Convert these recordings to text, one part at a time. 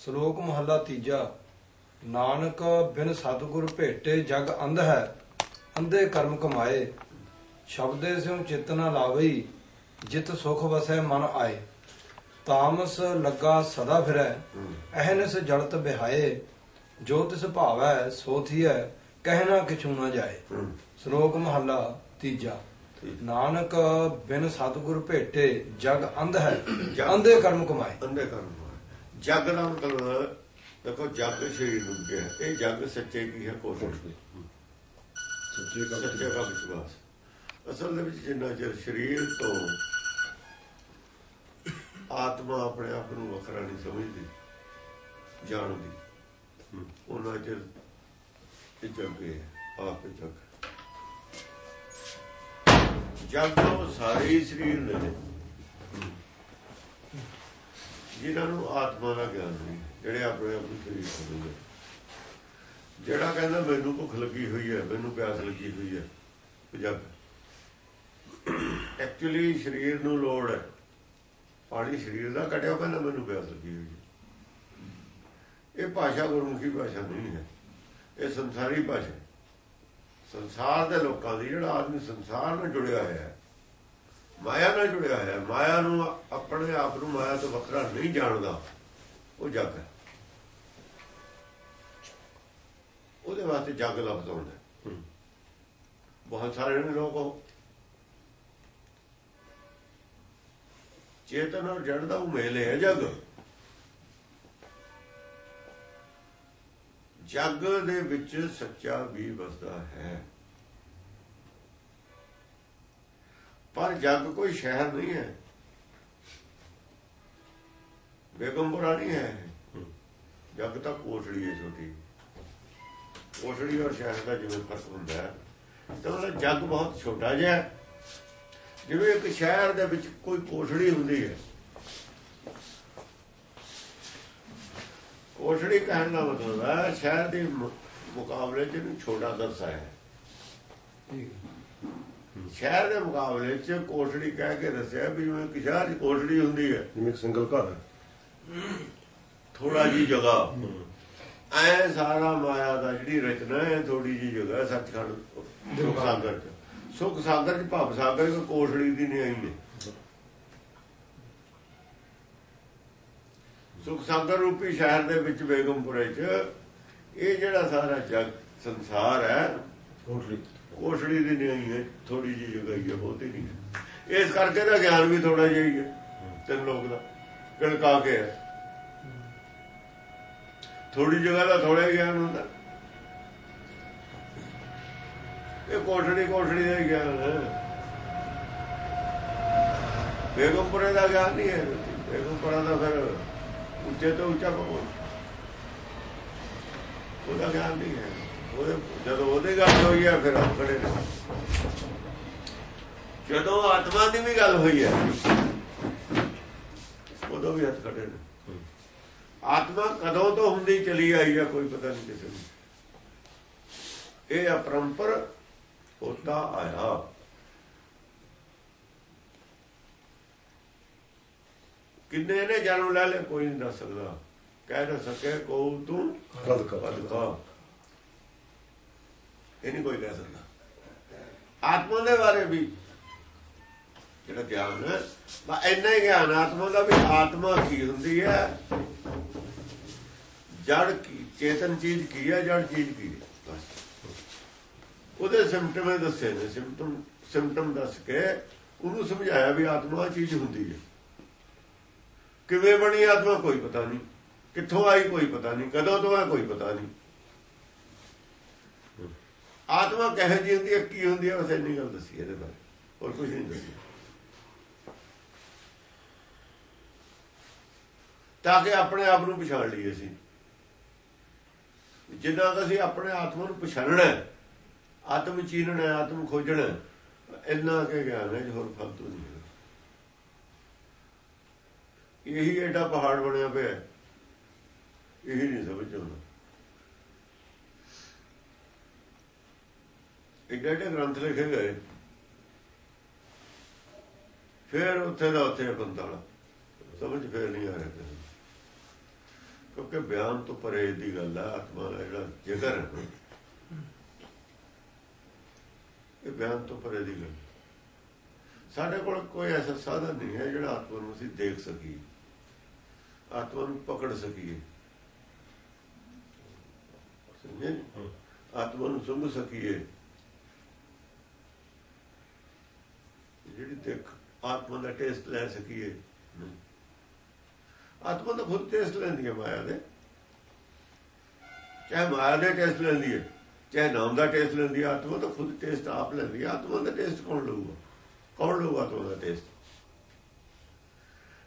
ਸ਼ਲੋਕ ਮਹੱਲਾ ਤੀਜਾ। ਨਾਨਕ ਬਿਨ ਸਤਿਗੁਰ ਭੇਟੇ ਜਗ ਅੰਧ ਹੈ ਅੰਧੇ ਕਰਮ ਕਮਾਏ। ਸ਼ਬਦੇ ਸਿਉ ਚਿਤ ਨ ਲਾਵਈ ਜਿਤ ਸੁਖ ਵਸੈ ਮਨ ਆਏ। ਤਾਮਸ ਲੱਗਾ ਸਦਾ ਫਿਰੈ ਅਹਨਸ ਜਲਤ ਬਿਹਾਏ। ਜੋ ਤਿਸ ਭਾਵੈ ਸੋ ਥੀਐ ਕਹਿਣਾ ਕਿਛੂ ਨ ਜਾਏ। ਸ਼ਲੋਕ ਮਹੱਲਾ ਤੀਜਾ। ਨਾਨਕ ਬਿਨ ਸਤਿਗੁਰ ਭੇਟੇ ਜਗ ਅੰਧ ਹੈ ਅੰਧੇ ਕਰਮ ਕਮਾਏ। ਅੰਦੇ ਕਰਮ ਜਗ ਦਾ ਮਤਲਬ ਦੇਖੋ ਜਗ ਸ਼ਰੀਰ ਨੂੰ ਗਿਆ ਇਹ ਜਗ ਸੱਚੇ ਕੀ ਹੈ ਕੋਸ਼ਿਸ਼ ਸੱਚੇ। ਸੱਚੇ ਦਾ ਵਿਸ਼ਵਾਸ। ਅਸਲ ਦੇ ਵਿੱਚ ਜਿੰਨਾ ਚਿਰ ਸਰੀਰ ਤੋਂ ਆਤਮਾ ਆਪਣੇ ਆਪ ਨੂੰ ਵੱਖਰਾ ਨਹੀਂ ਸਮਝਦੀ ਜਾਣਦੀ ਉਹਨਾਂ ਚਿਰ ਇਹ ਜਗ ਹੈ ਆਪ ਹੀ ਜਗ ਜਗ ਤੋਂ ਸਾਰੇ ਹੀ ਸਰੀਰ ਨੇ, ਜਿਨ੍ਹਾਂ ਨੂੰ ਆਤਮਾ ਦਾ ਗਿਆਨ ਨਹੀਂ, ਜਿਹੜੇ ਆਪਣੇ ਆਪ ਨੂੰ ਸਰੀਰ ਸਮਝਦੇ ਜਿਹੜਾ ਕਹਿੰਦਾ, ਮੈਨੂੰ ਭੁੱਖ ਲੱਗੀ ਹੋਈ ਹੈ, ਮੈਨੂੰ ਪਿਆਸ ਲੱਗੀ ਹੋਈ ਹੈ ਜਗ ਐਕਚੁਅਲੀ ਸਰੀਰ ਨੂੰ ਲੋੜ ਹੈ। ਪਾਣੀ ਸਰੀਰ ਦਾ ਕਟਿਆ ਕਹਿੰਦਾ, ਮੈਨੂੰ ਪਿਆਸ ਲੱਗੀ ਹੋਈ ਹੈ। ਇਹ ਭਾਸ਼ਾ ਗੁਰਮੁਖੀ ਭਾਸ਼ਾ ਨਹੀਂ ਹੈ। ਇਹ ਸੰਸਾਰੀ ਭਾਸ਼ਾ। ਸੰਸਾਰ ਦੇ ਲੋਕਾਂ ਦੀ ਜਿਹੜਾ ਆਦਮੀ ਸੰਸਾਰ ਨਾਲ ਜੁੜਿਆ ਹੋਇਆ ਹੈ ਮਾਇਆ ਨਾਲ ਜੁੜਿਆ ਹੋਇਆ ਹੈ ਮਾਇਆ ਨੂੰ ਆਪਣੇ ਆਪ ਨੂੰ ਮਾਇਆ ਤੋਂ ਵੱਖਰਾ ਨਹੀਂ ਜਾਣਦਾ ਉਹ ਜਗ ਹੈ। ਉਹਦੇ ਵਾਸਤੇ ਜਗ ਲਫ਼ਜ਼ ਆਉਂਦਾ ਹੈ। ਬਹੁਤ ਸਾਰੇ ਨੇ ਲੋਕ ਚੇਤਨ ਔਰ ਜੜ ਦਾ ਉਹ ਮੇਲ ਹੈ ਜਗ। ਜੱਗ ਦੇ ਵਿੱਚ ਸੱਚਾ ਵੀ ਵਸਦਾ ਹੈ। ਪਰ ਜੱਗ ਕੋਈ ਸ਼ਹਿਰ ਨਹੀਂ ਹੈ। ਬੇਗਮਪੁਰਾ ਨਹੀਂ ਹੈ। ਜੱਗ ਤਾਂ ਕੋਠੜੀ ਹੈ ਛੋਟੀ। ਕੋਠੜੀ ਔਰ ਸ਼ਹਿਰ ਦਾ ਜਿਵੇਂ ਫ਼ਰਕ ਹੁੰਦਾ ਹੈ। ਤਾਂ ਉਹਦਾ ਜੱਗ ਬਹੁਤ ਛੋਟਾ ਜਿਹਾ ਜਿਵੇਂ ਇੱਕ ਸ਼ਹਿਰ ਦੇ ਵਿੱਚ ਕੋਈ ਕੋਠੜੀ ਹੁੰਦੀ ਹੈ। ਕੋਠੜੀ ਕਹਿਣ ਦਾ ਮਤਲਬ ਹੈ ਸ਼ਹਿਰ ਦੇ ਮੁਕਾਬਲੇ 'ਚ ਇਹਨੂੰ ਛੋਟਾ ਦਰਸਾਇਆ ਹੈ। ਸ਼ਹਿਰ ਦੇ ਮੁਕਾਬਲੇ 'ਚ ਕੋਠੜੀ ਕਹਿ ਕੇ ਦੱਸਿਆ ਵੀ ਜਿਵੇਂ ਇੱਕ ਸ਼ਹਿਰ 'ਚ ਕੋਠੜੀ ਹੁੰਦੀ ਹੈ। ਜਿਵੇਂ ਸਿੰਗਲ ਘਰ ਥੋੜਾ ਜੀ ਜਗ੍ਹਾ। ਐ ਸਾਰਾ ਮਾਇਆ ਦਾ ਜਿਹੜੀ ਰਚਨਾ ਹੈ ਥੋੜੀ ਜੀ ਜਗ੍ਹਾ ਸੱਚਖੰਡ ਸੁਖ ਸਾਗਰ ਚ। ਸੁਖ ਸਾਗਰ ਚ ਭਵ ਸਾਗਰ ਕੋ ਕੋਠੜੀ ਦੀ ਨਹੀਂ ਆਈ ਸੁਖ ਸਾਗਰ ਰੂਪੀ ਸ਼ਹਿਰ ਦੇ ਵਿੱਚ ਬੇਗਮਪੁਰੇ ਚ ਇਹ ਜਿਹੜਾ ਸਾਰਾ ਜਗ ਸੰਸਾਰ ਹੈ ਕੋਠੜੀ। ਕੋਠੜੀ ਦੀ ਨਹੀਂ ਹੈ ਥੋੜੀ ਜੀ ਜਗ੍ਹਾ ਹੀ ਹੈ ਬਹੁਤੀ ਨਹੀਂ ਹੈ। ਇਸ ਕਰਕੇ ਦਾ ਗਿਆਨ ਵੀ ਥੋੜਾ ਜਿਹਾ ਹੀ ਹੈ ਤਿੰਨ ਲੋਕ ਦਾ ਗਲਕਾ ਕੇ ਹੈ। ਥੋੜੀ ਜਗ੍ਹਾ ਦਾ ਥੋੜਾ ਗਿਆਨ ਹੁੰਦਾ। ਇਹ ਕੋਠੜੀ ਕੋਠੜੀ ਦਾ ਹੀ ਗਿਆਨ ਹੈ। ਬੇਗਮਪੁਰੇ ਦਾ ਗਿਆਨ ਨਹੀਂ ਹੈ। ਬੇਗਮਪੁਰਾ ਦਾ ਫਿਰ ਉੱਚੇ ਤੋਂ ਉੱਚਾ ਪਕੋ ਉਹਦਾ ਗਿਆਨ ਨਹੀਂ ਹੈ। ਉਹਦੇ ਜਦੋਂ ਉਹਦੇ ਗੱਲ ਹੋਈ ਹੈ, ਫਿਰ ਆਪ ਖੜੇ ਨੇ। ਜਦੋਂ ਆਤਮਾ ਦੀ ਵੀ ਗੱਲ ਹੋਈ ਹੈ, ਉਦੋਂ ਵੀ ਹੱਥ ਖੜੇ ਨੇ। ਆਤਮਾ ਕਦੋਂ ਤੋਂ ਹੁੰਦੀ ਚਲੀ ਆਈ ਹੈ, ਕੋਈ ਪਤਾ ਨਹੀਂ ਕਿਸੇ ਨੂੰ। ਇਹ ਅਪਰੰਪਰ ਹੋਤਾ ਆਇਆ। ਕਿੰਨੇ ਨੇ ਜਨਮ ਲੈ ਲਿਆ ਕੋਈ ਨਹੀਂ ਦੱਸ ਸਕਦਾ। ਕਹਿ ਨਾ ਸਕੇ ਕੋ ਤੂੰ। ਕਦ ਕਾ ਇਹ ਨਹੀਂ ਕੋਈ ਕਹਿ ਸਕਦਾ। ਆਤਮਾ ਦੇ ਬਾਰੇ ਵੀ ਜਿਹੜਾ ਗਿਆਨ ਹੈ ਬਾ ਇੰਨਾ ਹੀ ਗਿਆਨ ਆਤਮਾ ਦਾ ਵੀ ਆਤਮਾ ਕੀ ਹੁੰਦੀ ਹੈ? ਜੜ ਕੀ? ਚੇਤਨ ਚੀਜ਼ ਕੀ ਹੈ? ਜੜ ਚੀਜ਼ ਕੀ ਹੈ? ਉਹਦੇ ਸਿੰਪਟਮ ਦੱਸੇ ਨੇ। ਸਿੰਪਟਮ ਸਿੰਪਟਮ ਦੱਸ ਕੇ ਉਹਨੂੰ ਸਮਝਾਇਆ ਵੀ ਆਤਮਾ ਚੀਜ਼ ਹੁੰਦੀ ਹੈ। ਕਿਵੇਂ ਬਣੀ ਆਤਮਾ ਕੋਈ ਪਤਾ ਨਹੀਂ। ਕਿੱਥੋਂ ਆਈ ਕੋਈ ਪਤਾ ਨਹੀਂ। ਕਦੋਂ ਤੋਂ ਹੈ ਕੋਈ ਪਤਾ ਨਹੀਂ। ਆਤਮਾ ਕਹੇ ਜੀ ਹੁੰਦੀ ਹੈ, ਕੀ ਹੁੰਦੀ ਹੈ, ਬਸ ਇੰਨੀ ਗੱਲ ਦੱਸੀ ਇਹਦੇ ਬਾਰੇ। ਹੋਰ ਕੁਝ ਨਹੀਂ ਦੱਸਿਆ ਤਾਂ ਕਿ ਆਪਣੇ ਆਪ ਨੂੰ ਪਛਾਣ ਲਈਏ ਅਸੀਂ। ਜਿੱਦਾਂ ਅਸੀਂ ਆਪਣੇ ਆਤਮਾ ਨੂੰ ਪਛਾਣਨਾ ਆਤਮ ਚੀਨਣਾ ਆਤਮ ਖੋਜਣਾ ਇੰਨਾ ਕੇ ਗਿਆਨ ਹੈ ਹੋਰ ਫਲਤੂ ਨਹੀਂ ਹੈ ਇਹੀ ਐਡਾ ਪਹਾੜ ਬਣਿਆ ਪਿਆ। ਹੈ। ਇਹੀ ਨਹੀਂ ਸਮਝ ਆਉਂਦਾ। ਇੱਕ ਐਡੇ ਗ੍ਰੰਥ ਲਿਖੇ ਗਏ? ਫਿਰ ਉੱਥੇ ਦਾ ਉੱਥੇ ਬੰਦਾਲਾ ਸਮਝ ਫਿਰ ਨਹੀਂ ਆ ਰਿਹਾ ਕਿਉਂਕਿ ਬਿਆਨ ਤੋਂ ਪਰੇ ਦੀ ਗੱਲ ਹੈ ਆਤਮਾ ਦਾ ਜਿਹੜਾ ਜਿਗਰ ਹੈ ਇਹ ਬਿਆਨ ਤੋਂ ਪਰੇ ਦੀ ਗੱਲ। ਸਾਡੇ ਕੋਲ ਕੋਈ ਐਸਾ ਸਾਧਨ ਨਹੀਂ ਹੈ ਜਿਹੜਾ ਆਤਮਾ ਨੂੰ ਅਸੀਂ ਦੇਖ ਸਕੀਏ। ਆਤਮਾ ਨੂੰ ਪਕੜ ਸਕੀਏ। ਸਮਝੇ? ਆਤਮਾ ਨੂੰ ਸੁੰਘ ਸਕੀਏ। ਜਿਹੜੀ ਦੇਖ ਆਤਮਾ ਦਾ ਟੇਸਟ ਲੈ ਸਕੀਏ। ਆਤਮਾ ਦਾ ਖੁਦ ਟੇਸਟ ਲੈਂਦੀ ਹੈ ਮਾਇਆ ਦੇ। ਚਾਹੇ ਮਾਇਆ ਦੇ ਟੇਸਟ ਲੈਂਦੀ ਹੈ ਚਾਹੇ ਨਾਮ ਦਾ ਟੇਸਟ ਲੈਂਦੀ ਹੈ ਆਤਮਾ ਤਾਂ ਖੁਦ ਟੇਸਟ ਆਪ ਲੈਂਦੀ ਹੈ। ਆਤਮਾ ਦਾ ਟੇਸਟ ਕੌਣ ਲਊਗਾ? ਕੌਣ ਲਊਗਾ ਆਤਮਾ ਦਾ ਟੇਸਟ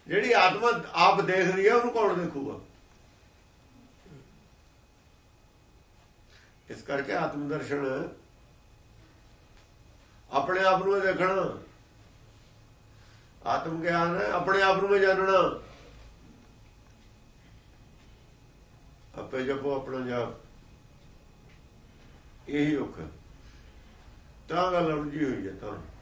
ਜਿਹੜੀ ਆਤਮਾ ਆਪ ਦੇਖਦੀ ਹੈ, ਉਹਨੂੰ ਕੌਣ ਦੇਖੂਗਾ? ਇਸ ਕਰਕੇ ਆਤਮ ਦਰਸ਼ਨ ਆਪਣੇ ਆਪ ਨੂੰ ਦੇਖਣਾ। ਆਤਮ ਗਿਆਨ ਆਪਣੇ ਆਪ ਨੂੰ ਜਾਣਨਾ। ਆਪੇ ਜਪੋ, ਆਪਣਾ ਜਾਪ। ਇਹੀ ਔਖ। ਤਾਂ ਗੱਲ ਉਲਝੀ ਹੋਈ ਹੈ, ਤਾਂ।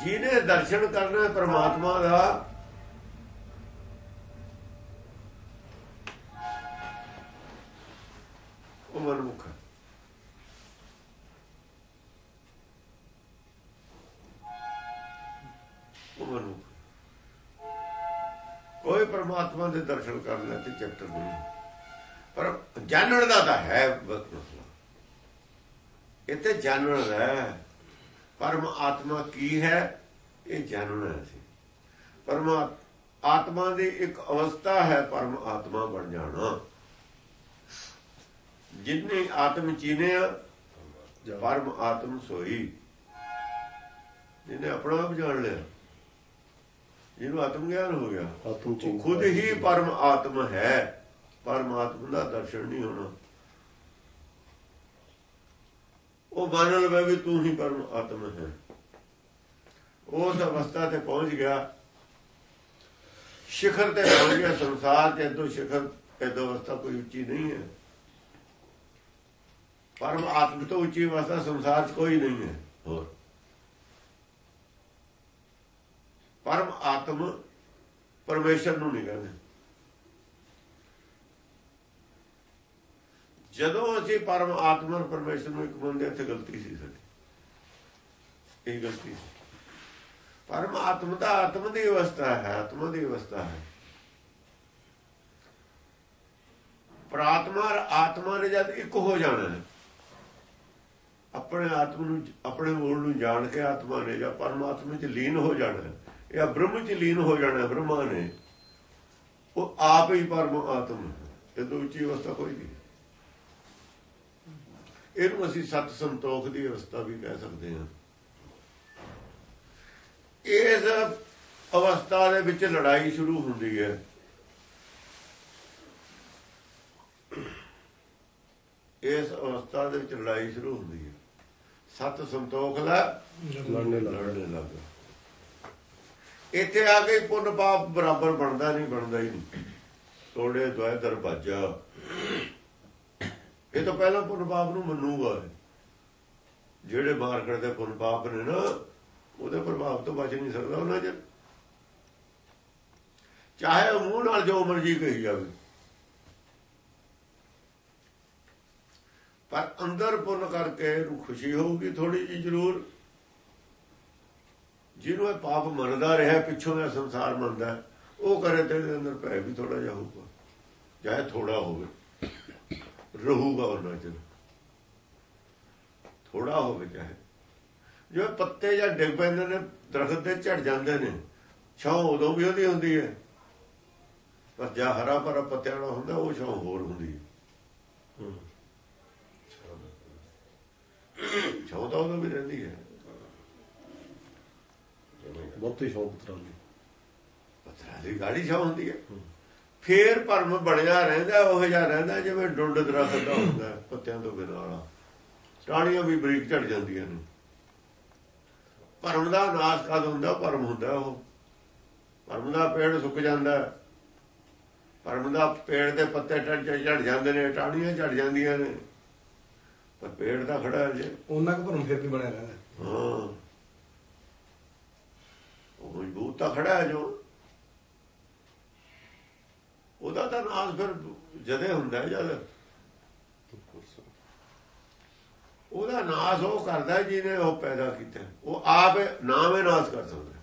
ਜਿਹਨੇ ਦਰਸ਼ਨ ਕਰਨਾ ਹੈ ਪ੍ਰਮਾਤਮਾ ਦਾ, ਉਹ ਮਨਮੁਖ ਹੈ। ਉਹ ਮਨਮੁਖ ਕੋਈ ਪਰਮਾਤਮਾ ਦੇ ਦਰਸ਼ਨ ਕਰ ਲੈ ਤੇ ਚੈਪਟਰ ਨਹੀਂ ਪਰ ਜਾਣਨ ਦਾ ਤਾਂ ਹੈ ਵਕਤ ਮਸਲਾ। ਇੱਥੇ ਜਾਣਨ ਦਾ ਹੈ। ਪਰਮ ਆਤਮਾ ਕੀ ਹੈ? ਇਹ ਜਾਣਨਾ ਸੀ ਪਰਮ ਆਤਮਾ ਦੀ ਇੱਕ ਅਵਸਥਾ ਹੈ ਪਰਮ ਆਤਮਾ ਬਣ ਜਾਣਾ। ਜਿਨੇ ਆਤਮ ਚੀਨਿਆ ਪਰਮ ਆਤਮ ਸੋਈ। ਜਿਹਨੇ ਆਪਣਾ ਆਪ ਜਾਣ ਲਿਆ। ਜਿਹਨੂੰ ਆਤਮ ਗਿਆਨ ਹੋ ਗਿਆ। ਆਤਮ ਖੁਦ ਹੀ ਪਰਮ ਆਤਮ ਹੈ। ਪਰਮਾਤਮਾ ਦਾ ਦਰਸ਼ਨ ਨਹੀਂ ਹੋਣਾ। ਉਹ ਮੰਨ ਲਵੇ ਵੀ ਤੂੰ ਹੀ ਪਰਮ ਆਤਮ ਹੈ। ਉਸ ਅਵਸਥਾ ਤੇ ਪਹੁੰਚ ਗਿਆ। ਸਿਖਰ ਤੇ ਪਹੁੰਚ ਗਿਆ। ਸੰਸਾਰ ਤੇ ਇਦੋਂ ਸਿਖਰ ਇਦੋਂ ਅਵਸਥਾ ਕੋਈ ਉੱਚੀ ਨਹੀਂ ਹੈ। ਪਰਮ ਆਤਮ ਤੋਂ ਉੱਚੀ ਅਵਸਥਾ ਸੰਸਾਰ 'ਚ ਕੋਈ ਨਹੀਂ ਹੈ। ਹੋਰ। ਪਰਮ ਆਤਮ ਪਰਮੇਸ਼ਰ ਨੂੰ ਨਹੀਂ ਕਹਿੰਦੇ। ਜਦੋਂ ਅਸੀਂ ਪਰਮ ਆਤਮਾ ਔਰ ਪਰਮੇਸ਼ਰ ਨੂੰ ਇੱਕ ਮੰਨਦੇ ਇੱਥੇ ਗਲਤੀ ਸੀ ਸਾਡੀ। ਇਹ ਗਲਤੀ ਸੀ। ਪਰਮ ਆਤਮ ਦਾ ਆਤਮ ਦੀ ਅਵਸਥਾ ਹੈ, ਆਤਮਾ ਦੀ ਅਵਸਥਾ ਹੈ। ਪ੍ਰਾਤਮਾ ਔਰ ਆਤਮਾ ਨੇ ਜਦ ਇੱਕ ਹੋ ਜਾਣਾ ਹੈ, ਆਪਣੇ ਆਤਮ ਨੂੰ, ਆਪਣੇ ਮੂਲ ਨੂੰ ਜਾਣ ਕੇ ਆਤਮਾ ਨੇ ਜਾਂ ਪਰਮਾਤਮਾ ਚ ਲੀਨ ਹੋ ਜਾਣਾ ਜਾਂ ਬ੍ਰਹਮ ਚ ਲੀਨ ਹੋ ਜਾਣਾ ਬ੍ਰਹਮਾ ਨੇ, ਉਹ ਆਪ ਹੀ ਪਰਮ ਆਤਮ ਇਹ ਦੋ ਉੱਚੀ ਅਵਸਥਾ ਕੋਈ ਨਹੀਂ ਇਹਨੂੰ ਅਸੀਂ ਸਤ ਸੰਤੋਖ ਦੀ ਅਵਸਥਾ ਵੀ ਕਹਿ ਸਕਦੇ ਹਾਂ। ਇਸ ਅਵਸਥਾ ਦੇ ਵਿੱਚ ਲੜਾਈ ਸ਼ੁਰੂ ਹੁੰਦੀ ਹੈ। ਇਸ ਅਵਸਥਾ ਦੇ ਵਿੱਚ ਲੜਾਈ ਸ਼ੁਰੂ ਹੁੰਦੀ ਹੈ। ਸਤ ਸੰਤੋਖ ਦਾ ਲੜਨੇ ਲੜਨੇ ਲੱਗ ਇੱਥੇ ਆ ਕੇ ਪੁੰਨ ਪਾਪ ਬਰਾਬਰ ਬਣਦਾ ਨਹੀਂ ਬਣਦਾ ਹੀ ਨਹੀਂ। ਤੋੜੇ ਦੁਆਏ ਦਰਵਾਜਾ। ਇਹ ਤਾਂ ਪਹਿਲਾਂ ਪੁੰਨ ਪਾਪ ਨੂੰ ਮੰਨੂਗਾ ਜਿਹੜੇ ਮਾਰ ਕਰਦੇ ਪੁੰਨ ਪਾਪ ਨੇ ਨਾ, ਉਹਦੇ ਪ੍ਰਭਾਵ ਤੋਂ ਬਚ ਨਹੀਂ ਸਕਦਾ ਉਹਨਾਂ ਚ ਚਾਹੇ ਉਹ ਮੂੰਹ ਨਾਲ ਜੋ ਮਰਜ਼ੀ ਕਹੀ ਜਾਵੇ। ਪਰ ਅੰਦਰ ਪੁੰਨ ਕਰਕੇ ਇਹਨੂੰ ਖੁਸ਼ੀ ਹੋਊਗੀ ਥੋੜੀ ਜੀ ਜ਼ਰੂਰ। ਜਿਹਨੂੰ ਇਹ ਪਾਪ ਮੰਨਦਾ ਰਿਹਾ, ਪਿੱਛੋਂ ਇਹ ਸੰਸਾਰ ਮੰਨਦਾ, ਉਹ ਕਰੇ ਤੇ ਇਹਦੇ ਅੰਦਰ ਭੈ ਵੀ ਥੋੜਾ ਜਿਹਾ ਹੋਊਗਾ। ਚਾਹੇ ਥੋੜਾ ਹੋਵੇ। ਰਹੂਗਾ ਉਹਨਾਂ ਚ ਥੋੜਾ ਹੋਵੇ ਚਾਹੇ। ਜੋ ਪੱਤੇ ਜਾਂ ਡਿੱਗ ਪੈਂਦੇ ਨੇ ਦਰਖਤ ਤੇ ਝੜ ਜਾਂਦੇ ਨੇ ਛਾਂ ਉਦੋਂ ਵੀ ਉਹਦੀ ਹੁੰਦੀ ਹੈ। ਪਰ ਜਾਂ ਹਰਾ ਭਰਾ ਪੱਤਿਆਂ ਵਾਲਾ ਹੁੰਦਾ ਉਹ ਛਾਂ ਹੋਰ ਹੁੰਦੀ ਹੈ। ਛਾਂ ਤਾਂ ਉਦੋਂ ਵੀ ਰਹਿੰਦੀ ਹੈ। ਬਹੁਤੀ ਸ਼ੌਕ ਤਰਾਲੀ ਪੱਥਰਾਂ ਦੀ। ਗਾੜੀ ਛਾਂ ਹੁੰਦੀ ਹੈ। ਫੇਰ ਭਰਮ ਬਣਿਆ ਰਹਿੰਦਾ ਉਹ ਜਿਹਾ ਰਹਿੰਦਾ ਜਿਵੇਂ ਡੁੰਡ ਦਰਖਤ ਦਾ ਹੁੰਦਾ ਪੱਤਿਆਂ ਤੋਂ ਬਿਨਾਂ ਵਾਲਾ। ਟਾਹਣੀਆਂ ਵੀ ਬਰੀਕ ਝੜ ਜਾਂਦੀਆਂ ਨੇ। ਭਰਮ ਦਾ ਨਾਸ਼ ਕਦ ਹੁੰਦਾ? ਭਰਮ ਹੁੰਦਾ ਉਹ। ਭਰਮ ਦਾ ਪੇੜ ਸੁੱਕ ਜਾਂਦਾ। ਭਰਮ ਦਾ ਪੇੜ ਦੇ ਪੱਤੇ ਝੜ ਜਾਂਦੇ ਨੇ ਟਾਹਣੀਆਂ ਝੜ ਜਾਂਦੀਆਂ ਨੇ। ਪਰ ਪੇੜ ਤਾਂ ਖੜਾ ਹੈ ਜੇ। ਉਹਨਾਂ ਕੁ ਭਰਮ ਫਿਰ ਵੀ ਬਣਿਆ ਰਹਿੰਦਾ। ਹਾਂ। ਮਜ਼ਬੂਤ ਤਾਂ ਖੜਾ ਹੈ ਜੋ। ਉਹਦਾ ਤਾਂ ਨਾਸ ਫਿਰ ਜਦੇ ਹੁੰਦਾ ਹੈ ਜਦ। ਉਹਦਾ ਨਾਸ ਉਹ ਕਰਦਾ ਜਿਹਨੇ ਉਹ ਪੈਦਾ ਕੀਤਾ। ਉਹ ਆਪ ਨਾਮ ਹੀ ਨਾਸ ਕਰ ਸਕਦਾ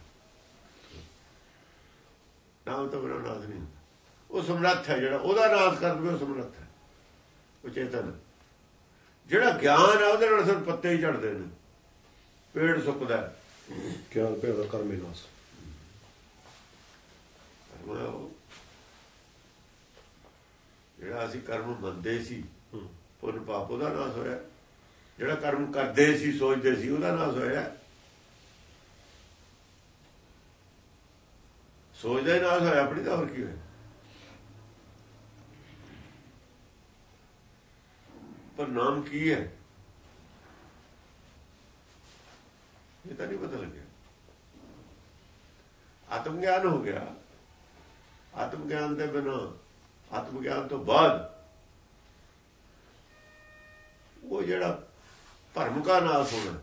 ਨਾਮ ਤੋਂ ਬਿਨਾਂ ਨਾਸ ਨਹੀਂ ਉਹ ਸਮਰੱਥ ਹੈ ਜਿਹੜਾ ਉਹਦਾ ਨਾਸ ਕਰ ਦਵੇ ਉਹ ਸਮਰੱਥ ਹੈ। ਉਹ ਚੇਤਨ। ਜਿਹੜਾ ਗਿਆਨ ਹੈ ਉਹਦੇ ਨਾਲ ਸਿਰ ਪੱਤੇ ਹੀ ਝੜਦੇ ਨੇ। ਪੇੜ ਸੁੱਕਦਾ। ਕਿਆ ਭੇਦਾ ਕਰਮੇ ਨਾਸ। ਉਹ ਜਿਹੜਾ ਅਸੀਂ ਕਰਮ ਮੰਨਦੇ ਸੀ। ਪੁੰਨ ਪਾਪ ਉਹਦਾ ਨਾਸ ਹੋਇਆ। ਜਿਹੜਾ ਕਰਮ ਕਰਦੇ ਸੀ ਸੋਚਦੇ ਸੀ ਉਹਦਾ ਨਾਸ ਹੋਇਆ। ਸੋਚਦਾ ਨਾਸ ਹੋਇਆ ਆਪਣੀ ਤਾਂ ਹੋਰ ਕੀ ਹੋਇਆ? ਪਰ ਨਾਮ ਕੀ ਹੈ? ਇਹ ਤਾਂ ਨਹੀਂ ਪਤਾ ਲੱਗਿਆ। ਆਤਮ ਗਿਆਨ ਹੋ ਗਿਆ। ਆਤਮ ਗਿਆਨ ਦੇ ਬਿਨਾਂ ਆਤਮ ਗਿਆਨ ਤੋਂ ਬਾਅਦ ਉਹ ਜਿਹੜਾ ਭਰਮ ਕਾ ਨਾਸ ਹੋਣਾ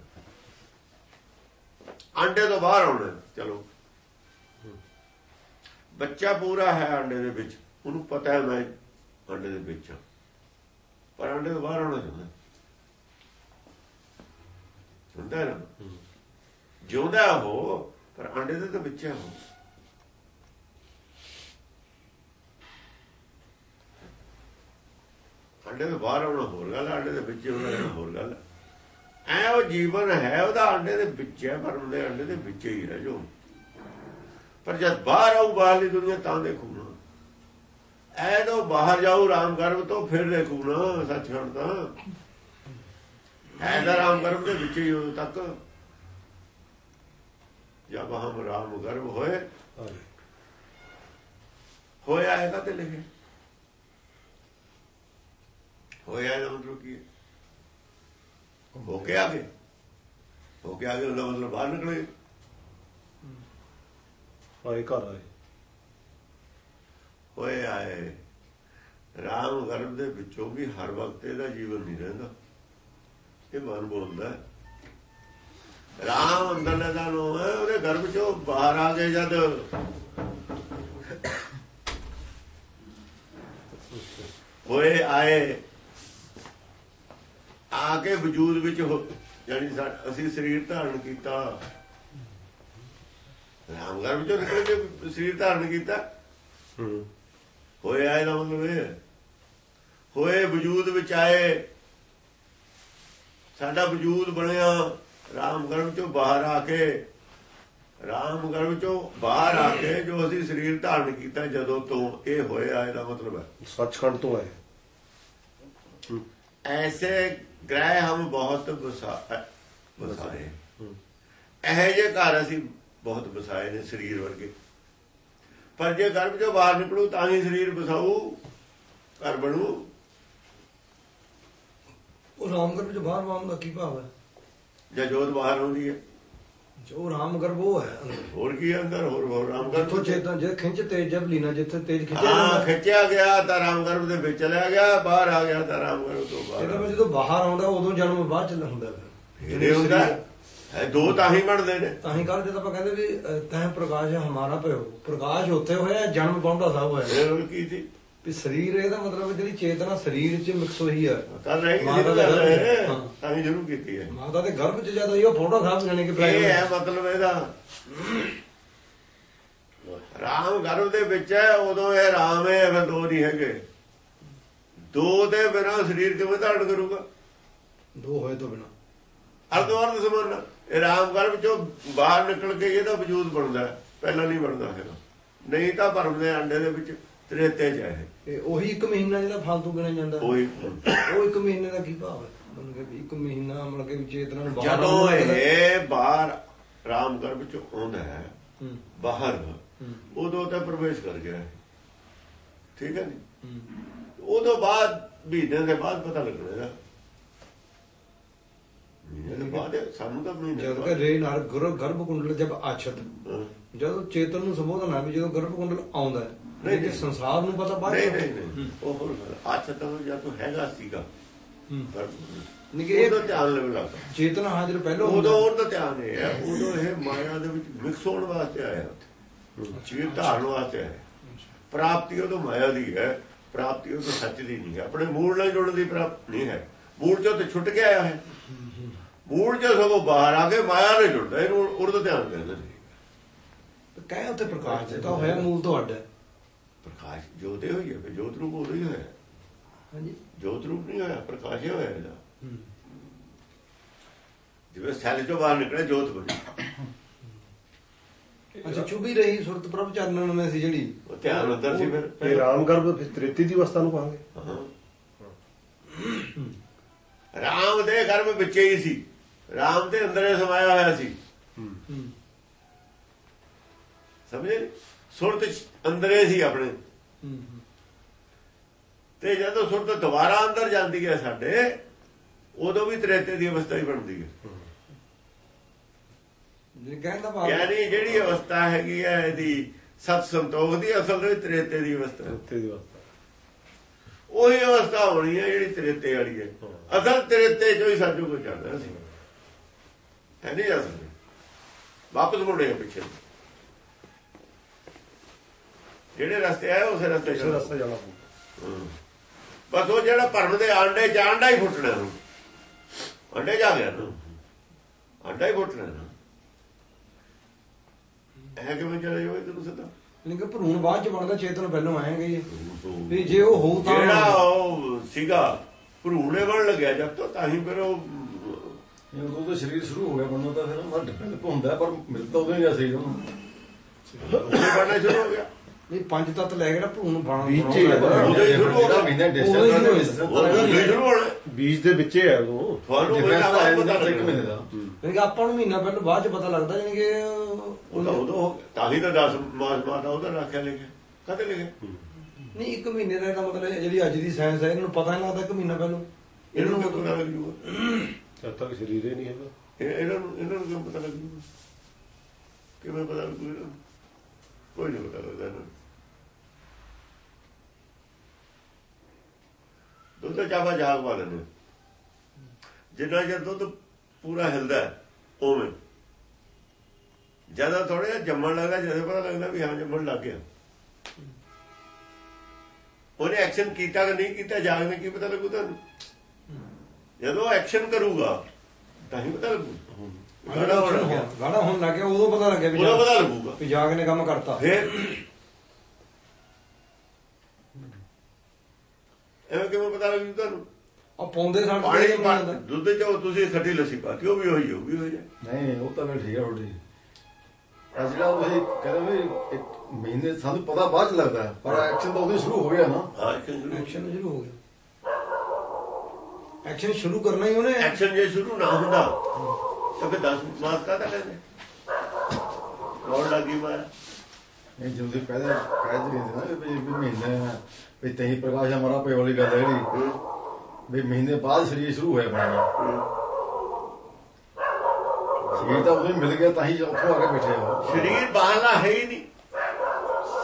ਆਂਡੇ ਤੋਂ ਬਾਹਰ ਆਉਣਾ ਚਲੋ। ਬੱਚਾ ਪੂਰਾ ਹੈ ਆਂਡੇ ਦੇ ਵਿੱਚ। ਉਹਨੂੰ ਪਤਾ ਹੈ ਮੈਂ ਆਂਡੇ ਦੇ ਵਿੱਚ ਹਾਂ। ਪਰ ਆਂਡੇ ਤੋਂ ਬਾਹਰ ਆਉਣਾ ਚਾਹੁੰਦਾ ਹੁੰਦਾ ਹੈ ਨਾ? ਜਿਉਂਦਾ ਉਹ ਪਰ ਆਂਡੇ ਦੇ ਤਾਂ ਵਿੱਚ ਹੈ ਅੰਡੇ ਦੇ ਬਾਹਰ ਆਉਣਾ ਹੋਰ ਗੱਲ ਹੈ, ਅੰਡੇ ਦੇ ਵਿੱਚ ਆਉਣਾ ਹੋਰ ਗੱਲ ਹੈ। ਐ ਉਹ ਜੀਵਨ ਹੈ ਉਹਦਾ ਅੰਡੇ ਦੇ ਵਿੱਚ ਹੈ ਪਰ ਉਹਦੇ ਅੰਡੇ ਦੇ ਵਿੱਚ ਹੀ ਰਹਿ ਜੋ ਪਰ ਜਦ ਬਾਹਰ ਆਉ ਬਾਹਰਲੀ ਦੁਨੀਆ ਤਾਂ ਦੇਖੂ ਨਾ। ਐ ਤੋਂ ਬਾਹਰ ਜਾਊ ਰਾਮ ਗਰਭ ਤੋਂ ਫਿਰ ਦੇਖੂ ਨਾ ਸੱਚਖੰਡ ਤਾਂ। ਐ ਦਾ ਰਾਮ ਗਰਭ ਦੇ ਵਿੱਚ ਹੀ ਉਦੋਂ ਤੱਕ। ਜਦ ਹਮ ਰਾਮ ਗਰਭ ਹੋਏ ਹੋਇਆ ਹੈਗਾ ਤੇ ਲਿਖੇ ਹੋਇਆ ਇਹਦਾ ਮਤਲਬ ਕੀ ਹੈ ਹੋ ਕੇ ਆ ਗਏ। ਹੋ ਕੇ ਆ ਗਏ ਉਹਦਾ ਮਤਲਬ ਬਾਹਰ ਨਿਕਲੇ। ਆਏ ਘਰ ਆਏ। ਹੋਏ ਆਏ। ਰਾਮ ਗਰਭ ਦੇ ਵਿੱਚੋਂ ਵੀ ਹਰ ਵਕਤ ਇਹਦਾ ਜੀਵਨ ਨਹੀਂ ਰਹਿੰਦਾ। ਇਹ ਮਨ ਬੋਲਦਾ। ਰਾਮ ਅੰਦਰਲੇ ਦਾ ਨੋ ਹੈ ਉਹਦੇ ਗਰਭ ਚੋਂ ਬਾਹਰ ਆ ਗਏ ਜਦ। ਹੋਏ ਆਏ। ਆ ਕੇ ਵਜੂਦ ਵਿੱਚ ਸਾ- ਅਸੀਂ ਸਰੀਰ ਧਾਰਨ ਕੀਤਾ। ਰਾਮ ਗਰਭ ਚੋਂ ਨਿਕਲ ਕੇ ਸਰੀਰ ਧਾਰਨ ਕੀਤਾ। ਹੂੰ। ਹੋਏ ਆਏ ਦਾ ਮਤਲਬ ਇਹ। ਹੋਏ ਵਜੂਦ ਵਿੱਚ ਆਏ। ਸਾਡਾ ਵਜੂਦ ਬਣਿਆ ਰਾਮ ਗਰਭ ਚੋਂ ਬਾਹਰ ਆ ਕੇ। ਰਾਮ ਗਰਭ ਚੋਂ ਬਾਹਰ ਆ ਕੇ ਜੋ ਅਸੀਂ ਸਰੀਰ ਧਾਰਨ ਕੀਤਾ ਜਦੋਂ ਤੋਂ ਇਹ ਹੋਏ ਆਏ ਦਾ ਮਤਲਬ ਹੈ। ਸੱਚਖੰਡ ਤੋਂ ਆਏ। ऐसे ਗ੍ਰਹਿ ਹਮ ਬਹੁਤ ਬਸਾਏ ਇਹ ਜੇ ਘਰ ਅਸੀਂ ਬਹੁਤ ਬਸਾਏ ਨੇ ਸਰੀਰ ਵਰਗੇ। ਪਰ ਜੇ ਗਰਭ ਜੋ ਬਾਹਰ ਨਿਕਲੂ ਤਾਂ ਹੀ ਸਰੀਰ ਬਸਾਉ ਘਰ ਬਣੂ। ਉਹ ਰਾਮ ਗਰਭ ਜੋ ਬਾਹਰ ਆਉਣ ਦਾ ਕੀ ਭਾਵ ਹੈ? ਜਾਂ ਜੋਤ ਬਾਹਰ ਆਉਂਦੀ ਹੈ। ਜੋ ਰਾਮਗਰਭ ਉਹ ਹੈ। ਹੋਰ ਕੀ ਹੈ ਅੰਦਰ? ਹੋਰ ਹੋਰ ਰਾਮ ਗਰਭ ਚੇਤਨ ਜੇ ਖਿੰਚ ਤੇਜ ਜਬ ਲੀਨਾ ਜਿੱਥੇ ਤੇਜ ਖਿੱਚਿਆ ਹਾਂ ਖਿੱਚਿਆ ਗਿਆ ਤਾਂ ਰਾਮ ਗਰਭ ਦੇ ਵਿੱਚ ਚਲਿਆ ਗਿਆ ਬਾਹਰ ਆ ਗਿਆ ਤਾਂ ਰਾਮ ਗਰਭ ਤੋਂ ਬਾਹਰ ਜਦੋਂ ਬਾਹਰ ਆਉਂਦਾ ਉਦੋਂ ਜਨਮ ਬਾਅਦ ਚ ਹੁੰਦਾ ਫਿਰ। ਇਹ ਹੁੰਦਾ ਹੈ ਦੋ ਤਾਂ ਹੀ ਬਣਦੇ ਨੇ। ਤਾਂ ਹੀ ਕੱਲ ਜਦੋਂ ਆਪਾਂ ਕਹਿੰਦੇ ਵੀ ਤੈਂ ਪ੍ਰਕਾਸ਼ ਹਮਾਰਾ ਭਇਓ। ਪ੍ਰਕਾਸ਼ ਉੱਥੇ ਹੋਇਆ ਜਨਮ ਪਾਉਂਦਾ ਸਭ ਹੋਇਆ। ਇਹ ਕੀ ਸੀ? ਵੀ ਸਰੀਰ ਇਹਦਾ ਮਤਲਬ ਜਿਹੜੀ ਚੇਤਨਾ ਸਰੀਰ 'ਚ ਮਿਕਸ ਹੋਈ ਹੈ ਕਰ ਰਹੇ ਹਾਂ। ਤਾਂ ਜ਼ਰੂਰ ਕੀਤੀ ਹੈ। ਮਾਤਾ ਦੇ ਗਰਭ 'ਚ ਜਦ ਆਈ ਉਹ ਫੋਟੋ ਸਾਹਿਬ ਜਾਣੇ ਕਿ ਇਹ ਪ੍ਰਾਈਵੇਟ ਹੈ ਮਤਲਬ ਇਹਦਾ। ਰਾਮ ਗਰਭ ਦੇ ਵਿੱਚ ਹੈ ਉਦੋਂ ਇਹ ਰਾਮ ਹੈ ਫਿਰ ਦੋ ਨਹੀਂ ਹੈਗੇ। ਦੋ ਦੇ ਬਿਨਾਂ ਸਰੀਰ ਕਿਵੇਂ ਧਾਰਨ ਕਰੂਗਾ? ਦੋ ਹੋਏ ਤੋਂ ਬਿਨਾ। ਅਰਧ ਅਰਧ ਸਮਾਨ ਇਹ ਰਾਮ ਗਰਭ ਚੋਂ ਬਾਹਰ ਨਿਕਲ ਕੇ ਇਹਦਾ ਵਜੂਦ ਬਣਦਾ ਪਹਿਲਾਂ ਨਹੀਂ ਬਣਦਾ ਹੈਗਾ। ਨਹੀਂ ਤਾਂ ਭਰਮ ਦੇ ਅੰਡੇ ਦੇ ਵਿੱਚ। ਤ੍ਰੇਤੇ ਹੈ ਇਹ। ਉਹੀ ਇੱਕ ਮਹੀਨਾ ਜਿਹੜਾ ਫालतू ਗਿਣਿਆ ਜਾਂਦਾ। ਉਹੀ ਉਹ ਇੱਕ ਮਹੀਨੇ ਦਾ ਕੀ ਭਾਵ ਹੈ? ਮਨ ਕੇ ਇੱਕ ਮਹੀਨਾ ਮਤਲਬ ਕਿ ਚੇਤਨਾ ਨੂੰ ਬਾਹਰ ਜਦੋਂ ਇਹ ਬਾਹਰ ਰਾਮ ਗਰਭ ਚ ਆਉਂਦਾ ਹੈ ਬਾਹਰ ਉਦੋਂ ਤਾਂ ਪ੍ਰਵੇਸ਼ ਕਰ ਗਿਆ। ਠੀਕ ਹੈ ਜੀ? ਹੂੰ। ਉਦੋਂ ਬਾਅਦ ਮਹੀਨੇ ਦੇ ਬਾਅਦ ਪਤਾ ਲੱਗਣਾ। ਮਹੀਨੇ ਬਾਅਦ ਸਾਨੂੰ ਤਾਂ ਮਹੀਨੇ ਜਦ ਕਿ ਰੇ ਨਾਲ ਗੁਰ ਗਰਭ ਕੁੰਡਲ ਜਬ ਆਛਤ। ਜਦੋਂ ਚੇਤਨ ਨੂੰ ਸੰਬੋਧਨ ਆ ਵੀ ਜਦੋਂ ਗਰਭ ਕੁੰਡਲ ਆਉਂਦਾ ਹੈ ਨਹੀਂ, ਨਹੀਂ। ਸੰਸਾਰ ਨੂੰ ਪਤਾ ਬਾਅਦ ਨਹੀਂ ਨਹੀਂ ਉਹ ਹੋਰ। ਅੱਛਾ ਤਾਂ ਜਾਂ ਤੂੰ ਹੈਗਾ ਸੀਗਾ। ਇਹ ਉਦੋਂ ਧਿਆਨ ਲੈਣ ਲੱਗਾ ਚੇਤਨਾ ਹਾਜ਼ਰ ਪਹਿਲਾਂ ਉਦੋਂ ਹੁੰਦਾ। ਉਹਦਾ ਧਿਆਨ ਹੈ। ਉਦੋਂ ਇਹ ਮਾਇਆ ਦੇ ਵਿੱਚ ਮਿਕਸ ਹੋਣ ਵਾਸਤੇ ਆਇਆ ਚੀਰ ਧਾਰਨ ਵਾਸਤੇ ਆਇਆ ਪ੍ਰਾਪਤੀ ਉਦੋਂ ਮਾਇਆ ਦੀ ਹੈ। ਪ੍ਰਾਪਤੀ ਉਦੋਂ ਸੱਚ ਦੀ ਨਹੀਂ ਹੈ। ਆਪਣੇ ਮੂਲ ਨਾਲ ਜੁੜਨ ਦੀ ਪ੍ਰਾਪਤ ਨਹੀਂ ਹੈ। ਮੂਲ ਚੋਂ ਤੇ ਛੁੱਟ ਕੇ ਆਇਆ ਹੈ। ਮੂਲ ਚੋਂ ਸਗੋਂ ਬਾਹਰ ਆ ਕੇ ਮਾਇਆ ਨਾਲ ਜੁੜਦਾ ਇਹਨੂੰ ਉਰਦ ਧਿਆਨ ਕਹਿੰਦੇ ਨੇ। ਕਹੇ ਉੱਥੇ ਪ੍ਰਕਾਸ਼ ਦਿੱਤਾ ਹੋਇਆ ਮੂਲ ਤੁਹਾਡਾ। ਪ੍ਰਕਾਸ਼ ਜੋਤੇ ਹੋਈ ਹੈ ਫਿਰ ਜੋਤ ਰੂਪ ਉਦੋਂ ਹੀ ਹੋਇਆ। ਹਾਂਜੀ। ਜੋਤ ਰੂਪ ਨਹੀਂ ਹੋਇਆ ਪ੍ਰਕਾਸ਼ ਹੀ ਹੋਇਆ ਇਹਦਾ। ਜਿਵੇਂ ਸੈਲ ਚੋਂ ਬਾਹਰ ਨਿਕਲਿਆ ਜੋਤ ਬਣੀ। ਅੱਛਾ ਚੁਭੀ ਰਹੀ ਸੁਰਤ ਪ੍ਰਭ ਚਾਨਣ ਮੈਂ ਸੀ ਜਿਹੜੀ। ਉਹ ਧਿਆਨ ਅੰਦਰ ਸੀ ਫਿਰ। ਇਹ ਰਾਮ ਗਰਭ ਫਿਰ ਤ੍ਰੇਤੀ ਦੀ ਅਵਸਥਾ ਨੂੰ ਕਹਾਂਗੇ। ਰਾਮ ਦੇ ਗਰਭ ਵਿੱਚ ਹੀ ਸੀ। ਰਾਮ ਦੇ ਅੰਦਰੇ ਸਮਾਇਆ ਹੋਇਆ ਸੀ। ਸਮਝੇ? ਸੁਰਤ ਅੰਦਰੇ ਸੀ ਆਪਣੇ। ਤੇ ਜਦੋਂ ਸੁਰਤ ਦੁਬਾਰਾ ਅੰਦਰ ਜਾਂਦੀ ਹੈ ਸਾਡੇ ਉਦੋਂ ਵੀ ਤ੍ਰੇਤੇ ਦੀ ਅਵਸਥਾ ਹੀ ਬਣਦੀ ਹੈ। ਯਾਨੀ ਜਿਹੜੀ ਅਵਸਥਾ ਹੈਗੀ ਹੈ ਇਹਦੀ ਸਤ ਸੰਤੋਖ ਦੀ ਅਸਲ ਵਿੱਚ ਤ੍ਰੇਤੇ ਦੀ ਅਵਸਥਾ। ਤ੍ਰੇਤੀ ਦੀ ਅਵਸਥਾ। ਉਹੀ ਅਵਸਥਾ ਹੋਣੀ ਹੈ ਜਿਹੜੀ ਤ੍ਰੇਤੇ ਵਾਲੀ ਹੈ। ਅਸਲ ਤ੍ਰੇਤੇ ਚੋਂ ਹੀ ਸਾਜੂ ਕੋ ਚੱਲਦਾ ਸੀ। ਹੈ ਨਹੀਂ ਸਕਦੇ ਵਾਪਸ ਮੁੜੇ ਆ ਪਿੱਛੇ। ਜਿਹੜੇ ਰਸਤੇ ਆਏ ਉਸੇ ਰਸਤੇ ਚੱਲੋ ਰਸਤੇ ਜਾਣਾ। ਬਸ ਉਹ ਜਿਹੜਾ ਭਰਮ ਦੇ ਆਂਡੇ ਚ ਆਂਡਾ ਹੀ ਫੁੱਟਣਾ ਨੂੰ ਆਂਡੇ ਜਾ ਗਿਆ ਨਾ। ਆਂਡਾ ਹੀ ਫੁੱਟਣਾ ਨਾ। ਇਹ ਕਿਵੇਂ ਚਲੇ ਜਾਓ ਤੈਨੂੰ ਸਿੱਧਾ? ਨਹੀਂ ਕਿ ਭਰੂਣ ਬਾਅਦ ਚ ਬਣਦਾ ਚੇਤਨ ਪਹਿਲਾਂ ਆਏਗਾ ਵੀ ਜੇ ਉਹ ਹੋਊ ਤਾਂ ਜਿਹੜਾ ਉਹ ਸੀਗਾ ਭਰੂਣੇ ਬਣ ਲੱਗਿਆ ਜਦ ਤੋਂ ਤਾਂ ਹੀ ਫਿਰ ਉਹ ਇਹ ਉਦੋਂ ਤਾਂ ਸਰੀਰ ਸ਼ੁਰੂ ਹੋ ਗਿਆ ਬਣਨਾ ਤਾਂ ਫਿਰ ਮਨ ਡਿਪੈਂਡ ਹੁੰਦਾ ਪਰ ਮਿਲਦਾ ਉਦੋਂ ਹੀ ਆ ਸਰੀਰ ਨੂੰ। ਉਹਨੇ ਬਣਨਾ ਸ਼ੁਰੂ ਹੋ ਗਿਆ। ਨਹੀਂ ਪੰਜ ਤੱਤ ਲੈ ਕੇ ਨਾ ਭਰੂਣ ਬਣ ਬੀਜ ਦੇ ਵਿੱਚੇ ਹੈ। ਉਹ ਤੁਹਾਨੂੰ ਆਪਾਂ ਨੂੰ ਮਹੀਨਾ ਪਹਿਲਾਂ ਬਾਅਦ ਚ ਪਤਾ ਲੱਗਦਾ ਯਾਨੀ ਕਿ ਉਹ ਤਾਂ ਹੋ। ਤਾਂ ਹੀ ਤਾਂ 10 ਮਾਸ ਮਾਤਾ ਉਹਦਾ ਰੱਖਿਆ ਲਿਖਿਆ ਕਦੇ ਲਿਖਿਆ ਨਹੀਂ ਇੱਕ ਮਹੀਨੇ ਦਾ ਇਹਦਾ ਮਤਲਬ ਹੈ ਜਿਹੜੀ ਅੱਜ ਦੀ ਸਾਇੰਸ ਹੈ ਇਹਨਾਂ ਨੂੰ ਪਤਾ ਨਹੀਂ ਲੱਗਦਾ ਇੱਕ ਮਹੀਨਾ ਪਹਿਲਾਂ। ਇਹਨੂੰ ਕਿਉਂ ਪਤਾ ਲੱਗ ਜੂਗਾ ਜਦ ਤੱਕ ਸਰੀਰ ਹੀ ਨਹੀਂ ਹੈਗਾ। ਇਹ- ਇਹਨਾਂ ਨੂੰ ਇਹਨਾਂ ਨੂੰ ਕਿਉਂ ਪਤਾ ਲੱਗ ਜੂਗਾ ਕਿਵੇਂ ਪਤਾ ਲੱਗੂ ਇਹਨਾਂ? ਨੂੰ? ਕੋਈ ਨਹੀਂ ਪਤਾ ਲੱਗਦਾ ਇਹਨਾਂ। ਨੂੰ ਦੁੱਧ ਚਾਵਾ ਜਾਗ ਪਾ ਲੈਂਦੇ ਜਿੰਨਾ ਚਿਰ ਦੁੱਧ ਪੂਰਾ ਹਿਲਦਾ ਹੈ, ਉਵੇਂ। ਜ਼ਿਆਦਾ ਥੋੜਾ ਜੰਮਣ ਲੱਗਾ ਜਦੋਂ ਪਤਾ ਲੱਗਦਾ ਵੀ ਹਾਂ ਜੰਮਣ ਲੱਗ ਗਿਆ। ਉਹਨੇ ਐਕਸ਼ਨ ਕੀਤਾ ਕਿ ਨਹੀਂ ਕੀਤਾ ਜਾਗ ਨੇ ਕੀ ਪਤਾ ਲੱਗੂ ਤੁਹਾਨੂੰ। ਜਦੋਂ ਐਕਸ਼ਨ ਕਰੂਗਾ ਤਾਂ ਹੀ ਪਤਾ ਲੱਗੂ। ਗਾੜਾ ਹੋਣ ਲੱਗਿਆ। ਉਦੋਂ ਪਤਾ ਲੱਗਿਆ ਵੀ ਉਹਦਾ ਜਾਗ- ਪਤਾ ਲੱਗੂਗਾ। ਵੀ ਜਾਗ ਨੇ ਕੰਮ ਕਰਤਾ। ਫਿਰ ਐਵੇਂ ਕਿਵੇਂ ਪਤਾ ਲੱਗੂ ਤੁਹਾਨੂੰ? ਉਹ ਪਾਉਂਦੇ ਸਾਡੇ ਪਾਣੀ ਦੁੱਧ ਚ ਤੁਸੀਂ ਖੱਟੀ ਲੱਸੀ ਪਾਤੀ ਉਹ ਵੀ ਹੋਈ ਉਹ ਵੀ ਹੋਈ ਨਹੀਂ ਉਹ ਤਾਂ ਫਿਰ ਠੀਕ ਹੈ ਥੋੜੀ ਜਿਹੜਾ ਤੁਸੀਂ ਕਹਿੰਦੇ ਵੀ ਇੱਕ ਮਹੀਨੇ ਸਾਨੂੰ ਪਤਾ ਬਾਅਦ ਚ ਲੱਗਦਾ ਪਰ ਐਕਸ਼ਨ ਤਾਂ ਹੀ ਸ਼ੁਰੂ ਹੋ ਗਿਆ ਨਾ। ਹਾਂ ਐਕਸ਼ਨ ਸ਼ੁਰੂ ਹੋ ਗਿਆ। ਐਕਸ਼ਨ ਸ਼ੁਰੂ ਕਰਨਾ ਹੀ ਉਹਨੇ। ਐਕਸ਼ਨ ਜੇ ਸ਼ੁਰੂ ਨਾ ਹੁੰਦਾ ਤਾਂ ਫਿਰ 10 ਮਾਸ ਕਾ ਤਾਂ ਲੈਂਦੇ? ਰੋਣ ਲੱਗੀ ਮਾਰ ਇਹ ਜਦੋਂ ਦੇ ਪਹਿਲੇ ਕਹਿ ਸੀ ਨਾ ਵੀ ਮਹੀਨੇ ਵੀ ਤਹੀਂ ਪ੍ਰਕਾਸ਼ ਹਮਾਰਾ ਪੇ ਵਾਲੀ ਗੱਲ ਹੈ ਜਿਹੜੀ ਵੀ ਮਹੀਨੇ ਬਾਅਦ ਸਰੀਰ ਸ਼ੁਰੂ ਹੋਇਆ ਬਣਨਾ ਸਰੀਰ ਤਾਂ ਹੀ ਮਿਲ ਗਿਆ ਤਾਂ ਹੀ ਉੱਥੋਂ ਆ ਕੇ ਬੈਠੇ ਹੋ। ਸਰੀਰ ਬਾਹਰਲਾ ਹੈ ਹੀ ਨਹੀਂ।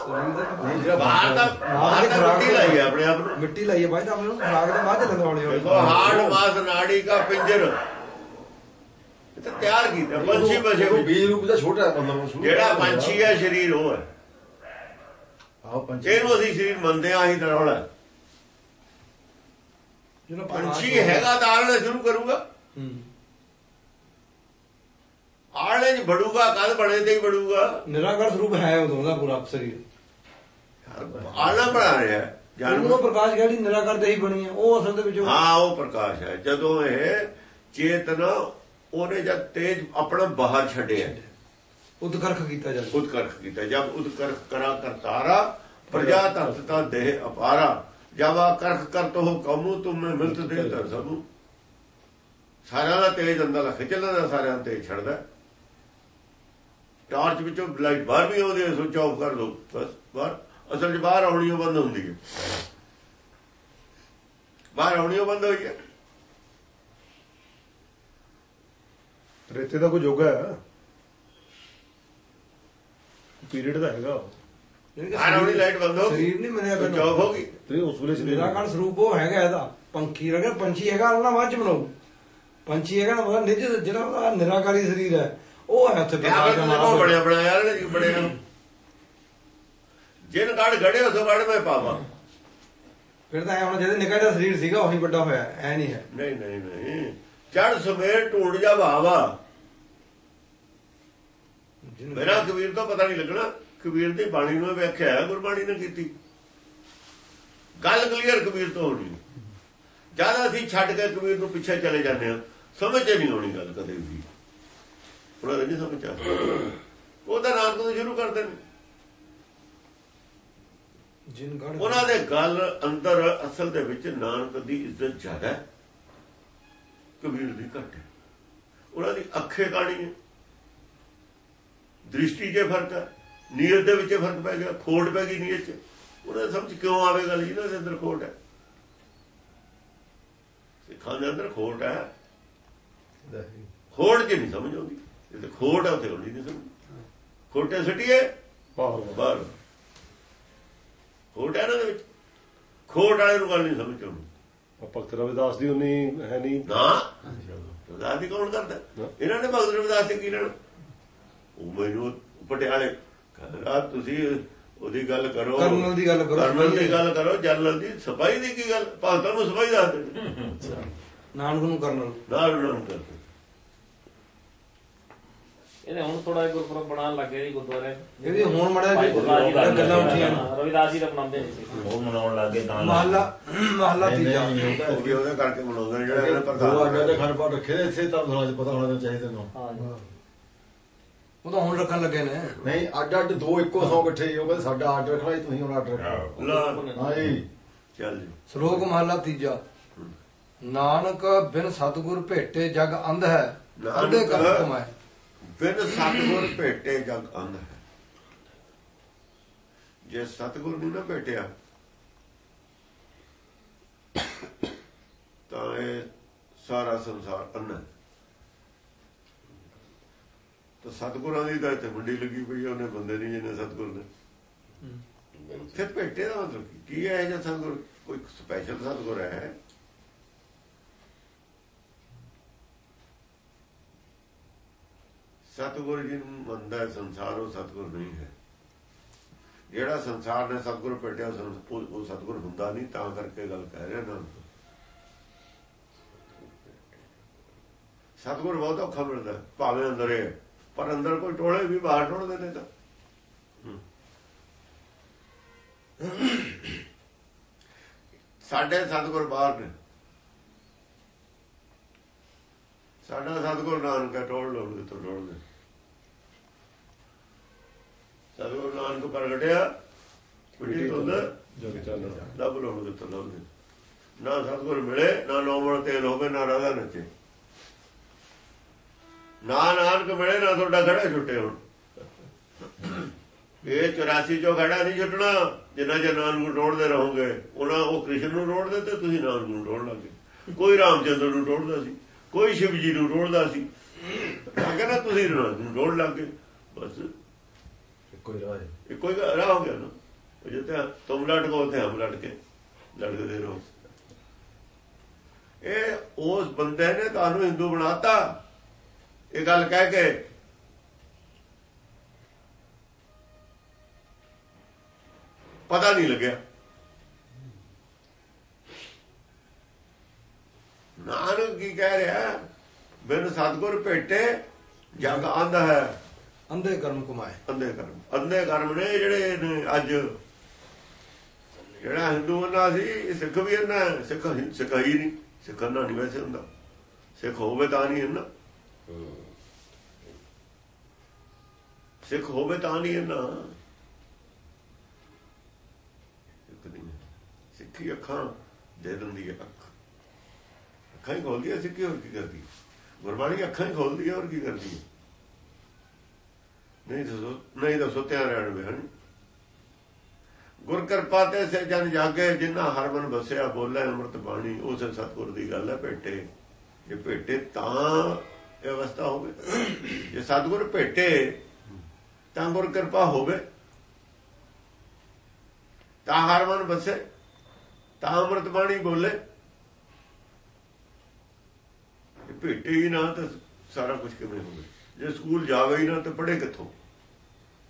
ਸਰੀਰ ਦਾ ਬਾਹਰ ਦਾ ਬਾਹਰ ਦਾ ਮਿੱਟੀ ਲਾਈ ਹੈ ਆਪਣੇ ਆਪ ਨੂੰ। ਮਿੱਟੀ ਲਾਈ ਹੈ ਬਾਅਦ ਚ ਆਪਣੇ ਖਰਾਕ ਦੇ ਬਾਅਦ ਚ ਲਗਾਉਣੀ ਹੋਣੀ ਦੇਖੋ ਹਾਰਡ ਮਾਸ ਨਾੜੀ ਦਾ ਪਿੰਜਰ। ਇਹ ਤਾਂ ਤਿਆਰ ਕੀਤਾ। ਪੰਛੀ ਬਸੇ ਉਹ ਵਿੱਚ। ਬੀਜ ਰੂਪ ਦਾ ਛੋਟਾ ਹੈ ਮਤਲਬ ਸ਼ੁਰੂ ਜਿਹੜਾ ਪੰਛੀ ਹੈ ਸਰੀਰ ਉਹ ਹੈ। ਆਹ ਪੰਛੀ ਇਹਨੂੰ ਅਸੀਂ ਸਰੀਰ ਮੰਨਦੇ ਆਂ ਹੀ ਤਰੌਲਾ ਹੈ। ਜਿਹੜਾ ਪੰਛੀ ਹੈਗਾ ਤਾਂ ਆਲਣੇ ਸ਼ੁਰੂ ਕਰੂਗਾ। ਹੂੰ। ਆਲਣੇ 'ਚ ਬੜੂਗਾ ਕਦ ਬਣੇ ਤੇ ਹੀ ਬੜੂਗਾ ਨਿਰਾਕਾਰ ਸਰੂਪ ਹੈ ਉਦੋਂ ਦਾ ਪੂਰਾ ਸਰੀਰ। ਆਲਣਾ ਬਣਾ ਰਿਹਾ ਜਾਨਵਰ। ਉਹ ਪ੍ਰਕਾਸ਼ ਜਿਹੜੀ ਨਿਰਾਕਾਰ ਦੇ ਹੀ ਬਣੀ ਹੈ ਉਹ ਅਸਲ ਦੇ ਵਿੱਚ ਹਾਂ ਉਹ ਪ੍ਰਕਾਸ਼ ਹੈ। ਜਦੋਂ ਇਹ ਚੇਤਨ ਉਹਨੇ ਜਦ ਤੇਜ ਆਪਣਾ ਬਾਹਰ ਛੱਡਿਆ। ਉਦਕਰਖ ਕੀਤਾ ਜਾਂਦਾ ਉਤਕਰਖ ਕੀਤਾ। ਜਦ ਉਤਕਰਖ ਕਰਾ ਕਰਤਾਰਾ ਤਾ ਦੇਹ ਅਪਾਰਾ। ਜਬ ਆ ਕਰਖ ਕਰਤ ਹੋ ਕਮੂ ਤੁਮ ਮਿਲਤ ਦੇ ਧਰ ਸਭੂ। ਸਾਰਿਆਂ ਦਾ ਤੇਜ ਅੰਦਰ ਲੱਖ ਚੱਲਦਾ ਸਾਰਿਆਂ ਦਾ ਤੇਜ ਛੱਡਦਾ। ਟਾਰਚ ਵਿੱਚੋਂ ਲਾਈਟ ਬਾਹਰ ਵੀ ਆਉਂਦੀ ਹੈ ਸੁੱਚ ਆਫ ਕਰ ਦੋ ਬਸ ਬਾਹਰ। ਅਸਲ 'ਚ ਬਾਹਰ ਆਉਣੀ ਬੰਦ ਹੁੰਦੀ ਹੈ। ਬਾਹਰ ਆਉਣੀ ਬੰਦ ਹੋਈ ਹੈ। ਰੇਤੇ ਦਾ ਕੋਈ ਯੋਗਾ ਹੈ। ਪੀਰੀਅਡ ਦਾ ਹੈਗਾ ਉਹ। ਯਾਨੀ ਕਿ ਬਾਹਰ ਆਉਣੀ ਲਾਈਟ ਬੰਦ ਹੋ ਗਈ। ਸਰੀਰ ਨਹੀਂ ਮੰਨਿਆ ਸੁੱਚ ਕਰਨਾ ਆਫ ਹੋ ਗਈ? ਤੇ ਉਸ ਵੇਲੇ ਸਰੀਰ ਨਿਰਾਕਾਰ ਸਰੂਪ ਉਹ ਹੈਗਾ ਇਹਦਾ। ਪੰਖੀ ਰਗਾ ਪੰਛੀ ਹੈਗਾ ਉਹਨਾਂ ਬਾਅਦ ਚ ਬਣਾਉ ਪੰਛੀ ਹੈਗਾ ਨਾ ਉਹਦਾ ਨਿਜ ਜਿਹੜਾ ਉਹਦਾ ਨਿਰਾਕਾਰੀ ਸਰੀਰ ਹੈ ਉਹ ਹੈ ਉੱਥੇ ਵਿਆਹ ਪ੍ਰਕਾਸ਼ ਵਿੱਚ ਦਾ ਉਹ ਮਾਰਾ ਬਣਿਆ ਬਣਾਇਆ ਇਹਨੇ ਜੀ ਬਣਿਆ ਜਿਨ ਗੜ ਗੜੇ ਸੋ ਗੜ ਮੈਂ ਪਾਵਾਂ। ਫਿਰ ਤਾਂ ਐ ਹੁਣ ਜਿਹਦੇ ਨਿਕਾ ਜਿਹਾ ਸਰੀਰ ਸੀਗਾ ਉਹੀ ਵੱਡਾ ਹੋਇਆ ਐ ਨਹੀਂ ਹੈ। ਨਹੀਂ ਨਹੀਂ ਨਹੀਂ। ਚੜ ਸਮੇਰ ਢੂੰਡ ਜਾ ਭਾਵਾ ਜਿਹਨੂੰ- ਮੇਰਾ ਕਬੀਰ ਤੋਂ ਪਤਾ ਨਹੀਂ ਲੱਗਣਾ। ਕਬੀਰ ਦੀ ਬਾਣੀ ਨੂੰ ਵਿਆਖਿਆ ਹੈ ਗੁਰਬਾਣੀ ਨੇ ਕੀਤੀ। ਗੱਲ ਕਲੀਅਰ ਕਬੀਰ ਤੋਂ ਹੋਣੀ। ਜ਼ਿਆਦਾ ਅਸੀਂ ਛੱਡ ਕੇ ਕਬੀਰ ਨੂੰ ਪਿੱਛੇ ਚਲੇ ਜਾਂਦੇ ਹਾਂ ਸਮਝ ਨਹੀਂ ਆਉਣੀ ਗੱਲ ਕਦੇ ਵੀ। ਉਹਨਾਂ ਨਹੀਂ ਸਮਝ ਆ ਉਹ ਤਾਂ ਨਾਮ ਤੋਂ ਸ਼ੁਰੂ ਕਰਦੇ ਨੇ ਜਿਨ ਗੜ ਉਹਨਾਂ ਦੇ ਗੱਲ ਅੰਦਰ ਅਸਲ ਦੇ ਵਿੱਚ ਨਾਨਕ ਦੀ ਇੱਜ਼ਤ ਜ਼ਿਆਦਾ ਹੈ। ਕਬੀਰ ਦੀ ਘੱਟ ਹੈ। ਉਹਨਾਂ ਦੀ ਅੱਖੇ ਕਾਣੀ ਹੈ। ਦ੍ਰਿਸ਼ਟੀ 'ਚ ਫ਼ਰਕ ਹੈ। ਨੀਅਤ ਦੇ ਵਿੱਚ ਫ਼ਰਕ ਪੈ ਗਿਆ ਖੋਟ ਪੈ ਗਈ ਨੀਅਤ 'ਚ। ਉਹਨਾਂ ਸਮਝ ਕਿਉਂ ਆਵੇ ਗੱਲ? ਜਿਹਨਾਂ ਦੇ ਅੰਦਰ ਖੋਟ ਹੈ। ਸਿੱਖਾਂ ਦੇ ਅੰਦਰ ਖੋਟ ਹੈ। ਖੋਟ 'ਚ ਨਹੀਂ ਸਮਝ ਆਉਂਦੀ। ਜੇ ਖੋਟ ਹੈ ਉੱਥੇ ਆਉਂਦੀ ਨਹੀਂ ਸਮਝ। ਖੋਟੇ ਸਟੀਏ ਬਾਹਰ। ਖੋਟ ਹੈ ਨਾ ਦੇ ਵਿੱਚ। ਖੋਟ ਵਾਲੇ ਨੂੰ ਗੱਲ ਨਹੀਂ ਸਮਝ ਆਉਂਦੀ। ਭਗਤ ਰਵਿਦਾਸ ਦੀ ਉਨੀ ਹੈ ਨਹੀਂ ਨਾ। ਰਵਿਦਾਸ ਦੀ ਕੌਣ ਕਰਦਾ? ਇਹਨਾਂ ਨੇ ਭਗਤ ਰਵਿਦਾਸ ਤੇ ਕੀ ਲੈਣਾ? ਉਹ ਮੈਨੂੰ ਪਟਿਆਲੇ ਕਹਿੰਦਾ ਤੁਸੀਂ ਉਹਦੀ ਗੱਲ ਕਰੋ। ਕਰਨਲ ਦੀ ਗੱਲ ਕਰੋ, ਕਰਨਲ ਦੀ ਗੱਲ ਕਰੋ ਜਨਰਲ ਦੀ ਸਿਪਾਹੀ ਦੀ ਕੀ ਗੱਲ? ਭਗਤਾਂ ਨੂੰ ਸਿਪਾਹੀ ਦੱਸ ਦੇ। ਨਾਨਕ ਨੂੰ ਕਰਨਲ। ਨਾਲ ਉਹਨਾਂ ਨੂੰ ਕਰਦੇ ਇਹਦੇ ਹੁਣ ਥੋੜਾ ਜਿਹਾ ਗੁਰਪੁਰਬ ਬਣਾਉਣ ਲੱਗੇ ਜੀ ਗੁਰਦੁਆਰੇ। ਇਹਦੀ ਹੁਣ ਜੀ ਦਾ ਗੱਲਾਂ ਉੱਠੀਆਂ। ਰਵਿਦਾਸ ਜੀ ਦਾ ਬਣਾਉਂਦੇ ਸੀ ਉਹ ਮਨਾਉਣ ਲੱਗੇ ਤਾਂ ਮਹੱਲਾ ਮਹੱਲਾ ਤੀਜਾ। ਉਹ ਉਹ ਵੀ ਉਹਦੇ ਕਰਕੇ ਮਨਾਉਂਦੇ ਜਿਹੜਾ ਇਹਨਾਂ ਦੋ ਆਗਿਆ ਦੇ ਪ੍ਰਧਾਨ ਖੰਡ ਪਾਠ ਰੱਖੇ ਇੱਥੇ ਤਾਂ ਤੁਹਾਨੂੰ ਪਤਾ ਹੋਣਾ ਚਾਹੀਦਾ ਨੂੰ ਹਾਂ ਜੀ। ਉਹ ਤਾਂ ਹੁਣ ਰੱਖਣ ਲੱਗੇ ਨੇ। ਨਹੀਂ ਅੱਡ ਅੱਡ ਦੋ ਇੱਕੋ ਸੌ ਇਕੱਠੇ ਹੀ ਉਹ ਕਹਿੰਦੇ ਸਾਡਾ ਆਰਡਰ ਰੱਖਣਾ ਜੀ, ਤੁਸੀਂ ਹੁਣ ਆਰਡਰ ਰੱਖੋ ਲਾ। ਹਾਂ ਜੀ। ਚੱਲ ਜੀ। ਸ਼ਲੋਕ ਮਹੱਲਾ ਤੀਜਾ। ਨਾਨਕ ਬਿਨ ਸਤਗੁਰ ਭੇਟੇ ਜਗ ਅੰਧ ਹੈ ਅੰਧੇ ਕਰ ਕਮਾਏ ਬਿਨ ਸਤਗੁਰ ਭੇਟੇ ਜਗ ਅੰਧ ਹੈ। ਜੇ ਸਤਗੁਰ ਨੂੰ ਨਾ ਭੇਟਿਆ ਤਾਂ ਇਹ ਸਾਰਾ ਸੰਸਾਰ ਅੰਨਾ ਹੈ। ਤਾਂ ਸਤਗੁਰਾਂ ਦੀ ਤਾਂ ਇੱਥੇ ਮੰਡੀ ਲੱਗੀ ਪਈ ਹੈ ਉਹਨੇ ਬੰਦੇ ਨਹੀਂ ਜਿਹਨੇ ਸਤਗੁਰ ਨੇ ਫਿਰ ਭੇਟੇ ਦਾ ਮਤਲਬ ਕੀ? ਹੈ ਜੇ ਸਤਗੁਰ? ਕੋਈ ਸਪੈਸ਼ਲ ਸਤਗੁਰ ਹੈ? ਸਤਗੁਰ ਜੀ ਨੂੰ ਮੰਨਦਾ ਸੰਸਾਰ ਉਹ ਸਤਗੁਰ ਨਹੀਂ ਹੈ। ਜਿਹੜਾ ਸੰਸਾਰ ਨੇ ਸਤਗੁਰ ਭੇਟਿਆ ਉਹ ਸੰਸ- ਸਤਗੁਰ ਹੁੰਦਾ ਨਹੀਂ, ਤਾਂ ਕਰਕੇ ਗੱਲ ਕਹਿ ਰਿਹਾ ਨਾ। ਸਤਗੁਰ ਬਹੁਤ ਔਖਾ ਮਿਲਦਾ, ਭਾਵੇਂ ਅੰਦਰ ਹੈ। ਪਰ ਅੰਦਰ ਕੋਈ ਟੋਲੇ ਵੀ ਬਾਹਰ ਟੋਲਦੇ ਨੇ ਤਾਂ। ਸਾਡੇ ਸਤਗੁਰ ਬਾਹਰ ਨੇ। ਸਾਡਾ ਸਤਗੁਰ ਨਾਨਕ ਟੋਲ ਲੋੜ ਤੋਂ ਟੋਲਦੇ ਸਤਗੁਰ ਨਾਨਕ ਪ੍ਰਗਟਿਆ ਕੁੜੀ ਤੋਂ ਜਗ ਚਾਨਣਾ ਲੱਭ ਲੋੜ ਤੋਂ ਲੱਭਦੇ ਨਾ ਸਤਗੁਰ ਮਿਲੇ ਨਾ ਨੋਮਣ ਤੇਲ ਹੋਵੇ ਨਾ ਰਾਧਾ ਨੱਚੇ। ਨਾ ਨਾਨਕ ਮਿਲੇ ਨਾ ਤੁਹਾਡਾ ਖੜਾ ਛੁੱਟੇ ਹੁਣ। ਇਹ 84 ਚੋਂ ਖੜਾ ਨਹੀਂ ਛੁੱਟਣਾ। ਜਿੰਨਾ ਚਿਰ ਨਾਨਕ ਨੂੰ ਰੋੜਦੇ ਰਹੋਗੇ ਉਹਨਾਂ ਉਹ ਕ੍ਰਿਸ਼ਨ ਨੂੰ ਰੋੜਦੇ ਤੇ ਤੁਸੀਂ ਨਾਨਕ ਨੂੰ ਰੋੜ ਲੱਗੇ ਕੋਈ ਰਾਮਚੰਦਰ ਨੂੰ ਰੋੜਦਾ ਸੀ ਕੋਈ ਸ਼ਿਵ ਜੀ ਨੂੰ ਰੋੜਦਾ ਸੀ। ਅਗਰ ਨਾ ਤੁਸੀਂ ਨਾਨਕ ਨੂੰ ਰੋੜ ਲੱਗੇ ਬਸ। ਹੀ ਰਾਹ ਹੀ। ਰਾਹ ਹੋ ਗਿਆ ਨਾ। ਉਹ ਜਿੱਥੇ ਤੁਮ ਲੜ ਗੋ ਤੇ ਹਮ ਲੜ ਕੇ ਲੜਦੇ ਰਹੋ। ਇਹ ਉਸ ਬੰਦੇ ਨੇ ਤੁਹਾਨੂੰ ਹਿੰਦੂ ਬਣਾਤਾ। ਇਹ ਗੱਲ ਕਹਿ ਕੇ ਪਤਾ ਨਹੀਂ ਲੱਗਿਆ। ਨਾਨਕ ਕੀ ਕਹਿ ਰਿਹਾ ਬਿਨ ਸਤਗੁਰ ਭੇਟੇ ਜਗ ਅੰਧ ਹੈ। ਅੰਧੇ ਕਰਮ ਕਮਾਏ। ਅੰਧੇ ਕਰਮ। ਅੰਧੇ ਕਰਮ ਨੇ ਜਿਹੜੇ ਨੇ ਅੱਜ ਜਿਹੜਾ ਹਿੰਦੂ ਨਾ ਸੀ ਇਹ ਸਿੱਖ ਵੀ ਨਾ ਸਿੱਖ ਸਿੱਖ ਹੀ ਨਹੀਂ। ਸਿੱਖ ਨਾ ਨਹੀਂ ਵੈਸੇ ਹੁੰਦਾ। ਸਿੱਖ ਹੋਵੇ ਤਾਂ ਨਹੀਂ ਨਾ ਸਿੱਖ ਹੋਵੇ ਤਾਂ ਨਹੀਂ ਇਹਨਾਂ। ਸਿੱਖ ਨਹੀਂ ਸਿੱਖੀ ਅੱਖਾਂ ਦੇ ਦਿੰਦੀ ਹੈ ਅੱਖ। ਅੱਖਾਂ ਹੀ ਖੋਲਦੀ ਹੈ, ਸਿੱਖੀ ਹੋਰ ਕੀ ਕਰਦੀ ਗੁਰਬਾਣੀ ਅੱਖਾਂ ਹੀ ਖੋਲਦੀ ਹੈ, ਹੋਰ ਕੀ ਕਰਦੀ ਹੈ? ਨਹੀਂ ਦੱਸੋ ਨਹੀਂ ਦੱਸੋ ਧਿਆਨ ਰਹਿਣ ਬਿਹਨ ਗੁਰ ਕਿਰਪਾ ਤੇ ਸੇ ਜਨ ਜਾਗੇ, ਜਿਨ੍ਹਾਂ ਹਰ ਮਨ ਬਸਿਆ ਬੋਲੇ ਅੰਮ੍ਰਿਤ ਬਾਣੀ, ਉਸੇ ਸਤਿਗੁਰ ਦੀ ਗੱਲ ਹੈ ਭੇਟੇ। ਜੇ ਭੇਟੇ ਤਾਂ ਇਹ ਅਵਸਥਾ ਹੋਵੇ ਜੇ ਸਤਿਗੁਰ ਭੇਟੇ ਤਾਂ ਗੁਰ ਕਿਰਪਾ ਹੋਵੇ। ਤਾਂ ਹਰ ਮਨ ਬਸੇ ਤਾਂ ਅੰਮ੍ਰਿਤ ਬਾਣੀ ਬੋਲੇ। ਇਹ ਭੇਟੇ ਹੀ ਨਾ ਤਾਂ ਸਾਰਾ ਕੁਝ ਕਿਵੇਂ ਹੋਵੇ? ਜੇ ਸਕੂਲ ਜਾਵੇ ਹੀ ਨਾ ਤਾਂ ਪੜ੍ਹੇ ਕਿੱਥੋਂ?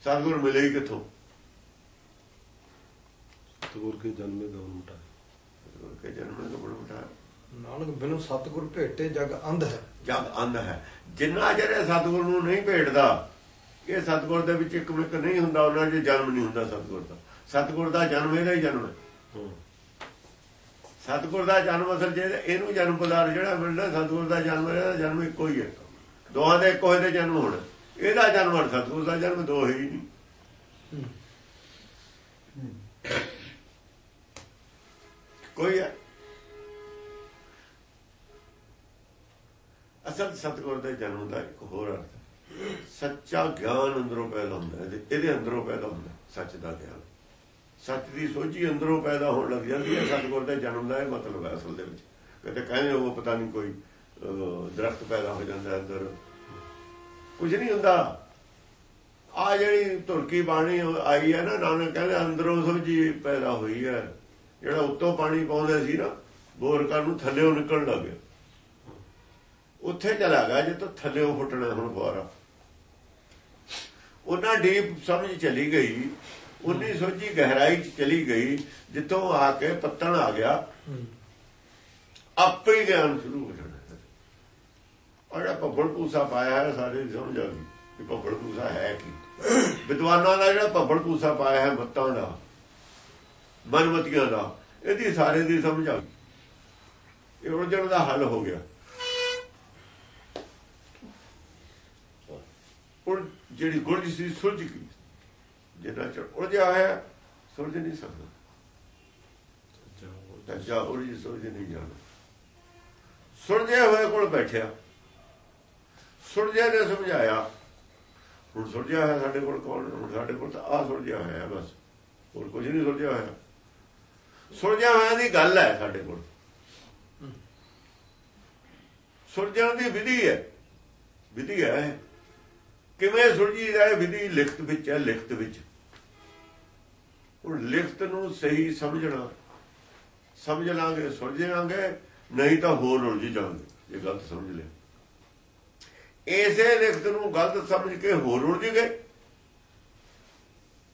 ਸਤਿਗੁਰ ਮਿਲੇ ਹੀ ਕਿੱਥੋਂ? ਤੂਰ ਕੇ ਜਨਮੇ ਦਾ ਉਲਟਾ ਕਿ ਜਨਮ ਦਾ ਬੜਾ ਮਟਾ ਨਾਨਕ ਬਿਨੁ ਸਤਿਗੁਰ ਭੇਟੇ ਜਗ ਅੰਧ ਹੈ। ਜਗ ਅੰਧ ਹੈ। ਜਿੰਨਾ ਚਿਰ ਇਹ ਸਤਿਗੁਰ ਨੂੰ ਨਹੀਂ ਭੇਟਦਾ ਇਹ ਸਤਿਗੁਰ ਦੇ ਵਿੱਚ ਇੱਕ ਮਿਕ ਨਹੀਂ ਹੁੰਦਾ ਉਹਨਾਂ 'ਚ ਜਨਮ ਨਹੀਂ ਹੁੰਦਾ ਸਤਿਗੁਰ ਦਾ। ਸਤਿਗੁਰ ਦਾ ਜਨਮ ਇਹਦਾ ਹੀ ਜਨਮ ਹੈ। ਸਤਿਗੁਰ ਦਾ ਜਨਮ ਅਸਲ ਜੇ ਇਹਨੂੰ ਜਨਮ ਪਦਾਰ ਜਿਹੜਾ ਮਿਲਦਾ ਸਤਿਗੁਰ ਦਾ ਜਨਮ ਇਹਦਾ ਜਨਮ ਇੱਕੋ ਹੀ ਹੈ। ਦੋਹਾਂ ਦੇ ਇੱਕੋ ਦੇ ਜਨਮ ਹੋਣਾ। ਇਹਦਾ ਜਨਮ ਔਰ ਸਤਿਗੁਰ ਦਾ ਜਨਮ ਦੋ ਹੀ ਨਹੀਂ। ਕੋਈ ਹੈ। ਅਸਲ ਸਤਿਗੁਰ ਦੇ ਜਨਮ ਦਾ ਇੱਕ ਹੋਰ ਅਰਥ। ਸੱਚਾ ਗਿਆਨ ਅੰਦਰੋਂ ਪੈਦਾ ਹੁੰਦਾ ਹੈ ਇਹਦੇ- ਅੰਦਰੋਂ ਪੈਦਾ ਹੁੰਦਾ ਸੱਚ ਦਾ ਗਿਆਨ। ਸੱਚ ਦੀ ਸੋਝੀ ਅੰਦਰੋਂ ਪੈਦਾ ਹੋਣ ਲੱਗ ਜਾਂਦੀ ਹੈ ਸਤਿਗੁਰ ਦੇ ਜਨਮ ਦਾ ਇਹ ਮਤਲਬ ਹੈ ਅਸਲ ਦੇ ਵਿੱਚ। ਕਿਤੇ ਕਹਿੰਦੇ ਉਹ ਪਤਾ ਨਹੀਂ ਕੋਈ ਦਰਖਤ ਪੈਦਾ ਹੋ ਜਾਂਦਾ ਅੰਦਰ। ਕੁਝ ਨਹੀਂ ਹੁੰਦਾ। ਆ ਜਿਹੜੀ ਤੁਰਕੀ ਬਾਣੀ ਆਈ ਹੈ ਨਾ, ਨਾਨਕ ਕਹਿੰਦੇ ਅੰਦਰੋਂ ਸੋਝੀ ਪੈਦਾ ਹੋਈ ਹੈ। ਜਿਹੜਾ ਉੱਤੋਂ ਪਾਣੀ ਪਾਉਂਦੇ ਸੀ ਨਾ, ਬੋਰਕਾਂ ਨੂੰ ਥੱਲੇੋਂ ਨਿਕਲਣ ਲੱਗ ਗਿਆ। ਉੱਥੇ ਚਲਾ ਗਿਆ ਜੇ ਜਿੱਥੋਂ ਥੱਲੇੋਂ ਫੁੱਟਣਾ ਹੁਣ ਫੁਆਰਾ ਉਹਨਾਂ ਡੀਪ ਸਮਝ ਚਲੀ ਗਈ ਉਨੀ ਸੋਝੀ ਗਹਿਰਾਈ ਚ ਚਲੀ ਗਈ ਜਿੱਥੋਂ ਆ ਕੇ ਪੱਤਣ ਆ ਗਿਆ। ਆਪੇ ਹੀ ਗਿਆਨ ਸ਼ੁਰੂ ਹੋ ਜਾਣਾ ਔਰ ਜਿਹੜਾ ਭੱਬੜ ਪੂਸਾ ਪਾਇਆ ਹੈ ਦੀ ਸਮਝ ਆ ਗਈ ਕਿ ਭੱਬੜ ਪੂਸਾ ਹੈ ਕੀ। ਵਿਦਵਾਨਾਂ ਦਾ ਜਿਹੜਾ ਭੱਬੜ ਪੂਸਾ ਪਾਇਆ ਹੈ ਮੱਤਾਂ ਦਾ ਮਨਮਤੀਆਂ ਦਾ ਇਹਦੀ ਸਾਰੇ ਦੀ ਸਮਝ ਆ ਗਈ। ਇਹ ਉਲਝਣ ਦਾ ਹੱਲ ਹੋ ਗਿਆ। ਉਹ ਜਿਹੜੀ ਗੁਰਜ ਸੀ ਸੁਲਝ ਗਈ। ਜਿੰਨਾ ਚਿਰ ਉਲਝਿਆ ਹੋਇਆ ਸੁਲਝ ਨਹੀਂ ਸਕਦਾ। ਤਾਂ ਉਲਝ ਸੁਲਝ ਨਹੀਂ ਜਾਣਾ। ਸੁਲਝੇ ਹੋਏ ਕੋਲ ਬੈਠਿਆ। ਸੁਲਝਿਆ ਨੇ ਸਮਝਾਇਆ, ਹੁਣ ਸੁਲਝਿਆ ਹੈ ਸਾਡੇ ਕੋਲ ਕੌਣ? ਸਾਡੇ ਕੋਲ ਤਾਂ ਆ ਸੁਲਝਿਆ ਹੋਇਆ ਬਸ। ਹੋਰ ਕੁਝ ਨਹੀਂ ਸੁਲਝਿਆ ਹੋਇਆ। ਸੁਲਝਿਆ ਹੋਇਆ ਦੀ ਗੱਲ ਹੈ ਸਾਡੇ ਕੋਲ। ਸੁਲਝਣ ਦੀ ਵਿਧੀ ਹੈ। ਵਿਧੀ ਹੈ ਇਹ। ਕਿਵੇਂ ਸੁਲਝੀ ਜਾਏ ਵਿਧੀ ਲਿਖਤ ਵਿੱਚ ਹੈ ਲਿਖਤ ਵਿੱਚ? ਉਹ ਲਿਖਤ ਨੂੰ ਸਹੀ ਸਮਝਣਾ, ਸਮਝ ਲਾਂਗੇ, ਸੁਲਝ ਲਾਂਗੇ, ਨਹੀਂ ਤਾਂ ਹੋਰ ਉਲਝ ਜਾਵਾਂਗੇ ਇਹ ਗਲਤ ਸਮਝ ਲਿਆ। ਇਸੇ ਲਿਖਤ ਨੂੰ ਗਲਤ ਸਮਝ ਕੇ ਹੋਰ ਉਲਝ ਗਏ।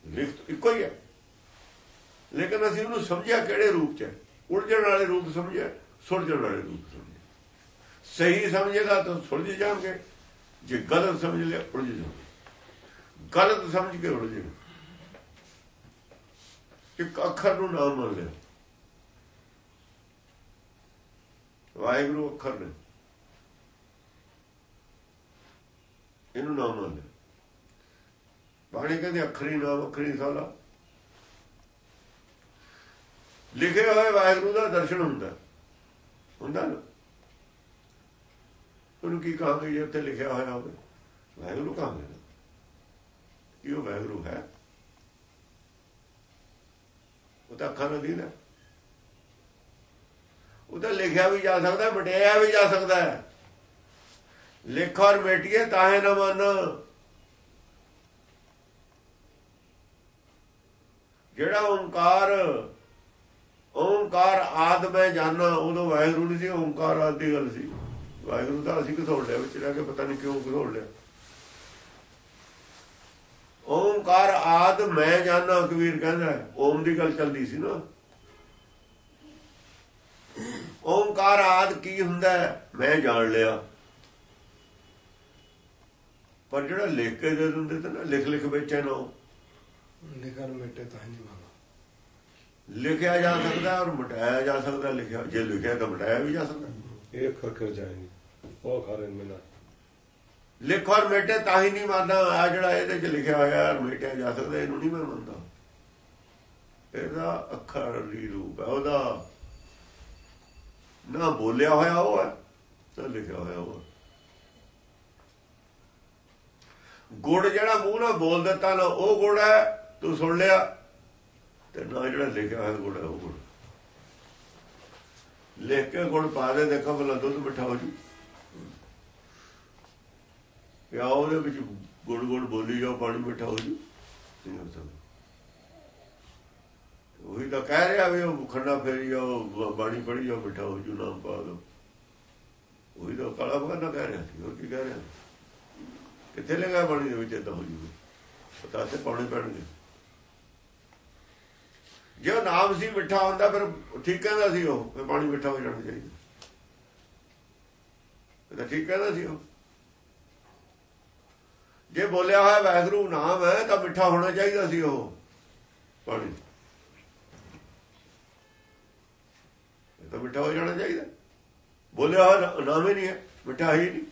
ਲਿਖਤ ਇੱਕੋ ਹੀ ਹੈ। ਲੇਕਿਨ ਅਸੀਂ ਉਹਨੂੰ ਸਮਝਿਆ ਕਿਹੜੇ ਰੂਪ ਚ ਹੈ? ਉਲਝਣ ਵਾਲੇ ਰੂਪ ਸਮਝਿਆ, ਸੁਲਝਣ ਵਾਲੇ ਰੂਪ ਸਮਝਿਆ। ਸਹੀ ਸਮਝੇਗਾ ਤਾਂ ਸੁਲਝ ਜਾਵਾਂਗੇ ਜੇ ਗਲਤ ਸਮਝ ਲਿਆ, ਉਲਝ ਜਾਵਾਂਗੇ ਗਲਤ ਸਮਝ ਕੇ ਉਲਝ ਜਾਵਾਂਗੇ ਇੱਕ ਅੱਖਰ ਨੂੰ ਨਾ ਮੰਨ ਲਿਆ। ਵਾਹਿਗੁਰੂ ਅੱਖਰ ਨੇ। ਇਹਨੂੰ ਨਾ ਮੰਨ ਲਿਆ। ਬਾਣੀ ਕਹਿੰਦੇ, ਅੱਖਰੀ ਨਾਮ, ਅੱਖਰੀ ਸਾਲਾ। ਲਿਖੇ ਹੋਏ ਵਾਹਿਗੁਰੂ ਦਾ ਦਰਸ਼ਨ ਹੁੰਦਾ। ਹੁੰਦਾ ਨਾ? ਉਹਨੂੰ ਕੀ ਕਹਾਂਗੇ ਜੇ ਉੱਤੇ ਲਿਖਿਆ ਹੋਇਆ ਹੋਵੇ। ਵਾਹਿਗੁਰੂ ਕਹਾਂਗੇ ਨਾ? ਉਹ ਵਾਹਿਗੁਰੂ ਹੈ? ਉਹ ਤਾਂ ਅੱਖਾਂ ਨਾਲ ਦੀਦਾ ਉਹ ਤਾਂ ਲਿਖਿਆ ਵੀ ਜਾ ਸਕਦਾ ਮਟਿਆਇਆ ਵੀ ਜਾ ਸਕਦਾ ਹੈ। ਲਿਖ ਔਰ ਮੇਟੀਏ ਤਾਹੇ ਨਾ ਮਨ। ਜਿਹੜਾ ਓੰਕਾਰ ਓੰਕਾਰ ਆਦ ਮੈਂ ਜਾਣਾ ਉਦੋਂ ਵਾਹਿਗੁਰੂ ਨਹੀਂ ਸੀ, ਓੰਕਾਰ ਆਦ ਦੀ ਗੱਲ ਸੀ। ਵਾਹਿਗੁਰੂ ਦਾ ਅਸੀਂ ਘਸੋੜ ਲਿਆ ਵਿੱਚ ਰਹਿ ਕੇ ਪਤਾ ਨਹੀਂ ਕਿਉਂ ਘਸੋੜ ਲਿਆ। ਓੰਕਾਰ ਆਦ ਮੈਂ ਜਾਣਾ ਕਬੀਰ ਕਹਿੰਦਾ। ਓਮ ਦੀ ਗੱਲ ਚੱਲਦੀ ਸੀ ਨਾ। ਓੰਕਾਰ ਆਦ ਕੀ ਹੁੰਦਾ? ਮੈਂ ਜਾਣ ਲਿਆ। ਪਰ ਜਿਹੜਾ ਲਿਖ ਕੇ ਦੇ ਦਿੰਦੇ ਤੇ ਨਾ ਲਿਖ ਲਿਖ ਵਿੱਚ ਨਾ ਨਿਕਰ ਮੇਟੇ ਤਾਂ ਮੰਗਾ ਲਿਖਿਆ ਜਾ ਸਕਦਾ ਔਰ ਮਿਟਾਇਆ ਜਾ ਸਕਦਾ ਲਿਖਿਆ ਜੇ ਲਿਖਿਆ ਤਾਂ ਮਿਟਾਇਆ ਵੀ ਜਾ ਸਕਦਾ ਇਹ ਅੱਖਰ ਕਰ ਜਾਏਗੀ? ਉਹ ਖਾਰੇ ਮੈਨਾਂ ਲਿਖ ਔਰ ਮਿਟੇ, ਤਾਂ ਹੀ ਨਹੀਂ ਮੰਨਦਾ। ਆ ਜਿਹੜਾ ਇਹਦੇ 'ਚ ਲਿਖਿਆ ਹੋਇਆ, ਔਰ ਮਿਟਿਆ ਜਾ ਸਕਦਾ, ਇਹਨੂੰ ਨਹੀਂ ਮੈਂ ਮੰਨਦਾ। ਇਹਦਾ ਅੱਖਰ ਰੂਪ ਹੈ, ਉਹਦਾ ਨਾ ਬੋਲਿਆ ਹੋਇਆ ਉਹ ਹੈ ਤਾਂ ਲਿਖਿਆ ਹੋਇਆ ਉਹ ਗੁੜ ਜਿਹੜਾ ਮੂੰਹ ਨਾਲ ਬੋਲ ਦਿੱਤਾ ਨਾ, ਉਹ ਗੁੜ ਹੈ, ਤੂੰ ਸੁਣ ਲਿਆ। ਤੇ ਨਾ ਜਿਹੜਾ ਲਿਖਿਆ ਹੋਇਆ ਗੁੜ ਹੈ, ਉਹ ਗੁੜ। ਲਿਖ ਕੇ ਗੁੜ ਪਾ ਦੇ, ਦੇਖੋ ਭਲਾ ਦੁੱਧ ਮਿੱਠਾ ਹੋ ਜੂ। ਪਿਆ ਉਹਦੇ ਵਿੱਚ ਗੁੜ ਗੁੜ ਬੋਲੀ ਜਾਓ, ਪਾਣੀ ਮਿੱਠਾ ਹੋ ਜੂ। ਨਹੀਂ ਹੋ ਸਕਦਾ। ਉਹੀ ਤਾਂ ਕਹਿ ਰਿਹਾ ਵੀ ਉਹ ਖੰਡਾ ਫੇਰੀ ਜਾਓ ਬ- ਬਾਣੀ ਪੜੀ ਜਾਓ, ਮਿੱਠਾ ਹੋ ਜੂ, ਨਾਮ ਪਾ ਦੋ ਉਹੀ ਤਾਂ ਕਾਲਾ ਬਗਾਨਾ ਕਹਿ ਰਿਹਾ ਸੀ, ਹੋਰ ਕੀ ਕਹਿ ਰਿਹਾ ਸੀ? ਕਿੱਥੇ ਲਗਾ ਪਾਣੀ ਦੇ ਵਿੱਚ ਇਦਾਂ ਹੋ ਜੂਗਾ? ਪਤਾ ਤੇ ਪਾਉਣੇ ਪੈਣਗੇ। ਜੇ ਉਹ ਨਾਮ ਸੀ ਮਿੱਠਾ ਹੁੰਦਾ, ਫਿਰ ਠੀਕ ਕਹਿੰਦਾ ਸੀ ਉਹ, ਫਿਰ ਪਾਣੀ ਮਿੱਠਾ ਹੋ ਜਾਣਾ ਚਾਹੀਦਾ। ਇਹ ਤਾਂ ਠੀਕ ਕਹਿੰਦਾ ਸੀ ਉਹ। ਜੇ ਬੋਲਿਆ ਹੋਇਆ ਵਾਹਿਗੁਰੂ ਨਾਮ ਹੈ ਤਾਂ ਮਿੱਠਾ ਹੋਣਾ ਚਾਹੀਦਾ ਸੀ ਉਹ। ਪਾਣੀ। ਇਹ ਤਾਂ ਮਿੱਠਾ ਹੋ ਜਾਣਾ ਚਾਹੀਦਾ। ਬੋਲਿਆ ਹੋਇਆ ਨਾਮ ਹੀ ਨਹੀਂ ਹੈ ਮਿੱਠਾ ਹੀ ਨਹੀਂ।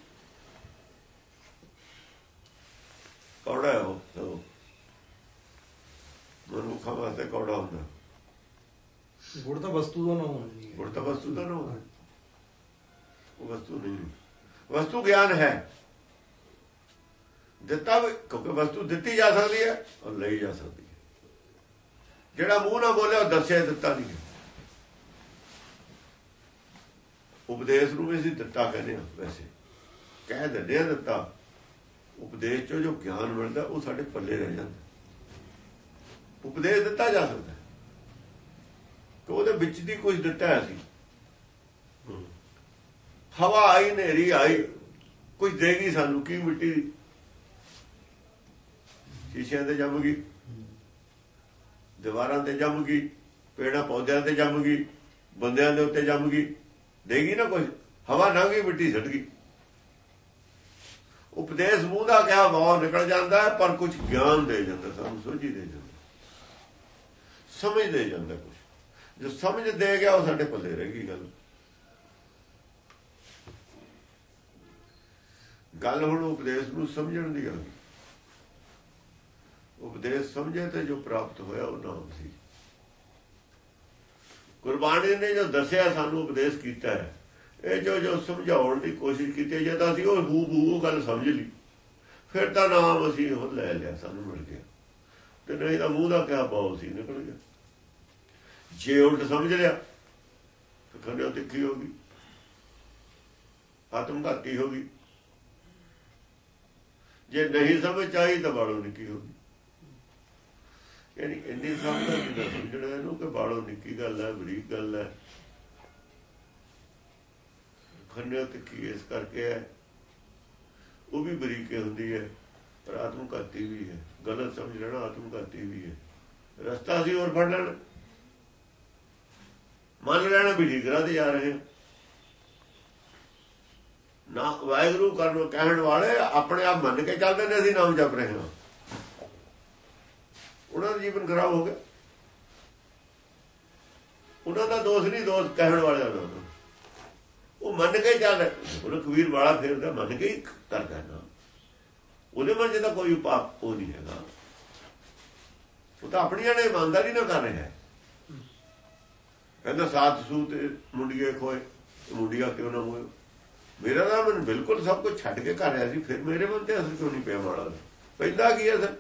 ਕੌੜਾ ਹੈ ਉਹ ਮਨੁੱਖਾਂ ਵਾਸਤੇ ਕੌੜਾ ਹੁੰਦਾ। ਗੁੜ ਤਾਂ ਵਸਤੂ ਦਾ ਨਾਮ ਹੈ ਗੁਰ ਤਾਂ ਵਸਤੂ ਦਾ ਨਾਮ ਹੈ। ਉਹ ਵਸਤੂ ਨਹੀਂ। ਵਸਤੂ ਗਿਆਨ ਹੈ। ਦਿੱਤਾ ਵੀ- ਕਿਉਂਕਿ ਵਸਤੂ ਦਿੱਤੀ ਜਾ ਸਕਦੀ ਹੈ ਔਰ ਲਈ ਜਾ ਸਕਦੀ ਹੈ। ਜਿਹੜਾ ਮੂੰਹ ਨਾਲ ਬੋਲਿਆ ਉਹ ਦੱਸਿਆ ਦਿੱਤਾ ਨਹੀਂ ਉਪਦੇਸ਼ ਨੂੰ ਵੀ ਅਸੀਂ ਦਿੱਤਾ ਕਹਿੰਦੇ ਹਾਂ ਵੈਸੇ। ਕਹਿ ਦਿੰਦੇ ਆ ਦਿੱਤਾ। ਉਪਦੇਸ਼ ਚੋਂ ਜੋ ਗਿਆਨ ਮਿਲਦਾ, ਉਹ ਸਾਡੇ ਪੱਲੇ ਰਹਿ ਜਾਂਦਾ। ਉਪਦੇਸ਼ ਦਿੱਤਾ ਜਾ ਸਕਦਾ ਕਿ ਉਹਦੇ ਵਿੱਚ ਦੀ ਕੁਝ ਦਿੱਤਾ ਹੈ ਸੀ ਹਵਾ ਆਈ ਨੇਰੀ ਆਈ, ਕੁਝ ਦੇਗੀ ਸਾਨੂੰ, ਕੀ ਮਿੱਟੀ ਸ਼ੀਸ਼ਿਆਂ ਤੇ ਜੰਮ ਗਈ, ਦੀਵਾਰਾਂ ਤੇ ਜੰਮ ਗਈ, ਪੇੜਾਂ ਪੌਦਿਆਂ ਤੇ ਜੰਮ ਗਈ, ਬੰਦਿਆਂ ਦੇ ਉੱਤੇ ਜੰਮ ਗਈ, ਦੇਗੀ ਨਾ ਕੁਝ ਹਵਾ ਨਾ ਗਈ, ਮਿੱਟੀ ਛੱਡ ਗਈ। ਉਪਦੇਸ਼ ਮੂੰਹ ਦਾ ਕਿਹਾ ਬਾਹਰ ਨਿਕਲ ਜਾਂਦਾ ਹੈ, ਪਰ ਕੁਝ ਗਿਆਨ ਦੇ ਜਾਂਦਾ, ਸਾਨੂੰ ਸੋਝੀ ਦੇ ਜਾਂਦਾ। ਸਮਝ ਦੇ ਜਾਂਦਾ ਕੁਝ ਜੋ ਸਮਝ ਦੇ ਗਿਆ, ਉਹ ਸਾਡੇ ਪੱਲੇ ਰਹਿ ਗਈ ਗੱਲ। ਗੱਲ ਹੁਣ ਉਪਦੇਸ਼ ਨੂੰ ਸਮਝਣ ਦੀ ਆ ਗਈ ਉਪਦੇਸ਼ ਸਮਝੇ ਤੇ ਜੋ ਪ੍ਰਾਪਤ ਹੋਇਆ ਉਹ ਨਾਮ ਸੀ। ਗੁਰਬਾਣੀ ਨੇ ਜੋ ਦੱਸਿਆ, ਸਾਨੂੰ ਉਪਦੇਸ਼ ਕੀਤਾ ਹੈ, ਇਹ ਜੋ ਜੋ ਸਮਝਾਉਣ ਦੀ ਕੋਸ਼ਿਸ਼ ਕੀਤੀ, ਜੇ ਤਾਂ ਅਸੀਂ ਉਹ ਹੂ ਬੂ ਉਹ ਗੱਲ ਸਮਝ ਲਈ, ਫਿਰ ਤਾਂ ਨਾਮ ਅਸੀਂ ਉਹ ਲੈ ਲਿਆ, ਸਾਨੂੰ ਮਿਲ ਗਿਆ। ਤੇ ਨਹੀਂ ਤਾਂ ਮੂੰਹ ਦਾ ਕਿਹਾ ਪਾਉ ਸੀ, ਨਿਕਲ ਗਿਆ। ਜੇ ਉਲਟ ਸਮਝ ਲਿਆ, ਤਾਂ ਖੰਡਿਓ ਤਿੱਖੀ ਹੋ ਗਈ ਆਤਮ ਘਾਤੀ ਹੋ ਗਈ। ਜੇ ਨਹੀਂ ਸਮਝ ਆਈ ਤਾਂ ਬਾੜੋ ਨਿੱਕੀ ਹੋ ਗਈ। ਯਾਨੀ ਇੰਨੀ ਸਮਝ ਨਹੀਂ ਸਮਝਣਾ ਇਹਨੂੰ ਕਿ ਬਾੜੋ ਨਿੱਕੀ ਗੱਲ ਹੈ, ਬਰੀਕ ਗੱਲ ਹੈ। ਖੰਡਿਓ ਤਿੱਖੀ ਇਸ ਕਰਕੇ ਹੈ। ਉਹ ਵੀ ਬਰੀਕੇ ਹੁੰਦੀ ਹੈ, ਪਰ ਆਤਮ ਘਾਤੀ ਵੀ ਹੈ। ਗਲਤ ਸਮਝ ਲੈਣਾ ਆਤਮ ਘਾਤੀ ਵੀ ਹੈ। ਰਸਤਾ ਸੀ ਹੋਰ ਫੜ ਲੈਣਾ ਮੰਨ ਲੈਣਾ ਵੀ ਠੀਕ ਰਾਹ ਤੇ ਜਾ ਰਹੇ ਹਾਂ। ਨਾ ਵਾਹਿਗੁਰੂ ਕਰਨ ਕਹਿਣ ਵਾਲੇ, ਆਪਣੇ ਆਪ ਮੰਨ ਕੇ ਚੱਲਦੇ ਨੇ ਅਸੀਂ ਨਾਮ ਜਪ ਰਹੇ ਹਾਂ। ਉਹਨਾਂ ਦਾ ਜੀਵਨ ਖਰਾਬ ਹੋ ਗਿਆ। ਉਹਨਾਂ ਦਾ ਦੋਸ਼ ਨਹੀਂ, ਦੋਸ਼ ਕਹਿਣ ਵਾਲਿਆਂ ਦਾ ਉਹ ਮੰਨ ਕੇ ਚੱਲ ਉਹ ਕਬੀਰ ਵਾਲਾ ਫੇਰਦਾ, ਮੰਨ ਕੇ ਹੀ ਕਰਦਾ ਨਾ ਉਹਦੇ ਮਨ ਚ ਤਾਂ ਕੋਈ ਪਾਪ, ਉਹ ਨਹੀਂ ਹੈਗਾ। ਉਹ ਤਾਂ ਆਪਣੀਆਂ ਨੇ ਇਮਾਨਦਾਰੀ ਨਾਲ ਕਰ ਰਿਹਾ ਹੈ। ਕਹਿੰਦਾ ਸਾਥ ਸੂਤ ਮੁੰਡੀਏ ਖੋਏ ਮੁੰਡੀਆ ਕਿਉਂ ਨਾ ਹੋਏ? ਮੇਰਾ ਤਾਂ ਮਨ ਬਿਲਕੁਲ ਸਭ ਕੁਝ ਛੱਡ ਕੇ ਕਰ ਰਿਹਾ ਸੀ, ਫਿਰ ਮੇਰੇ ਮਨ ਤੇ ਅਸਰ ਕਿਉਂ ਨਹੀਂ ਪਿਆ ਮਾੜਾ ਪੈਂਦਾ ਕੀ ਅਸਰ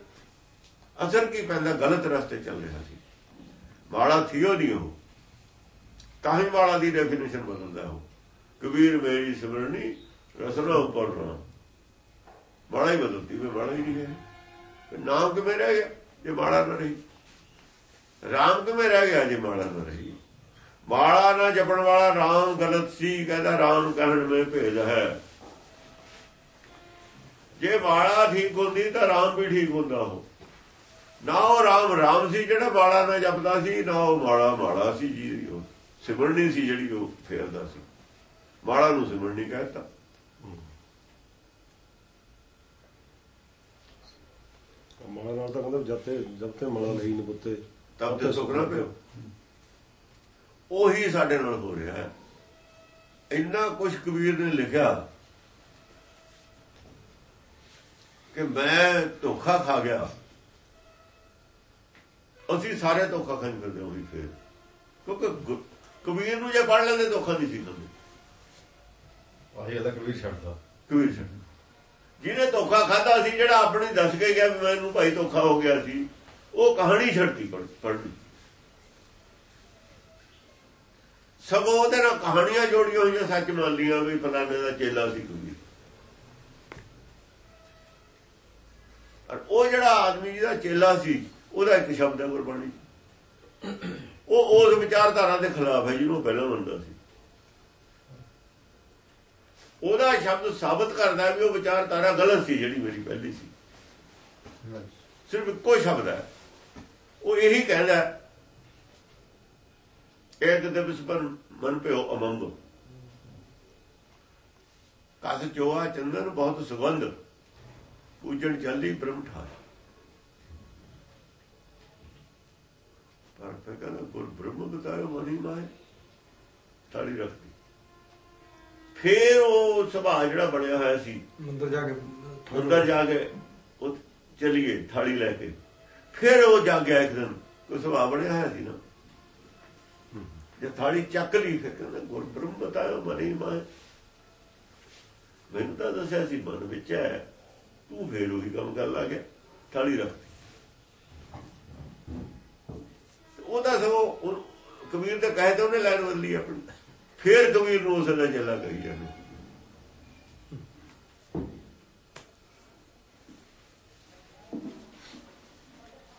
ਅਸਰ ਕੀ ਪੈਂਦਾ? ਗਲਤ ਰਸਤੇ ਚੱਲ ਰਿਹਾ ਸੀ। ਮਾੜਾ ਥੀਓ ਨਹੀਂ ਉਹ। ਤਾਂ ਹੀ ਮਾੜਾ ਦੀ ਡੈਫੀਨੇਸ਼ਨ ਬਦਲਦਾ ਉਹ। ਕਬੀਰ ਮੇਰੀ ਸਿਮਰਨੀ, ਰਸਨਾ ਉੱਪਰ ਰਾਂ ਮਾੜਾ ਹੀ ਬਦਲਦੀ ਵੀ ਵਾਲਾ ਹੀ ਨਹੀਂ ਹੈ ਨਾਮ ਕਿਵੇਂ ਰਹਿ ਗਿਆ? ਜੇ ਮਾੜਾ ਨਾ ਰਹੀ। ਰਾਮ ਕਿਵੇਂ ਰਹਿ ਗਿਆ ਜੇ ਮਾੜਾ ਨਾ ਰਹੀ? ਵਾਲਾ ਨਾ ਜਪਣ ਵਾਲਾ ਰਾਮ ਗਲਤ ਸੀ, ਕਹਿੰਦਾ ਰਾਮ ਕਹਿਣ में ਭੇਦ ਹੈ। ਜੇ ਵਾਲਾ ਠੀਕ ਹੁੰਦੀ ਤਾਂ ਰਾਮ ਵੀ ਠੀਕ ਹੁੰਦਾ ਉਹ। ਨਾ ਉਹ ਰਾਮ ਰਾਮ ਸੀ ਜਿਹੜਾ ਮਾੜਾ ਨਾ ਜਪਦਾ ਸੀ ਨਾ ਉਹ ਮਾੜਾ ਮਾੜਾ ਸੀ ਜੀ ਉਹ ਸਿਮਰਨੀ ਸੀ ਜਿਹੜੀ ਉਹ ਫੇਰਦਾ ਸੀ। ਮਾੜਾ ਨੂੰ ਸਿਮਰਨੀ ਕਹਿੰਦਾ ਮਾਲਾ ਨਾਲ ਤਾਂ ਕਹਿੰਦਾ ਜਦ ਤੇ ਜਦ ਤੇ ਮਾਲਾ ਲਈ ਨੀ ਪੁੱਤੇ। ਤਬ ਤੇ ਸੁਖਣਾ ਪਿਓ। ਉਹੀ ਸਾਡੇ ਨਾਲ ਹੋ ਰਿਹਾ ਹੈ। ਇੰਨਾ ਕੁਝ ਕਬੀਰ ਨੇ ਲਿਖਿਆ ਕਿ ਮੈਂ ਧੋਖਾ ਖਾ ਗਿਆ। ਅਸੀਂ ਸਾਰੇ ਧੋਖਾ ਖਾਈ ਫਿਰਦੇ ਹਾਂ ਉਹੀ ਫੇਰ। ਕਿਉਂਕਿ ਕਬੀਰ ਨੂੰ ਜੇ ਪੜ ਲੈਂਦੇ ਧੋਖਾ ਨਹੀਂ ਸੀ ਕਰਦੇ ਆਹੀ ਇਹਦਾ ਕਬੀਰ ਛੱਡਦਾ। ਕਬੀਰ ਸਿੰਘ ਜਿਹਨੇ ਧੋਖਾ ਖਾਦਾ ਸੀ ਜਿਹੜਾ ਆਪਣੀ ਦੱਸ ਕੇ ਗਿਆ ਮੈਨੂੰ ਭਾਈ ਧੋਖਾ ਹੋ ਗਿਆ ਸੀ ਉਹ ਕਹਾਣੀ ਛੱਡਤੀ ਪੜ੍ਹਨੀ ਸਗੋਂ ਉਹਦੇ ਨਾਲ ਕਹਾਣੀਆਂ ਜੋੜੀਆਂ ਹੋਈਆਂ ਸੱਚ ਮੰਨ ਲੀਆਂ ਵੀ ਫਲਾਣੇ ਦਾ ਚੇਲਾ ਸੀ ਕੋਈ ਔਰ ਉਹ ਜਿਹੜਾ ਆਦਮੀ ਜਿਹਦਾ ਚੇਲਾ ਸੀ ਉਹਦਾ ਇੱਕ ਸ਼ਬਦ ਹੈ ਗੁਰਬਾਣੀ। ਉਹ ਉਸ ਵਿਚਾਰਧਾਰਾ ਦੇ ਖਿਲਾਫ ਹੈ ਜਿਹਨੂੰ ਪਹਿਲਾਂ ਮੰਨਦਾ ਸੀ। ਉਹਦਾ ਸ਼ਬਦ ਸਾਬਤ ਕਰਦਾ ਵੀ ਉਹ ਵਿਚਾਰਧਾਰਾ ਗਲਤ ਸੀ ਜਿਹੜੀ ਮੇਰੀ ਪਹਿਲੀ ਸੀ। ਸਿਰਫ ਇੱਕੋ ਸ਼ਬਦ ਹੈ। ਉਹ ਇਹੀ ਕਹਿੰਦਾ ਇੱਕ ਦਿਵਸ ਪਰ ਮਨ ਪਿਓ ਅਮੰਗ। ਕਸ ਚੋਆ ਚੰਦਨ ਬਹੁਤ ਸੁਗੰਧ। ਪੂਜਣ ਚੱਲੀ ਬ੍ਰਹਮ ਠਾਰ ਪਰ ਫਿਰ ਕਹਿੰਦਾ ਗੁਰ ਬ੍ਰਹਮ ਬਤਾਇਓ ਮਨੀ ਮਾਏ ਤਾਲੀ ਰੱਖਦੀ ਫੇਰ ਉਹ ਸੁਭਾਅ ਜਿਹੜਾ ਬਣਿਆ ਹੋਇਆ ਸੀ। ਮੰਦਰ ਜਾ ਕੇ ਅੰਦਰ ਜਾ ਕੇ ਉਹ ਚਲੀਏ ਥਾਲੀ ਲੈ ਕੇ। ਫਿਰ ਉਹ ਜਾਗਿਆ ਇੱਕ ਦਿਨ। ਕੋਈ ਸੁਭਾਅ ਬਣਿਆ ਹੋਇਆ ਸੀ ਨਾ। ਜੇ ਥਾਲੀ ਚੱਕ ਲਈ ਫਿਰ ਕਹਿੰਦਾ ਗੁਰ ਬ੍ਰਹਮ ਬਤਾਇਓ ਮਨੀ ਮਾਏ ਮੈਨੂੰ ਤਾਂ ਦੱਸਿਆ ਸੀ ਮਨ ਵਿੱਚ ਹੈ। ਤੂੰ ਫੇਰ ਉਹੀ ਕੰਮ ਕਰ ਲਾ ਗਿਆ। ਥਾਲੀ ਰੱਖ ਉਹਦਾ ਸਗੋਂ ਕਬੀਰ ਦੇ ਕਹੇ ਤੇ ਉਹਨੇ ਲੈਣ ਬਦਲੀ ਆਪਣੀ। ਫੇਰ ਕਬੀਰ ਨੂੰ ਉਸ ਨੇ ਚੱਲਾ ਕਹੀ ਜਾਂਦੇ।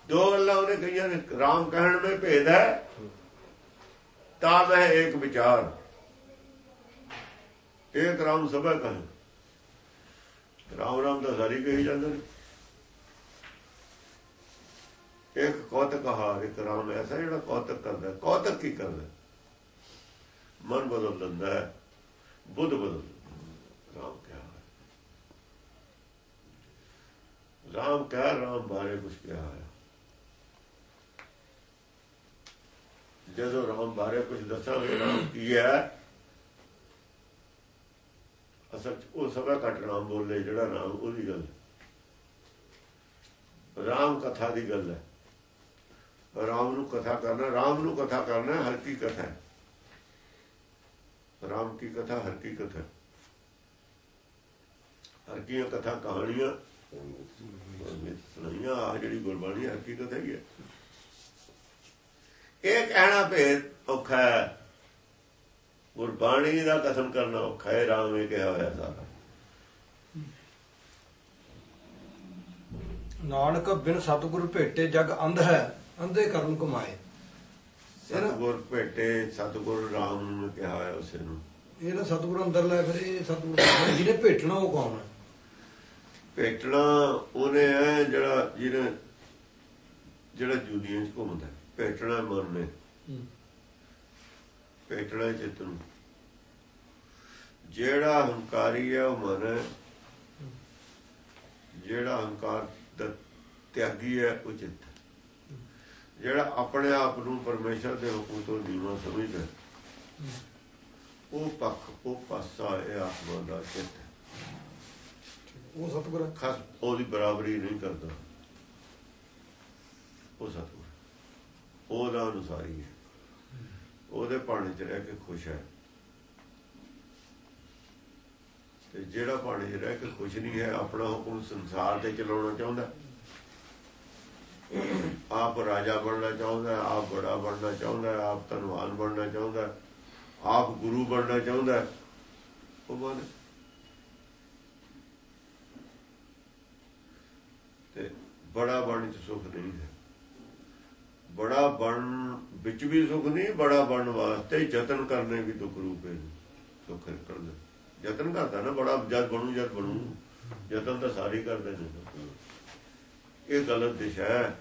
ਦੋ ਗੱਲਾਂ ਉਹਨੇ ਕਹੀਆਂ ਨੇ, ਰਾਮ ਕਹਿਣ ਵਿੱਚ ਭੇਦ ਹੈ, ਤਾਂ ਮੈਂ ਇੱਕ ਵਿਚਾਰ। ਇੱਕ ਰਾਮ ਸਭਾ ਕਹੇ। ਰਾਮ ਰਾਮ ਦਾ ਸਾਰੀ ਕਹੀ ਜਾਂਦੇ ਨੇ। ਇੱਕ ਕੌਤਕ ਹਾਰ, ਇੱਕ ਰਾਮ ਐਸਾ ਜਿਹੜਾ ਕੌਤਕ ਕਰਦਾ ਕੌਤਕ ਕੀ ਕਰਦਾ ਮਨ ਬਦਲ ਦਿੰਦਾ ਹੈ, ਬੁੱਧ ਬਦਲ ਦਿੰਦਾ ਰਾਮ ਕਿਹਾ ਹੈ? ਰਾਮ ਕਹਿ ਰਾਮ ਬਾਰੇ ਕੁਝ ਕਿਹਾ ਹੈ ਜਦੋਂ ਰਾਮ ਬਾਰੇ ਕੁਝ ਦੱਸਾਂਗੇ, ਰਾਮ ਕੀ ਹੈ? ਅਸਲ ਉਹ ਸਭਾ ਘੱਟ ਰਾਮ ਬੋਲੇ, ਜਿਹੜਾ ਰਾਮ ਉਹਦੀ ਗੱਲ ਰਾਮ ਕਥਾ ਦੀ ਗੱਲ ਹੈ। ਰਾਮ ਨੂੰ ਕਥਾ ਕਰਨਾ, ਰਾਮ ਨੂੰ ਕਥਾ ਕਰਨਾ, ਹਰ ਕੀ ਕਥਾ ਹੈ। ਰਾਮ ਕੀ ਕਥਾ, ਹਰ ਕੀ ਕਥਾ ਹਰ ਕੀ ਕਥਾ ਕਹਾਣੀਆਂ ਸੁਣਾਈਆਂ ਆ ਜਿਹੜੀ ਗੁਰਬਾਣੀ ਹਰ ਕੀ ਕਥਾ ਹੀ ਹੈ। ਇਹ ਕਹਿਣਾ ਭੇਦ ਔਖਾ ਹੈ। ਗੁਰਬਾਣੀ ਦਾ ਕਥਨ ਕਰਨਾ ਔਖਾ ਹੈ, ਰਾਮ ਨੇ ਕਿਹਾ ਹੋਇਆ ਸਾਰਾ। ਨਾਨਕ ਬਿਨ ਸਤਿਗੁਰ ਭੇਟੇ ਜਗ ਅੰਧ ਹੈ। ਅੰਧੇ ਕਰਮ ਕਮਾਏ ਸਤਿਗੁਰ ਭੇਟੇ ਸਤਿਗੁਰ ਰਾਮ ਨੂੰ ਕਿਹਾ ਹੋਇਆ ਉਸੇ ਨੂੰ। ਇਹ ਨਾ ਸਤਿਗੁਰ ਅੰਦਰ ਲੈ ਫਿਰ ਇਹ ਸਤਿਗੁਰ ਜਿਹਨੇ ਭੇਟਣਾ ਉਹ ਕੌਣ ਹੈ? ਭੇਟਣਾ ਉਹਨੇ ਹੈ ਜਿਹੜਾ ਜਿਹਨੇ ਜਿਹੜਾ ਜੁਨੀਆਂ ਚ ਘੁੰਮਦਾ ਭੇਟਣਾ ਮਨ ਨੇ। ਭੇਟਣਾ ਚਿੱਤ ਨੂੰ। ਜਿਹੜਾ ਹੰਕਾਰੀ ਹੈ ਉਹ ਮਨ ਹੈ। ਜਿਹੜਾ ਹੰਕਾਰ ਦਾ ਤਿਆਗੀ ਹੈ ਉਹ ਚਿੱਤ। ਜਿਹੜਾ ਆਪਣੇ ਆਪ ਨੂੰ ਪਰਮੇਸ਼ਰ ਦੇ ਹੁਕਮ ਤੋਂ ਨੀਵਾਂ ਸਮਝਦਾ ਉਹ ਪੱਖ ਉਹ ਪਾਸਾ ਇਹ ਆਤਮਾ ਦਾ ਚਿੱਤ ਉਹ ਸਤਿਗੁਰ ਖਸ ਉਹਦੀ ਬਰਾਬਰੀ ਨਹੀਂ ਕਰਦਾ। ਉਹ ਸਤਿਗੁਰ ਉਹਦਾ ਅਨੁਸਾਰੀ ਹੈ। ਉਹਦੇ ਪਾਣੀ 'ਚ ਰਹਿ ਕੇ ਖੁਸ਼ ਹੈ। ਤੇ ਜਿਹੜਾ ਪਾਣੀ 'ਚ ਰਹਿ ਕੇ ਖੁਸ਼ ਨਹੀਂ ਹੈ ਆਪਣਾ ਹੁਕਮ ਸੰਸਾਰ ਤੇ ਚਲਾਉਣਾ ਚਾਹੁੰਦਾ ਆਪ ਰਾਜਾ ਬਣਨਾ ਚਾਹੁੰਦਾ ਆਪ ਬੜਾ ਬਣਨਾ ਚਾਹੁੰਦਾ ਆਪ ਧਨਵਾਨ ਬਣਨਾ ਚਾਹੁੰਦਾ ਆਪ ਗੁਰੂ ਬਣਨਾ ਚਾਹੁੰਦਾ ਉਹ ਮਨ ਤੇ ਬੜਾ ਬਣਨ ਚ ਸੁਖ ਨਹੀਂ ਹੈ। ਬੜਾ ਬਣ ਵਿੱਚ ਵੀ ਸੁਖ ਨਹੀਂ, ਬੜਾ ਬਣਨ ਵਾਸਤੇ ਯਤਨ ਕਰਨੇ ਵੀ ਦੁੱਖ ਰੂਪ ਹੈ ਸੁਖ ਕਰਦੇ ਯਤਨ ਕਰਦਾ ਨਾ ਬੜਾ, ਜਦ ਬਣੂ ਜਦ ਬਣੂ। ਯਤਨ ਤਾਂ ਸਾਰੇ ਕਰਦੇ ਨੇ। ਇਹ ਗਲਤ ਦਿਸ਼ਾ ਹੈ।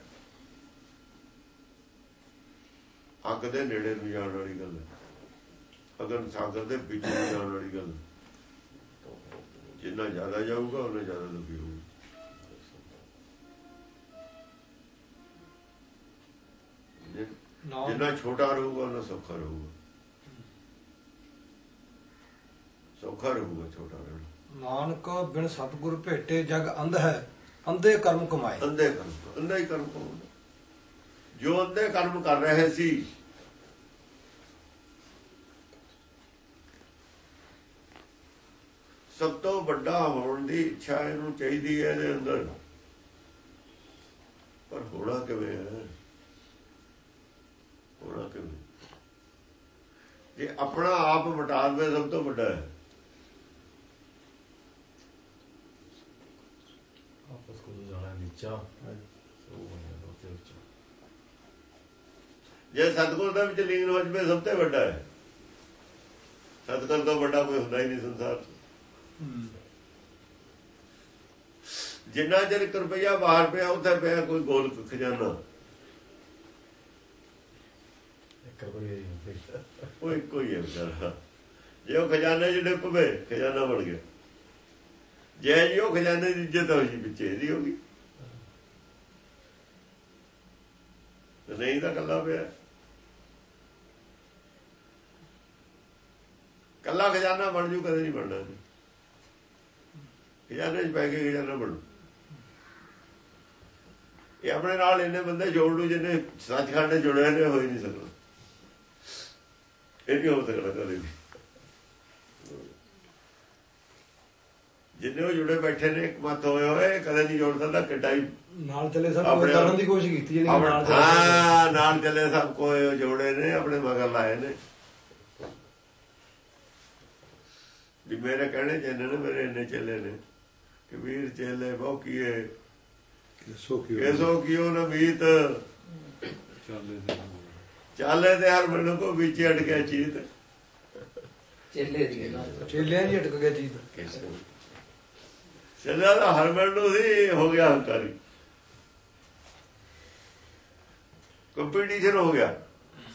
ਅੱਗ ਦੇ ਨੇੜੇ ਨੂੰ ਜਾਣ ਵਾਲੀ ਗੱਲ ਹੈ। ਅਗਨ ਸਾਗਰ ਦੇ ਵਿੱਚ ਨੂੰ ਜਾਣ ਵਾਲੀ ਗੱਲ। ਜਿੰਨਾ ਜ਼ਿਆਦਾ ਜਾਊਗਾ ਉਹਨਾਂ ਜ਼ਿਆਦਾ ਦੁਖੀ ਹੋਊਗਾ। ਜਿੰਨਾ ਛੋਟਾ ਰਹੂਗਾ ਉਹਨਾਂ ਸੌਖਾ ਰਹੂਗਾ। ਸੌਖਾ ਰਹੂਗਾ ਛੋਟਾ ਰਹਿਣਾ। ਨਾਨਕ ਬਿਨ ਸਤਿਗੁਰ ਭੇਟੇ ਜਗ ਅੰਧ ਹੈ। ਅੰਧੇ ਕਰਮ ਕਮਾਏ। ਅੰਧੇ ਕਰਮ ਅੰਧਾ ਹੀ ਕਰਮ ਪਾਉਂਦਾ ਜੋ ਅੰਧੇ ਕਰਮ ਕਰ ਰਹੇ ਸੀ, ਸਭ ਤੋਂ ਵੱਡਾ ਹੋਣ ਦੀ ਇੱਛਾ ਇਹਨੂੰ ਚਾਹੀਦੀ ਹੈ ਇਹਦੇ ਅੰਦਰ। ਪਰ ਹੋਣਾ ਕਿਵੇਂ ਹੈ? ਹੋਣਾ ਕਿਵੇਂ? ਜੇ ਆਪਣਾ ਆਪ ਮਿਟਾ ਦੇਵੇ, ਸਭ ਤੋਂ ਵੱਡਾ ਹੈ ਆਪਸ ਕੋ ਜੋ ਜਾਣਾ ਨੀਚਾ ਉਹ ਬਣਿਆ ਦੋ ਤੇ ਉੱਚਾ। ਜੇ ਸਤਗੁਰ ਦਾ ਵਿੱਚ ਲੀਨ ਹੋ ਜਵੇ ਸਭ ਤੋਂ ਵੱਡਾ ਹੈ। ਸਤਗੁਰ ਤੋਂ ਵੱਡਾ ਕੋਈ ਹੁੰਦਾ ਹੀ ਨਹੀਂ ਸੰਸਾਰ 'ਚ। ਜਿੰਨਾ ਚਿਰ ਰੁਪਈਆ ਬਾਹਰ ਪਿਆ ਉੱਥੇ ਪਿਆ ਕੋਈ ਗੋਲ ਖਜ਼ਾਨਾ ਉਹ ਇੱਕੋ ਹੀ ਹੈ ਵਿਚਾਰਾ। ਜੇ ਉਹ ਖਜ਼ਾਨੇ ਜਿਹੜੇ ਪਵੇ ਖਜ਼ਾਨਾ ਬਣ ਗਿਆ। ਜੇ ਜੀ ਉਹ ਖਜ਼ਾਨੇ ਦੀ ਇੱਜ਼ਤ ਹੋ ਜੀ ਪਿੱਛੇ ਇਹਦੀ ਹੋ ਗਈ। ਤੇ ਨਹੀਂ ਤਾਂ ਕੱਲਾ ਪਿਆ। ਕੱਲਾ ਖਜ਼ਾਨਾ ਬਣ ਜੂ, ਕਦੇ ਨਹੀਂ ਬਣਨਾ ਖਜ਼ਾਨੇ 'ਚ ਪੈ ਕੇ ਖਜ਼ਾਨਾ ਬਣੂ। ਇਹ ਆਪਣੇ ਨਾਲ ਇੰਨੇ ਬੰਦੇ ਜੋੜ ਲੂ ਜਿੰਨੇ ਸੱਚਖੰਡ ਨਾਲ ਜੁੜੇ ਨੇ ਹੋ ਹੀ ਨਹੀਂ ਸਕਦਾ ਇਹ ਨਹੀਂ ਹੋ ਸਕਦਾ ਕਦੇ ਵੀ। ਜਿੰਨੇ ਉਹ ਜੁੜੇ ਬੈਠੇ ਨੇ, ਇੱਕ ਮਤ ਹੋਏ ਹੋਏ, ਕਦੇ ਨਹੀਂ ਜੋੜ ਸਕਦਾ, ਕਿੱਡਾ ਹੀ ਨਾਲ ਚੱਲੇ ਸਭ ਆਪਣੇ- ਕਰਨ ਦੀ ਕੋਸ਼ਿਸ਼ ਕੀਤੀ ਜਿਹੜੀ ਨਾਲ ਚੱਲੇ ਹਾਂ ਨਾਲ ਚੱਲੇ ਸਭ ਕੋਈ ਜੋੜੇ ਨੇ ਆਪਣੇ ਮਗਰ ਲਾਏ ਨੇ। ਵੀ ਮੇਰੇ ਕਹਿਣੇ ਚ ਇੰਨੇ ਨੇ ਮੇਰੇ ਇੰਨੇ ਚੱਲੇ ਨੇ। ਕਿ ਵੀਰ ਚੇਲੇ ਬਹੁ ਕੀਏ ਸੋ ਕੀ ਐਸੋ ਕਿਉ ਨ ਮੀਤ? ਚੱਲੇ ਤੇ ਚਾਲੇ ਤੇ ਹਰ ਮੈਨੂੰ ਕੋ ਵਿੱਚ ਅੜ ਗਿਆ ਚੀਤ। ਚੇਲੇ ਦੀ ਚੇਲਿਆਂ ਜੀ ਅਟਕ ਗਿਆ ਜੀਤ ਚੱਲਿਆ ਤਾਂ ਹਰ ਮੈਨੂੰ ਸੀ ਹੋ ਗਿਆ ਹੰਕਾਰੀ। ਕੰਪੀਟੀਸ਼ਨ ਹੋ ਗਿਆ।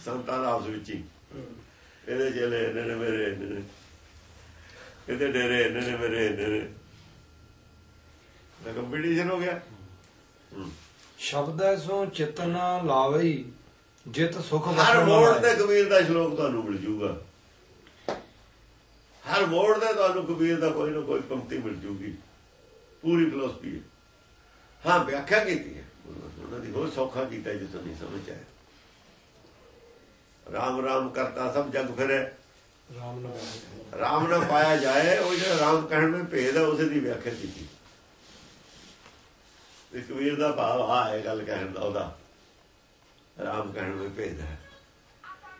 ਸੰਤਾਂ ਦਾ ਆਪਸ ਵਿੱਚ ਹੀ। ਇਹਦੇ ਚੇਲੇ ਇਹਨੇ ਨੇ ਮੇਰੇ ਇਹਨੇ ਨੇ। ਇਹਦੇ ਡੇਰੇ ਇਹਨੇ ਨੇ ਮੇਰੇ ਇਹਨੇ ਨੇ। ਤਾਂ ਕੰਪੀਟੀਸ਼ਨ ਹੋ ਗਿਆ। ਸ਼ਬਦ ਸੋ ਚਿਤਨ ਲਾਵਈ ਜਿਤ ਸੁਖ ਹਰ ਵਸੈ ਮੋੜ ਤੇ। ਕਬੀਰ ਦਾ ਸ਼ਲੋਕ ਤੁਹਾਨੂੰ ਮਿਲ ਜੂਗਾ। ਹਰ ਮੋੜ ਤੇ ਤੁਹਾਨੂੰ ਕਬੀਰ ਦਾ ਕੋਈ ਨਾ ਕੋਈ ਪੰਕਤੀ ਮਿਲ ਜੂਗੀ। ਪੂਰੀ ਫਿਲਾਸਫੀ ਹੈ। ਹਾਂ ਵਿਆਖਿਆ ਕੀਤੀ ਹੈ। ਉਹਨਾਂ ਦੀ ਹੋਰ ਸੌਖਾ ਕੀਤਾ ਜਿਸ ਨਹੀਂ ਸਮਝ ਆਇਆ ਰਾਮ ਰਾਮ ਕਰਤਾ ਸਭ ਜਗ ਫਿਰੇ। ਰਾਮ ਨਾਮ ਰਾਮ ਨਾ ਪਾਇਆ ਜਾਏ ਉਹ ਜਿਹੜਾ ਰਾਮ ਕਹਿਣ ਵਿੱਚ ਭੇਦ ਹੈ ਉਸੇ ਦੀ ਵਿਆਖਿਆ ਕੀਤੀ ਇਹ ਕਬੀਰ ਦਾ ਭਾਵ ਆ ਹੈ ਗੱਲ ਕਹਿਣ ਦਾ ਉਹਦਾ। ਰਾਮ ਕਹਿਣ ਵਿੱਚ ਭੇਦ ਹੈ।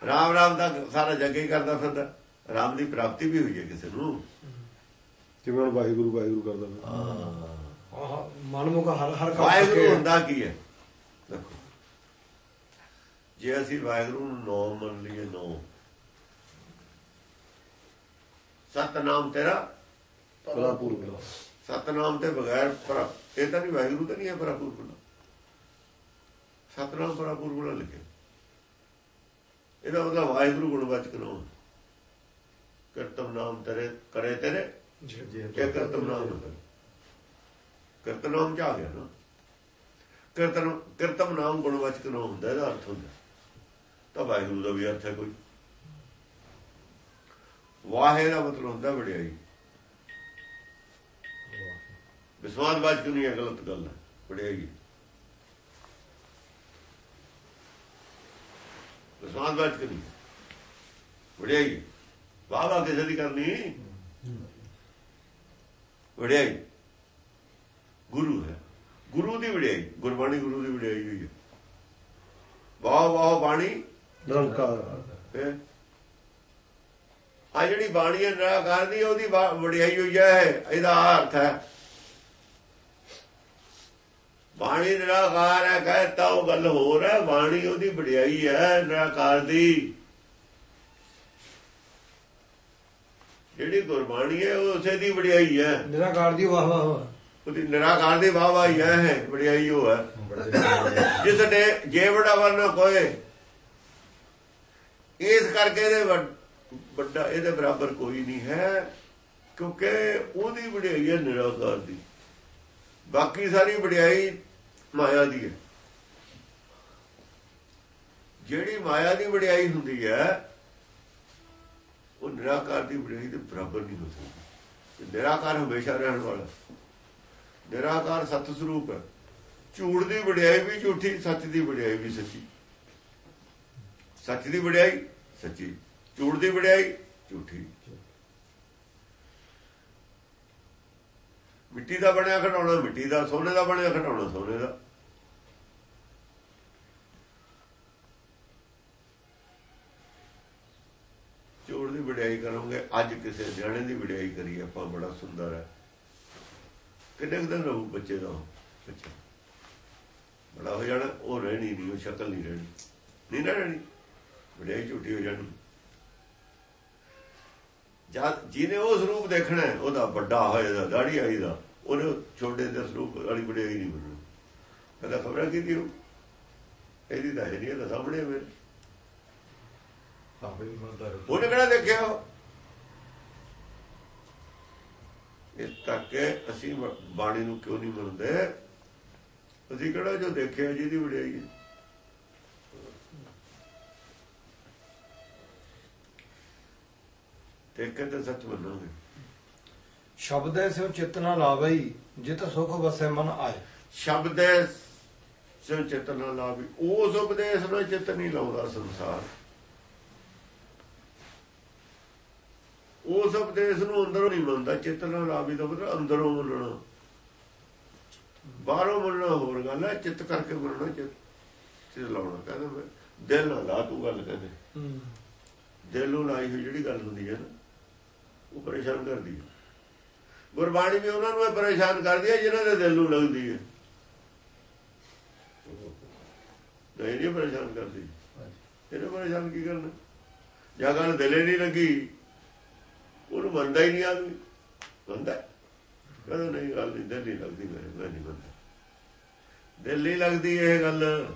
ਰਾਮ ਰਾਮ ਦਾ ਸਾਰਾ ਜੱਗ ਹੀ ਕਰਦਾ ਫਿਰਦਾ। ਰਾਮ ਦੀ ਪ੍ਰਾਪਤੀ ਵੀ ਹੋਈ ਹੈ ਕਿਸੇ ਨੂੰ। ਜਿਵੇਂ ਵਾਹਿਗੁਰੂ ਵਾਹਿਗੁਰੂ ਕਰਦਾ ਆਹ ਮਨਮੁਖ ਹਰ ਹਰ ਕੰਮ ਵਾਹਿਗੁਰੂ ਹੁੰਦਾ ਕੀ ਹੈ? ਦੇਖੋ ਜੇ ਅਸੀਂ ਵਾਹਿਗੁਰੂ ਨੂੰ ਨੋ ਮੰਨ ਲਈਏ ਨੋ। ਸਤਨਾਮ ਤੇਰਾ ਪਰਾਪੂਰ ਬਲਾ ਸਤਨਾਮ ਤੇ ਬਗੈਰ ਪਰ ਇਹ ਤਾਂ ਨਹੀਂ ਵਾਹਿਗੁਰੂ ਤਾਂ ਨਹੀਂ ਹੈ ਪਰਾਪੂਰ ਬੁਲਾ ਸਤਨਾਮ ਪਰਾਪੂਰ ਬੁਲਾ ਲਿਖੇ ਇਹਦਾ ਮਤਲਬ ਵਾਹਿਗੁਰੂ ਗੁਣਵਾਚਕ ਨਾਮ ਕਰਤਮ ਨਾਮ ਤੇਰੇ ਕਰੇ ਤੇਰੇ। ਇਹ ਕਰਤਮ ਨਾਮ ਕਰਤਮ ਨਾਮ ਚ ਆ ਗਿਆ ਨਾ। ਕਰਤਮ ਕਰਤਮ ਨਾਮ ਗੁਣਵਾਚਕ ਨਾਮ ਹੁੰਦਾ ਇਹਦਾ ਅਰਥ ਹੁੰਦਾ। ਤਾਂ ਵਾਹਿਗੁਰੂ ਦਾ ਵੀ ਅਰਥ ਹੈ ਕੋਈ। ਵਾਹੇ ਦਾ ਮਤਲਬ ਹੁੰਦਾ ਵਡਿਆਈ। ਵਿਸਵਾਸਵਾਚਕ ਨਹੀਂ ਹੈ ਗਲਤ ਗੱਲ ਹੈ ਵਡਿਆਈ ਵਿਸਵਾਸਵਾਚਕ ਨਹੀਂ ਵਡਿਆਈ ਵਾਹ ਵਾਹ ਕਿਸੇ ਦੀ ਕਰਨੀ। ਵਡਿਆਈ। ਗੁਰੂ ਹੈ। ਗੁਰੂ ਦੀ ਵਡਿਆਈ ਗੁਰਬਾਣੀ ਗੁਰੂ ਦੀ ਵਡਿਆਈ ਹੋਈ ਹੈ। ਵਾਹ ਵਾਹ ਬਾਣੀ। ਨਿਰੰਕਾਰ। ਆ ਜਿਹੜੀ ਬਾਣੀ ਹੈ ਨਿਰਾਕਾਰ ਦੀ ਉਹਦੀ ਵਾ- ਵਡਿਆਈ ਹੋਈ ਹੈ। ਇਹਦਾ ਅਰਥ ਹੈ ਬਾਣੀ ਨਿਰਾਕਾਰ ਹੈ ਕਹਤਾ ਉਹ ਗੱਲ ਹੋਰ ਹੈ। ਬਾਣੀ ਉਹਦੀ ਵਡਿਆਈ ਹੈ ਨਿਰਾਕਾਰ ਦੀ। ਜਿਹੜੀ ਗੁਰਬਾਣੀ ਹੈ ਉਹ ਉਸੇ ਦੀ ਵਡਿਆਈ ਹੈ। ਨਿਰਾਕਾਰ ਦੀ ਵਾਹ ਵਾਹ ਵਾਹ। ਉਹਦੀ ਨਿਰਾਕਾਰ ਦੀ ਵਾਹ ਵਾਹ ਹੀ ਹੈ, ਵਡਿਆਈ ਉਹ ਹੈ। ਜਿਸ ਨੇ ਜੇ ਵੱਡਾ ਵਰਨਾ ਕੋਏ ਇਸ ਕਰਕੇ ਇਹਦੇ ਵੱਡਾ ਇਹਦੇ ਬਰਾਬਰ ਕੋਈ ਨਹੀਂ ਹੈ, ਕਿਉਂਕਿ ਉਹਦੀ ਵਡਿਆਈ ਹੈ ਨਿਰਾਕਾਰ ਦੀ। ਬਾਕੀ ਸਾਰੀ ਵਡਿਆਈ ਮਾਇਆ ਦੀ ਹੈ। ਜਿਹੜੀ ਮਾਇਆ ਦੀ ਵਡਿਆਈ ਹੁੰਦੀ ਹੈ, ਉਹ ਨਿਰਾਕਾਰ ਦੀ ਵਡਿਆਈ ਦੇ ਬਰਾਬਰ ਨਹੀਂ ਹੋ ਸਕਦੀ। ਨਿਰਾਕਾਰ ਹਮੇਸ਼ਾ ਰਹਿਣ ਵਾਲਾ ਨਿਰਾਕਾਰ ਸਤ ਸਰੂਪ ਹੈ। ਝੂਠ ਦੀ ਵਡਿਆਈ ਵੀ ਝੂਠੀ, ਸੱਚ ਦੀ ਵਡਿਆਈ ਵੀ ਸੱਚੀ। ਸੱਚ ਦੀ ਵਡਿਆਈ, ਸੱਚੀ। ਝੂਠ ਦੀ ਵਡਿਆਈ, ਝੂਠੀ। ਮਿੱਟੀ ਦਾ ਬਣਿਆ ਖਟਾਉਣਾ ਮਿੱਟੀ ਦਾ, ਸੋਨੇ ਦਾ ਬਣਿਆ ਖਿਡੌਣਾ, ਸੋਨੇ ਦਾ। ਝੂਠ ਦੀ ਵਡਿਆਈ ਕਰੋਗੇ, ਅੱਜ ਕਿਸੇ ਨਿਆਣੇ ਦੀ ਵਡਿਆਈ ਕਰੀ ਆਪਾਂ ਬੜਾ ਸੁੰਦਰ ਹੈ। ਕਿੰਨੇ ਦਿਨ ਰਹੂ ਬੱਚੇ ਦਾ? ਬੱਚਾ ਬੜਾ ਹੋ ਜਾਣਾ ਉਹ ਰਹਿਣੀ ਨਹੀਂ ਉਹ ਸ਼ਕਲ ਨਹੀਂ ਰਹਿਣੀ। ਨਹੀਂ ਰਹਿਣੀ? ਵਡਿਆਈ ਝੂਠੀ ਹੋ ਜਾਣੀ। ਜਦ ਜਿਹਨੇ ਉਹ ਸਰੂਪ ਦੇਖਣਾ ਉਹਦਾ ਵੱਡਾ ਹੋਏਗਾ ਦਾੜੀ ਆਈ ਦਾ ਉਹਨੇ ਛੋਟੇ ਦੇ ਸਰੂਪ ਵਾਲੀ ਬੜਾਈ ਨਹੀਂ ਬਣਨੀ। ਕਹਿੰਦਾ ਖਬਰਾਂ ਕੀ ਦਿਓ ਇਹਦੀ ਤਾਂ ਹੈ ਨਹੀਂ ਇਹਦਾ ਸਾਹਮਣੇ ਮੇਰੇ ਉਹਨੇ ਕਿਹੜਾ ਦੇਖਿਆ ਉਹ? ਇਸ ਕਰਕੇ ਅਸੀਂ ਬਾਣੀ ਨੂੰ ਕਿਉਂ ਨਹੀਂ ਮੰਨਦੇ? ਅਸੀਂ ਕਿਹੜਾ ਜੋ ਦੇਖਿਆ ਜਿਹਦੀ ਵਡਿਆਈ ਹੈ। ਦੇਖ ਤਾਂ ਸੱਚ ਮੰਨਾਂਗੇ। ਸ਼ਬਦੈ ਸਿਉ ਚਿਤ ਨਾ ਲਾਵਈ ਜਿਤ ਸੁਖ ਵਸੈ ਮਨ ਆਏ। ਸ਼ਬਦ ਹੈ ਸੋ ਚੇਤਨਾ ਲਾ ਵੀ ਉਸ ਉਪਦੇਸ਼ ਨਾਲ ਚਿੱਤ ਨਹੀਂ ਲਾਉਂਦਾ ਸੰਸਾਰ। ਉਸ ਉਪਦੇਸ਼ ਨੂੰ ਅੰਦਰੋਂ ਨਹੀਂ ਮੰਨਦਾ ਚਿੱਤ ਨਾਲ ਲਾ ਵੀ ਦਾ ਮਤਲਬ ਅੰਦਰੋਂ ਮੰਨਣਾ ਬਾਹਰੋਂ ਮੰਨਣਾ ਹੋਰ ਗੱਲ ਹੈ ਚਿੱਤ ਕਰਕੇ ਮੰਨਣਾ ਚਿੱਤ ਚਿੱਤ ਲਾਉਣਾ ਕਹਿੰਦਾ ਮੈਂ। ਦਿਲ ਨਾਲ ਲਾ ਤੂੰ ਗੱਲ ਕਹਿੰਦੇ। ਦਿਲ ਨੂੰ ਲਾਈ ਹੋਈ ਜਿਹੜੀ ਗੱਲ ਹੁੰਦੀ ਹੈ ਨਾ ਉਹ ਪਰੇਸ਼ਾਨ ਕਰਦੀ ਹੈ। ਗੁਰਬਾਣੀ ਵੀ ਉਹਨਾਂ ਨੂੰ ਪਰੇਸ਼ਾਨ ਕਰਦੀ ਹੈ ਜਿਨ੍ਹਾਂ ਦੇ ਦਿਲ ਨੂੰ ਲੱਗਦੀ ਹੈ। ਨਹੀਂ ਪਰੇਸ਼ਾਨ ਕਰਦੀ। ਇਹਨੇ ਪਰੇਸ਼ਾਨ ਕੀ ਕਰਨਾ? ਜਾਂ ਗੱਲ ਦਿਲੇ ਨਹੀਂ ਲੱਗੀ ਉਹਨੂੰ ਮੰਨਦਾ ਹੀ ਨਹੀਂ ਆਦਮੀ। ਮੰਨਦਾ? ਕਹਿੰਦਾ ਨਹੀਂ ਗੱਲ ਨਹੀਂ, ਦਿਲ ਨਹੀਂ ਲੱਗਦੀ ਮੇਰੇ ਮੈਂ ਨਹੀਂ ਮੰਨਦਾ। ਦਿਲ ਨਹੀਂ ਲੱਗਦੀ ਇਹ ਗੱਲ।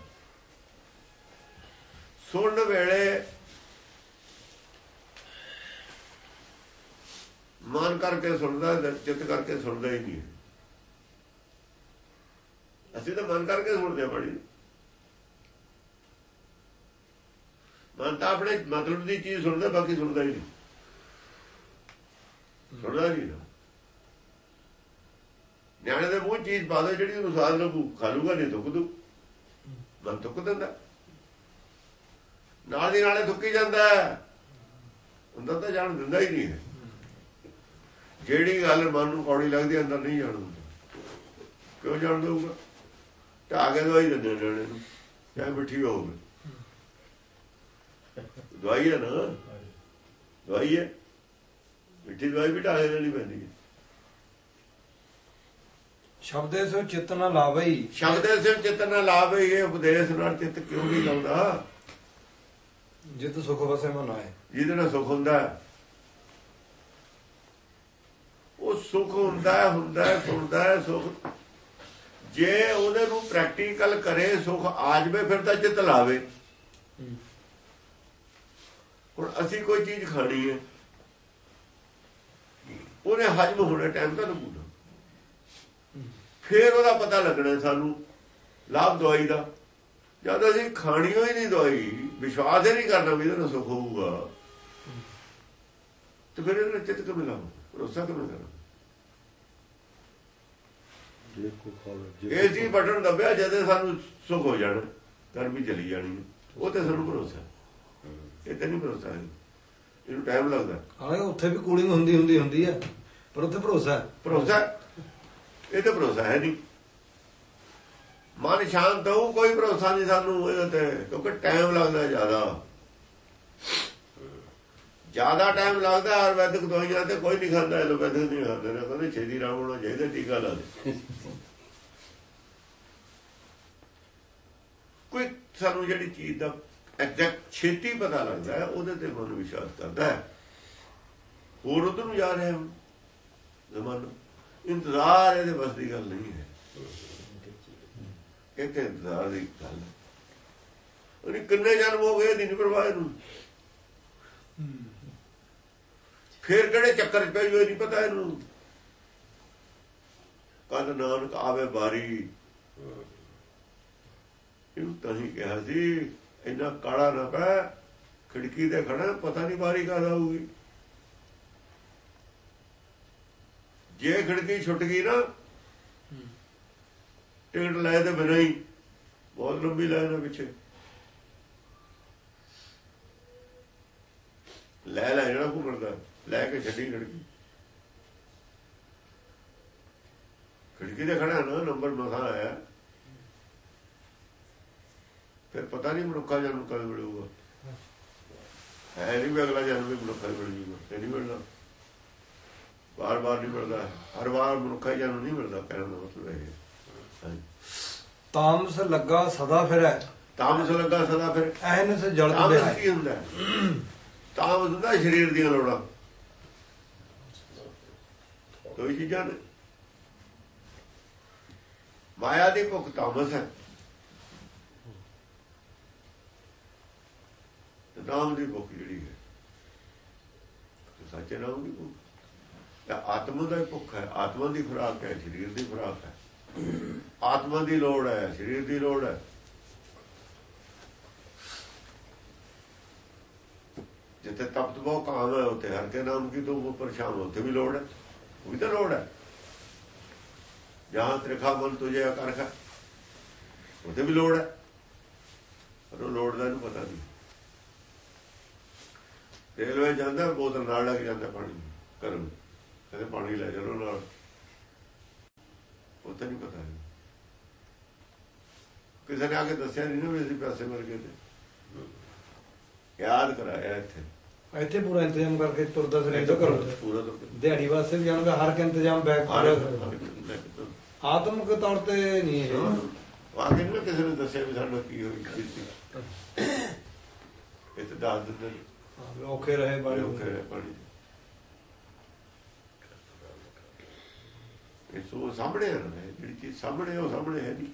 ਸੁਣਨ ਵੇਲੇ ਮਨ ਕਰਕੇ ਸੁਣਦਾ, ਚਿੱਤ ਕਰਕੇ ਸੁਣਦਾ ਹੀ ਨਹੀਂ। ਅਸੀਂ ਤਾਂ ਮਨ ਕਰਕੇ ਸੁਣਦੇ ਹਾਂ ਬੜੀ ਮਨ ਤਾਂ ਆਪਣੇ ਮਤਲਬ ਦੀ ਚੀਜ਼ ਸੁਣਦਾ, ਬਾਕੀ ਸੁਣਦਾ ਹੀ ਨਹੀਂ। ਸੁਣਦਾ ਨਹੀਂ ਨਾ। ਨਿਆਣੇ ਦੇ ਮੂੰਹ ਚੀਜ਼ ਪਾ ਦੋ, ਜਿਹੜੀ ਉਹਨੂੰ ਸਵਾਦ ਲੱਗੂ, ਖਾ ਨਹੀਂ ਥੁੱਕ ਦੂ। ਮਨ ਥੁੱਕ ਦਿੰਦਾ। ਨਾਲ ਦੀ ਨਾਲੇ ਥੁੱਕੀ ਜਾਂਦਾ ਅੰਦਰ ਤਾਂ ਜਾਣ ਦਿੰਦਾ ਹੀ ਨਹੀਂ ਹੈ। ਜਿਹੜੀ ਗੱਲ ਮਨ ਨੂੰ ਕੌੜੀ ਲੱਗਦੀ, ਅੰਦਰ ਨਹੀਂ ਜਾਣ ਦਿੰਦਾ। ਕਿਉਂ ਜਾਣ ਦਊਗਾ? ਢਾ ਕੇ ਦਵਾਈ ਦਿੰਦੇ ਨੇ ਨਿਆਣੇ ਨੂੰ। ਚਾਹੇ ਮਿੱਠੀ ਹੋਵੇ। ਦਵਾਈ ਹੈ ਨਾ। ਦਵਾਈ ਹੈ। ਮਿੱਠੀ ਦਵਾਈ ਵੀ ਢਾਲੇ ਦੇਣੀ ਪੈਂਦੀ ਹੈ। ਸ਼ਬਦੈ ਸਿਉ ਚਿਤ ਨਾ ਲਾਵਈ। ਸ਼ਬਦ ਸਿਰ ਚਿੱਤ ਨਾਲ ਲਾਵੇ ਇਹ ਉਪਦੇਸ਼ ਨਾਲ ਚਿੱਤ ਕਿਉਂ ਨਹੀਂ ਲਾਉਂਦਾ? ਜਿਤ ਸੁਖ ਵਸੈ ਮਨ ਆਏ। ਜਿਹਦੇ ਨਾਲ ਸੁਖ ਹੁੰਦਾ। ਉਹ ਸੁਖ ਹੁੰਦਾ ਹੁੰਦਾ ਸੁਣਦਾ ਸੁਖ। ਜੇ ਉਹਦੇ ਨੂੰ ਪ੍ਰੈਕਟੀਕਲ ਕਰੇ ਸੁਖ ਆ ਜਵੇ ਫਿਰ ਤਾਂ ਚਿੱਤ ਲਾਵੇ। ਹੁਣ ਅਸੀਂ ਕੋਈ ਚੀਜ਼ ਖਾਣੀ ਹੈ। ਉਹਨੇ ਹਜਮ ਹੋਣਾ ਟਾਈਮ ਤਾਂ ਲੱਗੂਗਾ ਫਿਰ ਉਹਦਾ ਪਤਾ ਲੱਗਣਾ ਸਾਨੂੰ ਲਾਭ ਦਵਾਈ ਦਾ। ਜਦ ਅਸੀਂ ਖਾਣੀ ਹੋਈ ਨਹੀਂ ਦਵਾਈ ਵਿਸ਼ਵਾਸ ਹੀ ਨਹੀਂ ਕਰਨਾ ਵੀ ਇਹਦੇ ਨਾਲ ਸੁਖ ਹੋਊਗਾ। ਤੇ ਫਿਰ ਇਹਦੇ ਨਾਲ ਚਿੱਤ ਕਿਵੇਂ ਲਾਉਂ ਭਰੋਸਾ ਕਿਵੇਂ ਕਰਾਂ? ਇਹ ਜੀ ਬਟਨ ਦੱਬਿਆ ਜਦੇ ਸਾਨੂੰ ਸੁਖ ਹੋ ਜਾਣਾ ਗਰਮੀ ਚਲੀ ਜਾਣੀ ਹੈ। ਉਹ ਤੇ ਸਾਨੂੰ ਭਰੋਸਾ ਹੈ। ਇਹ ਤੇ ਨਹੀਂ ਭਰੋਸਾ ਹੈ। ਇਹਨੂੰ ਟਾਈਮ ਲੱਗਦਾ। ਹਾਲਾਂਕਿ ਉੱਥੇ ਵੀ ਕੂਲਿੰਗ ਹੁੰਦੀ ਹੁੰਦੀ ਹੁੰਦੀ ਹੈ ਪਰ ਉੱਥੇ ਭਰੋਸਾ ਹੈ। ਭਰੋਸਾ? ਹੈ? ਇਹ ਤੇ ਭਰੋਸਾ ਹੈ ਨਹੀਂ। ਮਨ ਸ਼ਾਂਤ ਹੋ ਕੋਈ ਭਰੋਸਾ ਨਹੀਂ ਸਾਨੂੰ ਇਹਦੇ ਤੇ ਕਿਉਂਕਿ ਟਾਈਮ ਲੱਗਦਾ ਜ਼ਿਆਦਾ। ਜ਼ਿਆਦਾ ਟਾਈਮ ਲੱਗਦਾ ਆਯੁਰਵੈਦਿਕ ਦਵਾਈਆਂ ਤੇ ਕੋਈ ਨਹੀਂ ਖਾਂਦਾ ਐਲੋਪੈਥਿਕ ਨਹੀਂ ਖਾਂਦੇ। ਨੇ ਕਹਿੰਦੇ ਛੇਤੀ ਰਾਮ ਹੋਣਾ ਚਾਹੀਦਾ ਟੀਕਾ ਲਾ ਦੇ। ਕੋਈ ਸਾਨੂੰ ਜਿਹੜੀ ਚੀਜ਼ ਦਾ ਐਗਜ਼ੈਕਟ ਛੇਤੀ ਪਤਾ ਲੱਗਦਾ ਹੈ ਉਹਦੇ ਤੇ ਮਨ ਵਿਸ਼ਵਾਸ ਕਰਦਾ ਹੈ। ਹੋਰ ਉਧਰ ਨੂੰ ਜਾ ਰਿਹਾ ਹੁਣ ਜ਼ਮਾਨਾ ਇੰਤਜ਼ਾਰ ਇਹਦੇ ਬਸ ਦੀ ਗੱਲ ਨਹੀਂ ਹੈ। ਇਹ ਤੇ ਇੰਤਜ਼ਾਰ ਦੀ ਗੱਲ ਹੈ। ਉਹਨੇ ਕਿੰਨੇ ਜਨਮ ਹੋ ਗਏ ਦਿਨ ਪ੍ਰਵਾਹ ਨੂੰ? ਫਿਰ ਕਿਹੜੇ ਚੱਕਰ ਚ ਪਈ ਹੋਈ ਨਹੀਂ ਪਤਾ ਇਹਨੂੰ? ਕਦ ਨਾਨਕ ਆਵੇ ਬਾਰੀ। ਇਹਨੂੰ ਤਾਂ ਹੀ ਕਿਹਾ ਸੀ ਇੰਨਾ ਕਾਲਾ ਨਾ ਪੈ ਖਿੜਕੀ ਤੇ ਖੜਾ ਪਤਾ ਨਹੀਂ ਬਾਰੀ ਕਦ ਆਊਗੀ ਜੇ ਖਿੜਕੀ ਛੁੱਟ ਗਈ ਨਾ ਟਿਕਟ ਲੈ ਤੇ ਬਿਨਾਂ ਹੀ ਬਹੁਤ ਲੰਬੀ ਲਾਈਨ ਹੈ ਪਿੱਛੇ। ਲੈ ਲੈ ਜਿਹੜਾ ਘੁੰਮਦਾ ਲੈ ਕੇ ਛੱਡੀ ਖਿੜਕੀ। ਖਿੜਕੀ ਤੇ ਖੜਾ ਨਾ ਨੰਬਰ ਮਸਾ ਆਇਆ। ਫਿਰ ਪਤਾ ਨਹੀਂ ਮਨੁੱਖਾ ਜਨਮ ਕਦ ਮਿਲੂਗਾ। ਹੈ ਨਹੀਂ ਵੀ ਅਗਲਾ ਜਨਮ ਵੀ ਮਨੁੱਖਾ ਹੀ ਮਿਲ ਜੂਗਾ ਇਹ ਨਹੀਂ ਮਿਲਣਾ। ਬਾਰ ਬਾਰ ਨਹੀਂ ਮਿਲਦਾ ਹਰ ਵਾਰ ਮਨੁੱਖਾ ਹੀ ਜਨਮ ਨਹੀਂ ਮਿਲਦਾ ਕਹਿਣ ਦਾ ਮਤਲਬ ਇਹ ਹੈ। ਤਾਮਸ ਲੱਗਾ ਸਦਾ ਫਿਰੈ ਤਾਮਸ ਲੱਗਾ ਸਦਾ ਫਿਰ। ਐਨਸ ਜਲਦ ਬਿਹਾਈ ਕੀ ਹੁੰਦਾ ਹੈ? ਤਾਮਸ ਹੁੰਦਾ ਸਰੀਰ ਦੀਆਂ ਲੋੜਾਂ। ਦੋ ਹੀ ਚੀਜ਼ਾਂ ਨੇ। ਮਾਇਆ ਦੀ ਭੁੱਖ ਤਾਮਸ ਹੈ। ਨਾਮ ਦੀ ਭੁੱਖ ਜਿਹੜੀ ਹੈ, ਤੇ ਸੱਚੇ ਨਾਮ ਦੀ ਭੁੱਖ। ਇਹ ਆਤਮਾ ਦਾ ਭੁੱਖ ਹੈ, ਆਤਮਾ ਦੀ ਖੁਰਾਕ ਹੈ, ਸਰੀਰ ਦੀ ਖੁਰਾਕ ਹੈ। ਆਤਮਾ ਦੀ ਲੋੜ ਹੈ, ਸਰੀਰ ਦੀ ਲੋੜ ਹੈ। ਜਿੱਥੇ ਤਪਤ ਬਹੁ ਕਾਮ ਹੈ ਉੱਥੇ ਹਰ ਕੇ ਨਾਮ ਕੀ ਤੋਂ ਪਰੇਸ਼ਾਨ ਉੱਥੇ ਵੀ ਲੋੜ ਹੈ, ਉਹ ਵੀ ਤਾਂ ਲੋੜ ਹੈ। ਜਹਾਂ ਤ੍ਰਿਖਾ ਮਨ ਤੁਝੇ ਅਕਰਖ, ਉੱਥੇ ਵੀ ਲੋੜ ਹੈ। ਪਰ ਉਹ ਲੋੜ ਦਾ ਨੂੰ ਪਤਾ ਨਹੀਂ। ਰੇਲਵੇ ਜਾਂਦਾ ਬੋਤਲ ਨਾਲ ਲੱਗ ਜਾਂਦਾ ਪਾਣੀ ਕਰਨ ਕਹਿੰਦੇ ਪਾਣੀ ਲੈ ਜਾਓ ਨਾਲ। ਉਹ ਤਾਂ ਨਹੀਂ ਪਤਾ ਹੈ ਕਿਸੇ ਨੇ ਆ ਕੇ ਦੱਸਿਆ ਨਹੀਂ ਨਾ ਵੀ ਅਸੀਂ ਪੈਸੇ ਮਰ ਗਏ ਤੇ। ਯਾਦ ਕਰਾਇਆ ਇੱਥੇ। ਇੱਥੇ ਪੂਰਾ ਇੰਤਜ਼ਾਮ ਕਰਕੇ ਤੁਰਦਾ ਸਰੀਰ ਤੋਂ ਕਰੋ ਪੂਰਾ ਦਿਹਾੜੀ ਵਾਸਤੇ ਵੀ ਜਾਣਦਾ ਹਰ ਇੱਕ ਇੰਤਜ਼ਾਮ ਬੈਕ ਆਤਮਿਕ ਤੌਰ ਤੇ ਨਹੀਂ ਇਹ ਵਾਕਈ ਨਾ ਕਿਸੇ ਨੇ ਦੱਸਿਆ ਵੀ ਸਾਡਾ ਕੀ ਹੋਈ ਇਹ ਤਾਂ ਦੱਸ ਦਿੰਦੇ ਹਾਂ, ਔਖੇ ਰਹੇ ਬੜੇ ਬੜੇ ਔਖੇ ਰਹੇ ਪਾਣੀ ਇਹ ਸੋ ਸਾਹਮਣੇ ਹੈ ਨਾ, ਜਿਹੜੀ ਚੀਜ਼ ਸਾਹਮਣੇ ਹੈ, ਉਹ ਸਾਹਮਣੇ ਹੈ ਨਹੀਂ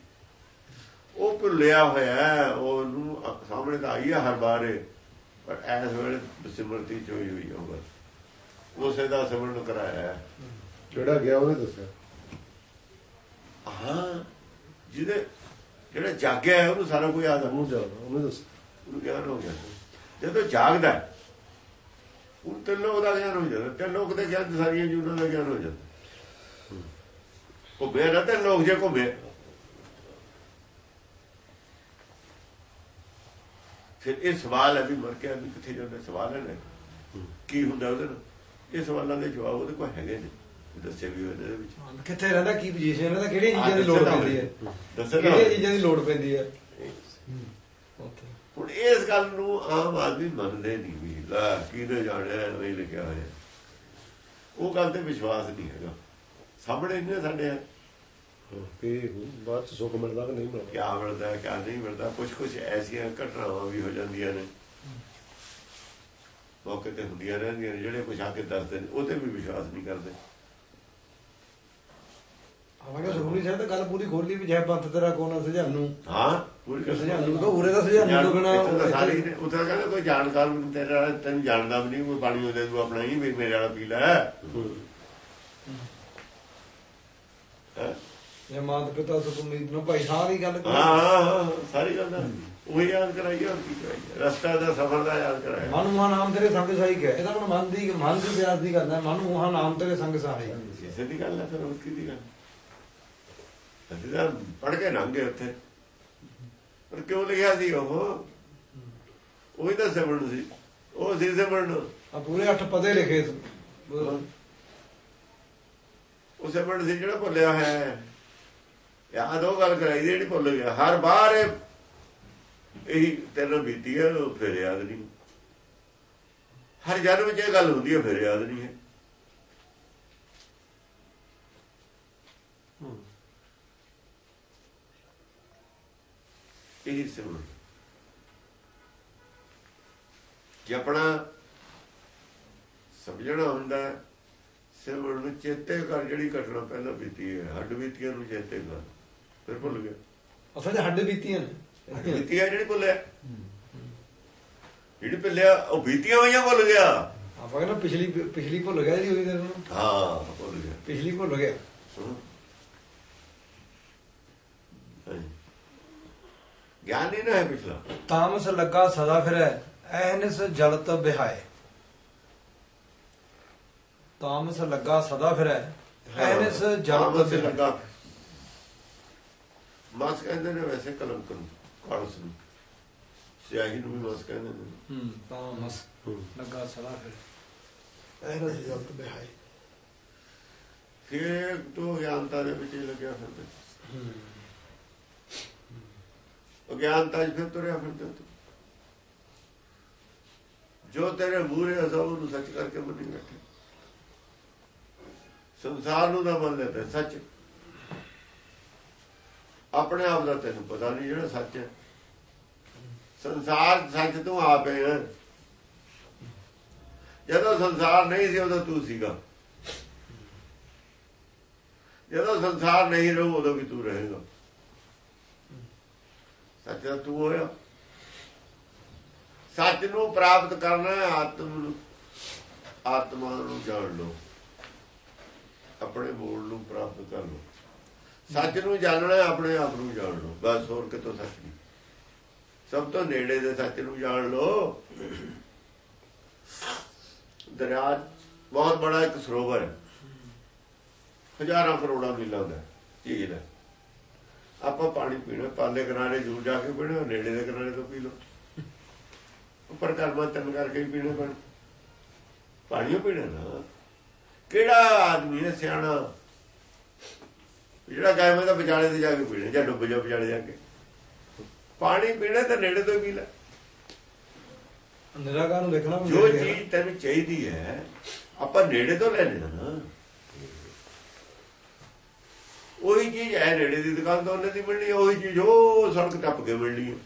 ਉਹ ਭੁੱਲਿਆ ਹੋਇਆ ਹੈ ਉਹਨੂੰ ਅ- ਸਾਹਮਣੇ ਤਾਂ ਆਈ ਹੈ ਹਰ ਵਾਰੇ ਪਰ ਐਸ ਵੇਲੇ ਸਿਮਰਤੀ ਚ ਹੋਈ ਹੋਈ ਹੋਗਾ ਉਸੇ ਦਾ ਸਿਮਰਨ ਕਰਾਇਆ ਹੈ ਜਿਹੜਾ ਗਿਆ ਉਹਨੇ ਦੱਸਿਆ। ਹਾਂ ਜਿਹਦੇ ਜਿਹੜਾ ਜਾਗਿਆ ਉਹਨੂੰ ਸਾਰਾ ਕੁਝ ਆਦਾ ਜਾਣਦਾ ਉਹਨੇ ਦੱਸਿਆ ਉਹਨੂੰ ਗਿਆਨ ਹੋ ਗਿਆ ਜਦੋਂ ਜਾਗਦਾ ਹੈ, ਉਹ ਤੇ ਲੋਕ ਦਾ ਗਿਆਨ ਹੋ ਜਾਂਦਾ ਤੇ ਲੋਕ ਦੇ ਗਿਆਨ ਸਾਰੀਆਂ ਜੁਨਾਂ ਦਾ ਗਿਆਨ ਹੋ ਜਾਂਦਾ। ਉਹ ਬੇਰਾ ਤੇ ਲੋਕ ਜੇ ਘੁੰਮੇ। ਫਿਰ ਇਹ ਸਵਾਲ ਹੈ ਵੀ ਮਰ ਕੇ ਆਦਮੀ ਕਿੱਥੇ ਜਾਂਦਾ ਸਵਾਲ ਹੈ ਕੀ ਹੁੰਦਾ ਉਹਦੇ ਨਾਲ? ਇਹ ਸਵਾਲਾਂ ਦੇ ਜਵਾਬ ਉਹਦੇ ਕੋਲ ਹੈਗੇ ਨੇ। ਦੱਸੇ ਵੀ ਇਹਦੇ ਵਿੱਚ। ਕਿੱਥੇ ਰਹਿੰਦਾ ਕੀ ਪੋਜੀਸ਼ਨ ਰਹਿੰਦਾ ਕਿਹੜੀਆਂ ਚੀਜ਼ਾਂ ਦੀ ਲੋੜ ਪੈਂਦੀ ਹੈ? ਦੱਸੇ ਕਿਹੜੀਆਂ। ਚੀਜ਼ਾਂ ਦੀ ਲੋੜ ਪੈਂਦੀ ਹੈ? ਇਸ ਗੱਲ ਨੂੰ ਆਮ ਆਦਮੀ ਮੰਨਦੇ ਨਹੀਂ ਵੀ ਲੈ ਕਿਹਨੇ ਜਾਣਿਆ ਨਹੀਂ ਲਿਖਿਆ ਹੋਇਆ। ਉਹ ਗੱਲ ਤੇ ਵਿਸ਼ਵਾਸ ਨਹੀਂ ਹੈਗਾ। ਸਾਹਮਣੇ ਇੰਨੇ ਸਾਡੇ ਕਿ ਬਾਅਦ ਚ ਸੁੱਖ ਮਿਲਦਾ ਕਿ ਨਹੀਂ ਮਿਲਦਾ? ਕਿਆ ਮਿਲਦਾ ਕਿਆ ਨਹੀਂ ਮਿਲਦਾ ਕੁਝ ਕੁਝ ਐਸੀਆਂ ਘਟਨਾਵਾਂ ਵੀ ਹੋ ਜਾਂਦੀਆਂ ਨੇ। ਮੌਕੇ ਤੇ ਹੁੰਦੀਆਂ ਰਹਿੰਦੀਆਂ ਨੇ ਜਿਹੜੇ ਕੁਝ ਆ ਕੇ ਦੱਸਦੇ ਨੇ ਉਹਤੇ ਵੀ ਵਿਸ਼ਵਾਸ ਨਹੀਂ ਕਰਦੇ। ਸੁਖਮਨੀ ਸਾਹਿਬ ਤਾਂ ਗੱਲ ਪੂਰੀ ਖੋਲੀ ਵੀ ਜੈ ਪੰਥ ਤੇਰਾ ਕੋਨਾ ਸੁਝਾਨੂ ਹਾਂ ਪੂਰੀ ਗੱਲ ਸੁਝਾਨੂ ਤਾਂ ਉਰੇ ਦਾ ਸੁਝਾਨੂ ਤੋਂ ਬਿਨਾ ਇੱਥੇ ਤਾਂ ਸਾਰੀ ਨੇ ਉੱਥੇ ਤਾਂ ਕਹਿੰਦਾ ਕੋਈ ਜਾਣਕਾਰ ਵੀ ਤੇਰੇ ਵਾਲਾ ਤੈਨੂੰ ਜਾਣਦਾ ਵੀ ਨਹੀਂ ਕੋਈ ਪਾਣੀ ਉਹਦੇ ਤੂੰ ਆਪਣਾ ਹੀ ਵੀ ਮੇਰੇ ਵਾਲਾ ਪੀ ਲੈ। ਹੈਂ? ਜੇ ਮਾਤ ਪਿਤਾ ਸੁਖਮਨੀ ਨੂੰ ਭਾਈ ਸਾਰੀ ਗੱਲ ਹਾਂ ਹਾਂ, ਹਾਂ ਸਾਰੀ ਗੱਲ ਉਹ ਯਾਦ ਕਰਾਈਏ ਹੋਰ ਕੀ ਕਰਾਈਏ ਰਸਤਾ ਦਾ ਸਫਰ ਦਾ ਯਾਦ ਕਰਾਇਆ। ਮਨ ਮੂਹਾ ਨਾਮ ਤੇਰੇ ਸੰਗ ਸਾਈ ਹੈ ਇਹਦਾ ਮਨ ਦੀ ਮਨ ਦੀ ਪਿਆਸ ਦੀ ਗੱਲ ਹੈ। ਮਨ ਮੂਹਾ ਨਾਮ ਤੇਰੇ ਸੰਗ ਸਾਈ ਦੀ ਗੱਲ ਹੈ ਫਿਰ ਕੀ ਦੀ ਗੱਲ? ਅਸੀਂ ਤਾਂ ਪੜ ਕੇ ਲੰਘੇ ਉੱਥੇ। ਪਰ ਕਿਉਂ ਲਿਖਿਆ ਸੀ ਉਹ? ਉਹੀ ਤਾਂ ਸਿਮਰਨ ਸੀ। ਉਹ ਸੀ ਸਿਮਰਨ। ਆ ਪੂਰੇ ਅੱਠ ਪਦੇ ਲਿਖੇ ਸੀ। ਉਹ ਸਿਮਰਨ ਸੀ ਜਿਹੜਾ ਭੁੱਲਿਆ ਹੈ। ਯਾਦ ਉਹ ਗੱਲ ਕਰਾਈ ਜਿਹੜੀ ਭੁੱਲ ਗਿਆ। ਹਰ ਬਾਰ ਇਹ ਤੈਨੂੰ ਬੀਤੀ ਹੈ ਉਹ ਫਿਰ ਯਾਦ ਨਹੀਂ। ਹਰ ਜਨਮ ਵਿੱਚ ਇਹ ਗੱਲ ਹੁੰਦੀ ਹੈ ਫਿਰ ਯਾਦ ਨਹੀਂ ਹੈ। ਇਹ ਸਿਮਰਨ। ਜੇ ਆਪਣਾ ਸਮਝਣਾ ਹੁੰਦਾ ਸਿਮਰਨ ਨੂੰ ਚੇਤੇ ਕਰ ਜਿਹੜੀ ਘਟਨਾ ਪਹਿਲਾਂ ਬੀਤੀ ਹੈ ਹੱਡ ਬੀਤੀਆਂ ਨੂੰ ਚੇਤੇ ਕਰ ਫਿਰ ਭੁੱਲ ਗਿਆ। ਅਸਲ 'ਚ ਹੱਡ ਬੀਤੀਆਂ ਨੇ। ਬੀਤੀ ਹੈ ਜਿਹੜੀ ਭੁੱਲਿਆ ਜਿਹੜੀ ਭੁੱਲਿਆ ਉਹ ਬੀਤੀਆਂ ਹੋਈਆਂ ਭੁੱਲ ਗਿਆ। ਆਪਾਂ ਕਹਿੰਦਾ ਪਿਛਲੀ ਪਿਛਲੀ ਭੁੱਲ ਗਿਆ ਜੀ ਉਹਦੀ ਦਿਨ ਨੂੰ। ਹਾਂ ਭੁੱਲ ਗਿਆ। ਪਿਛਲੀ ਭੁੱਲ ਗਿਆ। ਸੁਣੋ ਹਾਂਜੀ। ਗਿਆਨ ਨਹੀਂ ਨਾ ਹੈ ਪਿਛਲਾ। ਤਾਮਸ ਲੱਗਾ ਸਦਾ ਫਿਰੈ ਐਨਸ ਜਲਤ ਬਿਹਾਏ। ਤਾਮਸ ਲੱਗਾ ਸਦਾ ਫਿਰੈ ਐਨਸ ਜਲਤ ਲੱਗਾ। ਮਾਸ ਕਹਿੰਦੇ ਨੇ ਵੈਸੇ ਕਲਮ ਨੂੰ ਕਾਲਸ ਨੂੰ। ਸਿਆਹੀ ਨੂੰ ਵੀ ਮਾਸ ਕਹਿੰਦੇ ਨੇ। ਹੂੰ ਤਾਮਸ ਲੱਗਾ ਸਦਾ ਫਿਰੈ। ਐਨਸ ਜਲਤ ਬਿਹਾਏ। ਫਿਰ ਤੋਂ ਗਿਆਨਤਾ ਦੇ ਵਿੱਚ ਲੱਗਿਆ ਫਿਰਦਾ ਅਗਿਆਨਤਾ 'ਚ ਫਿਰ ਤੁਰਿਆ ਫਿਰਦਾ ਤੂੰ। ਜੋ ਤੇਰੇ ਮੂਹਰੇ ਅਸਲ ਨੂੰ ਸੱਚ ਕਰਕੇ ਮੰਨੀ ਬੈਠੇ। ਸੰਸਾਰ ਨੂੰ ਨਾ ਮੰਨ ਲੈਂਦੇ ਸੱਚ। ਆਪਣੇ ਆਪ ਦਾ ਤੈਨੂੰ ਪਤਾ ਨਹੀਂ ਜਿਹੜਾ ਸੱਚ ਹੈ। ਸੰਸਾਰ ਸੱਚ ਤੂੰ ਆਪੇ ਹੈ। ਜਦੋਂ ਸੰਸਾਰ ਨਹੀਂ ਸੀ, ਉਦੋਂ ਤੂੰ ਸੀਗਾ। ਜਦੋਂ ਸੰਸਾਰ ਨਹੀਂ ਰਹੂ, ਉਦੋਂ ਵੀ ਤੂੰ ਰਹੇਗਾ। ਸੱਚ ਦਾ ਤੂੰ ਹੋਇਆ। ਸੱਚ ਨੂੰ ਪ੍ਰਾਪਤ ਕਰਨਾ ਹੈ, ਆਤਮ ਨੂੰ, ਆਤਮਾ ਨੂੰ ਜਾਣ ਲਓ। ਆਪਣੇ ਮੂਲ ਨੂੰ ਪ੍ਰਾਪਤ ਕਰ ਲਓ। ਸੱਚ ਨੂੰ ਜਾਣਨਾ ਆਪਣੇ ਆਪ ਨੂੰ ਜਾਣ ਲਓ। ਬਸ ਹੋਰ ਕਿਤੋਂ ਸੱਚ ਨਹੀਂ। ਸਭ ਤੋਂ ਨੇੜੇ ਦੇ ਸੱਚ ਨੂੰ ਜਾਣ ਲਓ। ਦਰਿਆ ਬਹੁਤ ਬੜਾ ਇੱਕ ਸਰੋਵਰ ਹੈ। ਹਜ਼ਾਰਾਂ ਕਰੋੜਾਂ ਮੀਲਾਂ ਦਾ ਝੀਲ ਹੈ। ਆਪਾਂ ਪਾਣੀ ਪੀਣਾ ਪਾਲੇ ਕਿਨਾਰੇ ਜੂ ਜਾ ਕੇ ਪੀਣਾ ਨੇੜੇ ਦੇ ਕਿਨਾਰੇ ਤੋਂ ਪੀ ਲਓ। ਉੱਪਰ ਕਰਮਾ ਤਨ ਕਰਕੇ ਪੀਣਾ ਪਾਣੀ। ਪਾਣੀ ਨਾ। ਕਿਹੜਾ ਆਦਮੀ ਹੈ ਸਿਆਣਾ? ਜਿਹੜਾ ਗਾਇਮਾ ਦਾ ਵਿਚਾਲੇ ਤੇ ਜਾ ਕੇ ਪੀਣਾ ਜਾਂ ਡੁੱਬ ਜਾ ਵਿਚਾਲੇ ਜਾ ਕੇ। ਪਾਣੀ ਪੀਣਾ ਤਾਂ ਨੇੜੇ ਤੋਂ ਪੀ ਲੈ। ਨਿਰਾਕਾਰ ਨੂੰ ਦੇਖਣਾ ਜੋ। ਚੀਜ਼ ਤੈਨੂੰ ਚਾਹੀਦੀ ਹੈ ਆਪਾਂ ਨੇੜੇ ਤੋਂ ਲੈ ਲੈਣਾ ਨਾ। ਉਹੀ ਚੀਜ਼ ਹੈ ਨੇੜੇ ਦੀ ਦੁਕਾਨ ਤੋਂ ਉਹਨੇ ਦੀ ਮਿਲਣੀ ਉਹੀ ਚੀਜ਼ ਉਹ ਸੜਕ ਟੱਪ ਕੇ ਮਿਲਣੀ ਹੈ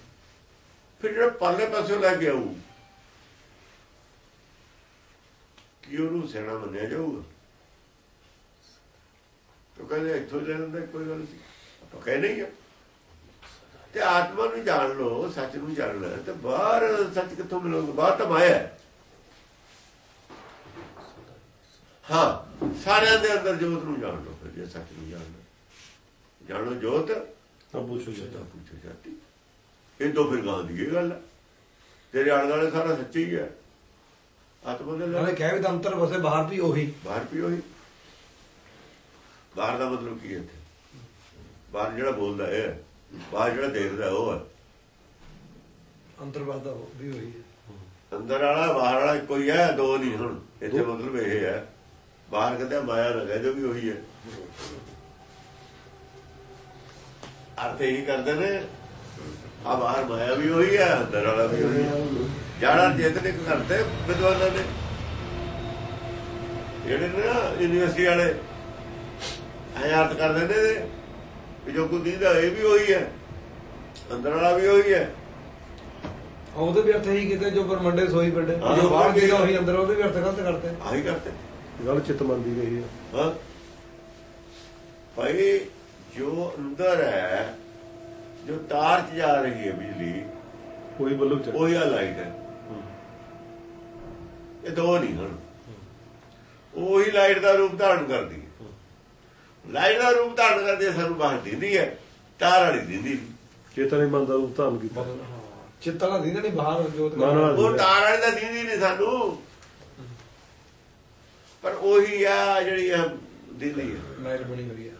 ਫਿਰ ਜਿਹੜਾ ਪਰਲੇ ਪਾਸੋਂ ਲੈ ਕੇ ਆਊ, ਕੀ ਉਹਨੂੰ ਸੈਣਾ ਮੰਨਿਆ ਜਾਊਗਾ? ਤੋ ਕਹਿੰਦੇ ਇੱਥੋਂ ਲੈ ਲੈਂਦਾ, ਕੋਈ ਗੱਲ ਨਹੀਂ। ਆਪਾਂ ਕਹਿੰਦੇ ਹੀ ਆ। ਤੇ ਆਤਮਾ ਨੂੰ ਜਾਣ ਲਓ, ਸੱਚ ਨੂੰ ਜਾਣ ਹੈ ਤੇ ਬਾਹਰ ਸੱਚ ਕਿੱਥੋਂ ਮਿਲੂਗਾ? ਬਾਹਰ ਤਾਂ ਮਾਇਆ ਹਾਂ, ਸਾਰਿਆਂ ਦੇ ਅੰਦਰ ਜੋਤ ਨੂੰ ਜਾਣ ਲੋ ਜੇ ਸੱਚ ਨੂੰ ਜਾਣ ਜਾਣਨਾ ਜਾਣੋ ਜੋਤ ਤਾਂ ਪੁੱਛੋ ਜੀ। ਸਦਾ ਪੁੱਛੋ ਜਾਤੀ ਇਹ ਤੋਂ ਫਿਰ ਗਾਂ ਦੀ ਇਹ ਗੱਲ ਹੈ ਤੇਰੇ ਆਲੇ ਦੁਆਲੇ ਸਾਰਾ ਸੱਚ ਹੀ ਆਤਮਾ ਦੇ ਨਾਲੇ ਕਹਿ ਵੀ ਅੰਤਰ ਵਸੇ ਬਾਹਰ ਵੀ ਉਹੀ। ਬਾਹਰ ਵੀ ਉਹੀ। ਬਾਹਰ ਦਾ ਮਤਲਬ ਕੀ ਹੈ ਇੱਥੇ? ਬਾਹਰ ਜਿਹੜਾ ਬੋਲਦਾ ਹੈ ਬਾਹਰ ਜਿਹੜਾ ਦੇਖਦਾ ਉਹ ਹੈ ਅੰਤਰ ਵਸਦਾ ਵੀ ਉਹੀ ਹੈ। ਅੰਦਰ ਵਾਲਾ ਬਾਹਰ ਵਾਲਾ ਇੱਕੋ ਹੀ ਹੈ ਦੋ ਨਹੀਂ ਹੁਣ। ਇੱਥੇ ਮਤਲਬ ਇਹ ਹੈ ਬਾਹਰ ਕਹਿੰਦੇ ਮਾਇਆ ਨਾ ਕਹਦੇ ਵੀ ਉਹੀ ਹੈ। ਅਰਥ ਇਹੀ ਕਰਦੇ ਨੇ? ਆ ਬਾਹਰ ਮਾਇਆ ਵੀ ਉਹੀ ਹੈ ਅੰਦਰ ਵਾਲਾ ਵੀ ਉਹੀ ਹੈ ਜਾਣਾ ਚੇਤਨਿਕ ਕਰਦੇ ਵਿਦਵਾਨਾਂ ਨੇ। ਜਿਹੜੇ ਨੇ ਯੂਨੀਵਰਸਿਟੀ ਵਾਲੇ ਐ ਅਰਥ ਕਰਦੇ ਨੇ ਵੀ ਜੋ ਕੁਝ ਦੀਦਾ ਇਹ ਵੀ ਉਹੀ ਹੈ ਅੰਦਰ ਵਾਲਾ ਵੀ ਉਹੀ ਹੈ ਉਹਦੇ ਵੀ ਅਰਥ ਹੀ ਕਿਤੇ ਜੋ ਪਰਮੰਡੇ ਸੋਈ ਹਾਂ, ਜੋ ਬਾਹਰ ਜਿਹੜਾ ਉਹੀ ਅੰਦਰ ਉਹਦੇ ਵੀ ਅਰਥ ਗਲਤ ਕਰਤੇ ਆਹੀ ਕਰਦੇ। ਗੱਲ ਚਿੱਤ ਮੰਦੀ ਰਹੀ ਹੈ ਹਾਂ। ਭਾਈ ਜੋ ਅੰਦਰ ਹੈ ਜੋ ਤਾਰ ਚ ਜਾ ਰਹੀ ਹੈ ਬਿਜਲੀ ਕੋਈ ਬੱਲੂ ਚ। ਉਹ ਹੀ ਲਾਈਟ ਹੈ। ਇਹ ਦੋ ਨਹੀਂ ਹਨ। ਉਹੀ ਲਾਈਟ ਦਾ ਰੂਪ ਧਾਰਨ ਕਰਦੀ ਹੈ। ਲਾਈਟ ਦਾ ਰੂਪ ਧਾਰਨ ਕਰਦੀ ਹੈ ਸਾਨੂੰ ਬਾਹਰ ਦਿੰਦੀ ਹੈ ਤਾਰ ਵਾਲੀ ਦਿੰਦੀ। ਚੇਤਨ ਹੀ ਮਨ ਦਾ ਰੂਪ ਧਾਰਨ ਕੀਤਾ। ਚਿੱਤਾਂ ਦਾ ਦੀਦਾ ਨਹੀਂ ਬਾਹਰ ਜੋਤ ਨਾ, ਨਾ। ਉਹ ਤਾਰ ਵਾਲੀ ਦਾ ਦਿੰਦੀ ਨਹੀਂ ਸਾਨੂੰ। ਪਰ ਉਹੀ ਆ ਜਿਹੜੀ ਆ ਦਿੰਦੀ ਹੈ। ਲਾਈਟ ਬਣੀ ਹੋਈ ਹੈ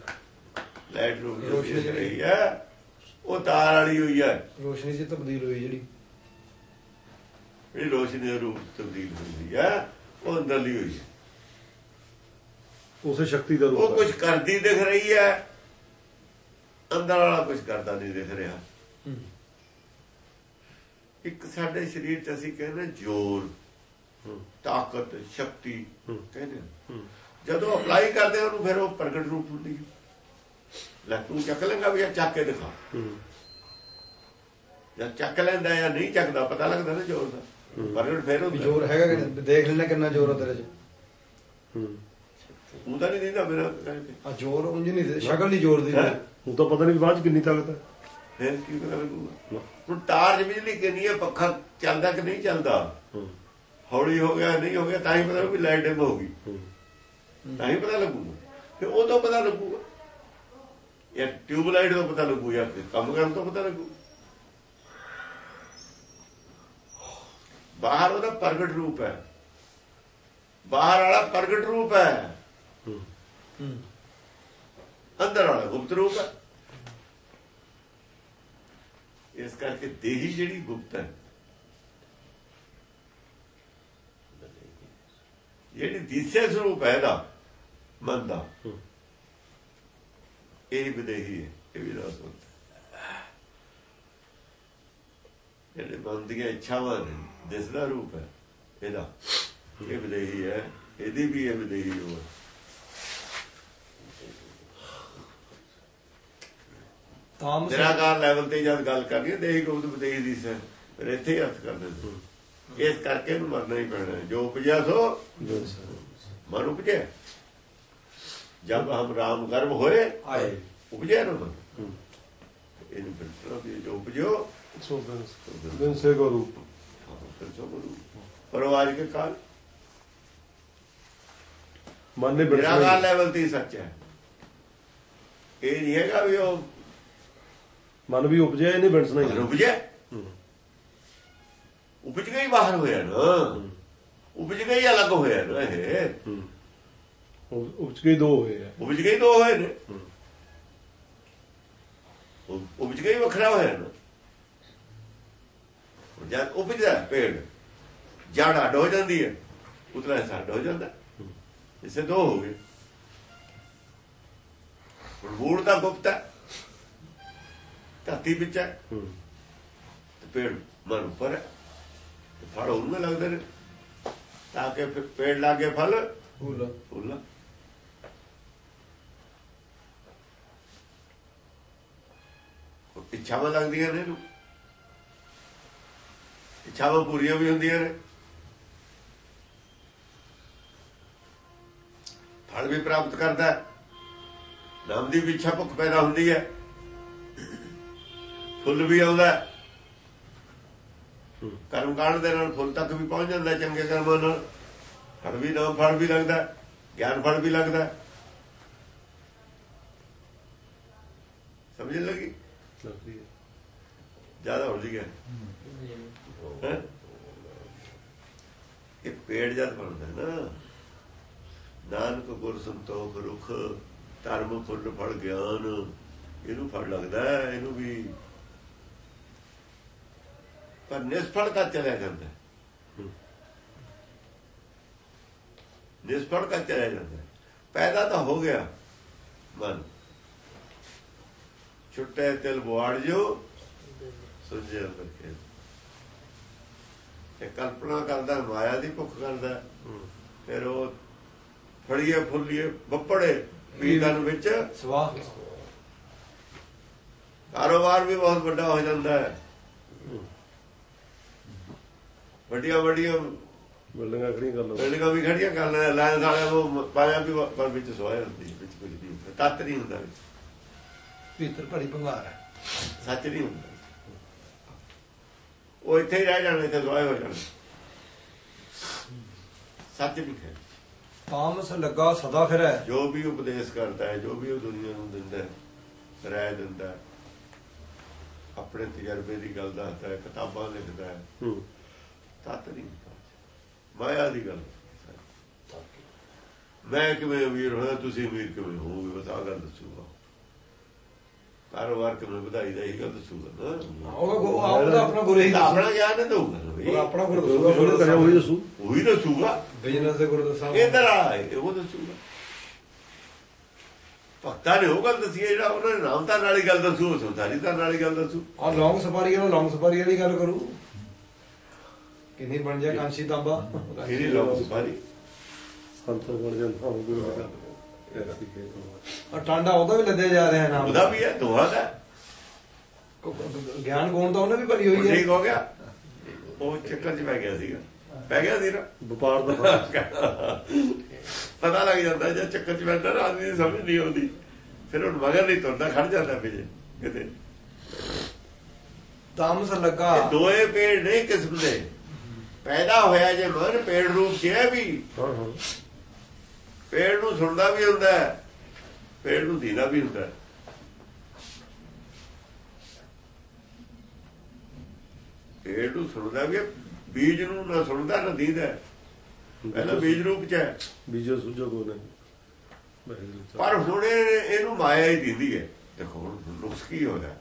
ਲਾਈਟ ਰੋਸ਼ਨੀ ਜਿਹੜੀ ਰਹੀ ਹੈ ਉਹ ਤਾਰ ਵਾਲੀ ਹੋਈ ਹੈ। ਰੋਸ਼ਨੀ 'ਚ ਤਬਦੀਲ ਹੋਈ ਜਿਹੜੀ। ਜਿਹੜੀ ਰੋਸ਼ਨੀ ਦਾ ਰੂਪ ਤਬਦੀਲ ਹੋਈ ਹੈ ਉਹ ਅੰਦਰਲੀ ਹੋਈ ਹੈ। ਉਸੇ ਸ਼ਕਤੀ ਦਾ ਉਹ ਰੂਪ ਕੁਝ ਕਰਦੀ ਦਿਖ ਰਹੀ ਹੈ ਅੰਦਰ ਵਾਲਾ ਕੁਝ ਕਰਦਾ ਨਹੀਂ ਦਿਖ ਰਿਹਾ। ਇੱਕ ਸਾਡੇ ਸਰੀਰ 'ਚ ਅਸੀਂ ਕਹਿੰਦੇ ਜ਼ੋਰ ਹੂੰ। ਤਾਕਤ ਸ਼ਕਤੀ। ਕਹਿੰਦੇ। ਜਦੋਂ ਅਪਲਾਈ ਕਰਦੇ ਹਾਂ ਉਹਨੂੰ ਫਿਰ ਉਹ ਪ੍ਰਗਟ ਰੂਪ ਹੁੰਦੀ ਹੈ। ਲੈ ਤੂੰ ਚੱਕ ਲੇਗਾ ਵੀ ਇਹ ਚੱਕ ਕੇ ਦਿਖਾ। ਹੂੰ। ਜਦ ਚੱਕ ਲੈਂਦਾ ਜਾਂ ਨਹੀਂ ਚੱਕਦਾ ਪਤਾ ਲੱਗਦਾ ਨਾ ਜ਼ੋਰ ਦਾ। ਪ੍ਰਗਟ ਫਿਰ ਜ਼ੋਰ ਹੈਗਾ ਕਿ ਨਹੀਂ? ਦੇਖ ਲੈਣਾ ਕਿੰਨਾ ਜ਼ੋਰ ਆ ਤੇਰੇ 'ਚ। ਹੂੰ। ਉਹ ਤਾਂ ਨਹੀਂ ਦਿੰਦਾ ਮੇਰਾ ਆ ਜ਼ੋਰ ਉਂਝ ਨਹੀਂ ਸ਼ਕਲ ਨਹੀਂ ਜ਼ੋਰ ਦੀ ਹੈਂ? ਹੁਣ ਤਾਂ ਪਤਾ ਨਹੀਂ ਬਾਅਦ ਚ ਕਿੰਨੀ ਤਾਕਤ ਹੈ ਫਿਰ ਕੀ ਪਤਾ ਲੱਗੂਗਾ। ਹੁਣ ਤਾਰ ਬਿਜਲੀ ਕਿੰਨੀ ਹੈ ਪੱਖਾ ਚੱਲਦਾ ਕਿ ਨਹੀਂ ਚੱਲਦਾ? ਹੂੰ। ਹੌਲੀ ਹੋ ਗਿਆ ਨਹੀਂ ਹੋ ਗਿਆ ਤਾਂ ਹੀ ਪਤਾ ਲੱਗੂ ਵੀ ਲਾਈਟ ਡਿਮ ਹੋ ਗਈ। ਹੂੰ। ਤਾਂ ਹੀ ਪਤਾ ਲੱਗੂਗਾ। ਫਿਰ ਉਹ ਤੋਂ ਪਤਾ ਲੱਗੂਗਾ। ਇਹ ਟਿਊਬ ਲਾਈਟ ਤੋਂ ਪਤਾ ਲੱਗੂ ਜਾਂ ਫਿਰ ਕੰਮ ਕਰਨ ਤੋਂ ਪਤਾ ਲੱਗੂ। ਬਾਹਰ ਉਹਦਾ ਪ੍ਰਗਟ ਰੂਪ ਹੈ। ਬਾਹਰ ਵਾਲਾ ਪ੍ਰਗਟ ਰੂਪ ਹੈ। ਅੰਦਰ ਵਾਲਾ ਗੁਪਤ ਰੂਪ ਹੈ। ਇਸ ਕਰਕੇ ਦੇਹੀ ਜਿਹੜੀ ਗੁਪਤ ਹੈ ਜਿਹੜੀ ਦਿਸੇ ਸਰੂਪ ਹੈ ਇਹਦਾ ਮਨ ਦਾ। ਇਹ ਵਿਦੇਹੀ ਹੈ ਇਹ ਵੀ ਰਸ ਹੁੰਦਾ ਜਿਹੜੇ ਮਨ ਦੀਆਂ ਇੱਛਾਵਾਂ ਨੇ ਦਿਸਦਾ ਰੂਪ ਹੈ ਇਹਦਾ। ਇਹ ਵਿਦੇਹੀ ਹੈ ਇਹਦੀ ਵੀ ਇਹ ਵਿਦੇਹੀ ਹੋ ਤਾਮਸ ਨਿਰਾਕਾਰ ਲੈਵਲ ਤੇ ਜਦ ਗੱਲ ਕਰਨੀ ਹੈ ਦੇਹੀ ਗੁਪਤ ਵਿਦੇਹੀ ਦੀ ਸੇ ਫਿਰ ਇੱਥੇ ਹੀ ਅਰਥ ਕਰ ਦਿੰਦੇ ਇਸ ਕਰਕੇ ਮਰਨਾ ਹੀ ਪੈਣਾ। ਜੋ ਉਪਜਿਆ ਸੋ ਮਨ ਉਪਜਿਆ। ਜਬ ਹਮ ਰਾਮ ਗਰਭ ਹੋਏ ਆਏ। ਉਪਜੇ ਨਾ ਮਨ। ਇਹਨੂੰ ਤਰ੍ਹਾਂ ਵੀ ਜੋ ਉਪਜੋ ਸੋ ਬਿਨ ਸੇ ਕੋ ਰੂਪ। ਪਰਵਾਜ ਕੇ ਕਾਲ। ਮਨ ਨੇ ਬਿਰਸਾ ਲੈਵਲ ਤੇ ਸੱਚ ਹੈ। ਇਹ ਨਹੀਂ ਹੈਗਾ ਵੀ ਉਹ ਮਨ ਵੀ ਉਪਜਿਆ ਹੀ ਨਹੀਂ। ਬਿਨਸਣਾ ਹੀ ਉਪਜੇ ਹੂੰ। ਉਪਜ ਗਈ ਬਾਹਰ ਹੋਇਆ ਨਾ। ਉਪਜ ਗਈ ਅਲੱਗ ਹੋਇਆ ਨਾ ਇਹ। ਉਪਜ ਹੀ ਦੋ ਹੋਏ ਆ। ਉਪਜ ਗਈ ਦੋ ਹੋਏ ਨੇ। ਉਪਜ ਗਈ ਵੱਖਰਾ ਹੋਇਆ ਨਾ। ਜਦ ਉਪਜਦਾ ਪੇੜ। ਜੜ ਹੋ ਜਾਂਦੀ ਹੈ। ਉਤਲਾ ਹਿੱਸਾ ਅੱਡ ਹੋ ਜਾਂਦਾ। ਇਸੇ ਦੋ ਹੋ ਗਏ। ਮੂਲ ਦਾ ਗੁਪਤ ਹੈ। ਧਰਤੀ ਵਿੱਚ ਹੈ। ਤੇ ਪੇੜ ਮਨ ਉੱਪਰ ਹੈ। ਫਲ ਉਹਨੂੰ ਲੱਗਦੇ ਨੇ। ਤਾਂ ਕਿ ਪੇੜ ਲਾਗੇ ਫਲ ਫੁੱਲ। ਫੁੱਲ। ਇੱਛਾਵਾਂ ਲੱਗਦੀਆਂ ਨੇ ਇਹਨੂੰ। ਇੱਛਾਵਾਂ ਪੂਰੀਆਂ ਵੀ ਹੁੰਦੀਆਂ ਨੇ। ਫਲ ਵੀ ਪ੍ਰਾਪਤ ਕਰਦਾ ਹੈ। ਨਾਮ ਦੀ ਵੀ ਇੱਛਾ ਭੁੱਖ ਪੈਦਾ ਹੁੰਦੀ ਹੈ। ਫੁੱਲ ਵੀ ਆਉਂਦਾ ਕਰਮ ਕਾਂਡ ਦੇ ਨਾਲ ਫੁੱਲ ਤੱਕ ਵੀ ਪਹੁੰਚ ਜਾਂਦਾ ਚੰਗੇ ਕਰਮਾਂ ਨਾਲ। ਫਲ ਵੀ ਨਾਮ ਫਲ ਵੀ ਲੱਗਦਾ ਗਿਆਨ ਫਲ ਵੀ ਲੱਗਦਾ ਸਮਝ ਲੱਗੀ? ਲੱਗਦੀ ਹੈ ਜ਼ਿਆਦਾ ਉਲਝ ਗਿਆ ਹੈਂ? ਇਹ ਪੇੜ ਜਦ ਬਣਦਾ ਨਾ ਨਾਨਕ ਗੁਰ ਸੰਤੋਖ ਰੁਖ ਧਰਮ ਫੁੱਲ ਫਲ ਗਿਆਨ ਇਹਨੂੰ ਫਲ ਲੱਗਦਾ ਇਹਨੂੰ ਵੀ ਪਰ ਨਿਸਫਲ ਕਾ ਚਲਿਆ ਜਾਂਦਾ। ਨਿਸਫਲ ਕਾ ਚਲਿਆ ਜਾਂਦਾ। ਪੈਦਾ ਤਾਂ ਹੋ ਗਿਆ ਮਨ ਛੁੱਟੇ ਤਿਲ ਬੁਆੜ ਜੋ ਸੁਝੇ ਕੇ ਇਹ ਕਲਪਨਾ ਕਰਦਾ ਮਾਇਆ ਦੀ ਭੁੱਖ ਕਰਦਾ। ਫਿਰ ਉਹ ਫੜੀਏ ਫੁੱਲੀਏ ਬੱਪੜੇ ਪੀਗਨ ਵਿੱਚ ਸਵਾਹ। ਕਾਰੋਬਾਰ ਵੀ ਬਹੁਤ ਵੱਡਾ ਹੋ ਜਾਂਦਾ ਹੈ। ਵੱਡੀਆਂ ਵੱਡੀਆਂ ਬਿਲਡਿੰਗਾਂ ਖੜੀਆਂ ਕਰ ਲਓ। ਬਿਲਡਿੰਗਾਂ ਵੀ ਖੜੀਆਂ ਕਰ ਲੈ ਲਾਇਨ ਸਾਲਿਆਂ ਨੂੰ ਪਾਇਆ ਵੀ ਪਰ ਵਿੱਚ ਸੋਇਆ ਹੁੰਦੀ ਵਿੱਚ ਕੁਝ ਨਹੀਂ ਹੁੰਦਾ। ਤੱਤ ਨਹੀਂ ਹੁੰਦਾ ਵਿੱਚ। ਭੀਤਰ ਭਰੀ ਭੰਗਾਰ ਹੈ ਸੱਚ ਨਹੀਂ ਹੁੰਦਾ ਉਹ ਇੱਥੇ ਹੀ ਰਹਿ ਜਾਣੇ ਤੇ ਸੋਏ ਹੋ ਜਾਣੇ ਸੱਚ ਨਹੀਂ ਹੈ ਤਾਮਸ ਲੱਗਾ ਸਦਾ ਫਿਰੈ ਜੋ ਵੀ ਉਪਦੇਸ਼ ਕਰਦਾ ਹੈ ਜੋ ਵੀ ਉਹ ਦੁਨੀਆ ਨੂੰ ਦਿੰਦਾ ਹੈ ਰਾਏ ਦਿੰਦਾ ਹੈ ਆਪਣੇ ਤਜਰਬੇ ਦੀ ਗੱਲ ਦੱਸਦਾ ਹੈ ਕਿਤਾਬਾਂ ਲਿਖਦਾ ਹੈ ਹੂੰ ਤਤ ਨਹੀਂ ਹੁੰਦਾ। ਮਾਇਆ ਦੀ ਗੱਲ ਮੈਂ ਕਿਵੇਂ ਅਮੀਰ ਹੋਇਆ ਤੁਸੀਂ ਅਮੀਰ ਕਿਵੇਂ ਹੋਵੋਗੇ ਬਸ ਆਹ ਗੱਲ ਦੱਸੂਗਾ ਕਾਰੋਬਾਰ ਕਿਵੇਂ ਵਧਾਈ ਦਾ ਇਹ ਗੱਲ ਦੱਸੂਗਾ ਨਾ। ਉਹ ਆਪਦਾ ਆਪਣਾ ਗੁਰੂ ਹੀ ਇਹ ਤਾਂ ਆਪਣਾ ਗਿਆਨ ਹੈ ਦਊਗਾ ਨਾ ਉਹ ਬਈ ਆਪਣਾ ਗੁਰੂ ਉਹਨੇ ਕਰਿਆ ਦੱਸੂਗਾ। ਉਹੀ ਦੱਸੂ। ਉਹੀ ਦੱਸੂਗਾ। ਬਿਜ਼ਨਸ ਦੇ ਗੁਰੂ ਦੱਸਾਂ ਇਧਰ ਆ ਇਹ ਉਹ ਦੱਸੂਗਾ। ਭਗਤਾਂ ਨੇ ਉਹ ਗੱਲ ਦੱਸੀ ਹੈ ਜਿਹੜਾ ਉਹਨਾਂ ਨੇ ਨਾਮਤਾ ਵਾਲੀ ਗੱਲ ਦੱਸੂ ਉਹ ਸੰਸਾਰੀ ਤਾਂ ਵਾਲੀ ਗੱਲ ਦੱਸੂ। ਆ ਲੌਂਗ ਸਫਾਰੀ ਵਾਲਾ ਲੌਂਗ ਸਫਾਰੀ ਵਾਲੀ ਗੱਲ ਕਰੂ। ਕਿੰਨੀ ਬਣ ਜਾ ਕਾਂਸ਼ੀ ਤਾਂਬਾ? ਇਹਦੀ ਲੋਕ ਸੁਭਾਰੀ ਸੰਤ ਬਣ ਜਾਂਦਾ ਹਾਂ ਗੁਰੂ ਦਾ ਆ ਟਾਂਡਾ ਉਹਦਾ ਵੀ ਲੱਦਿਆ ਜਾ ਰਿਹਾ ਨਾਮ ਉਹਦਾ ਵੀ ਹੈ ਦੋਹਾਂ ਦਾ ਗਿਆਨ ਗੁਣ ਤਾਂ ਉਹਨੇ ਵੀ ਭਰੀ ਹੋਈ ਹੈ। ਠੀਕ ਹੋ ਗਿਆ। ਉਹ ਚੱਕਰ 'ਚ ਪੈ ਗਿਆ ਸੀਗਾ। ਪੈ ਗਿਆ ਸੀ ਨਾ? ਵਪਾਰ ਦਾ ਪਤਾ। ਲੱਗ ਜਾਂਦਾ ਜੇ ਚੱਕਰ 'ਚ ਬੈਠਾ ਨਾ ਆਦਮੀ ਦੀ ਸਮਝ ਨਹੀਂ ਆਉਂਦੀ। ਫਿਰ ਹੁਣ ਮਗਰ ਨਹੀਂ ਤੁਰਦਾ ਖੜ ਜਾਂਦਾ ਪਿਛੇ ਕਿਤੇ। ਤਾਮਸ ਲੱਗਾ। ਇਹ ਦੋਏ ਪੇੜ ਨੇ ਕਿਸਮ ਦੇ। ਪੈਦਾ ਹੋਇਆ ਜੇ ਮਨ ਪੇੜ ਰੂਪ 'ਚ ਹੈ ਵੀ। ਹਾਂ ਹਾਂ। ਪੇੜ ਨੂੰ ਸੁਣਦਾ ਵੀ ਹੁੰਦਾ ਹੈ ਪੇੜ ਨੂੰ ਦੀਦਾ ਵੀ ਹੁੰਦਾ ਹੈ। ਪੇੜ ਨੂੰ ਸੁਣਦਾ ਵੀ ਬੀਜ ਨੂੰ ਨਾ ਸੁਣਦਾ ਨਾ ਦੀਦਾ ਪਹਿਲਾਂ ਬੀਜ ਰੂਪ 'ਚ ਹੈ। ਬੀਜੋ ਸੁਝੋ ਕੋ ਨਹੀਂ। ਪਰ ਹੁਣ ਇਹ- ਇਹਨੂੰ ਮਾਇਆ ਹੀ ਦਿੰਦੀ ਹੈ। ਦੇਖੋ ਨੁਕਸ ਕੀ ਹੋਇਆ?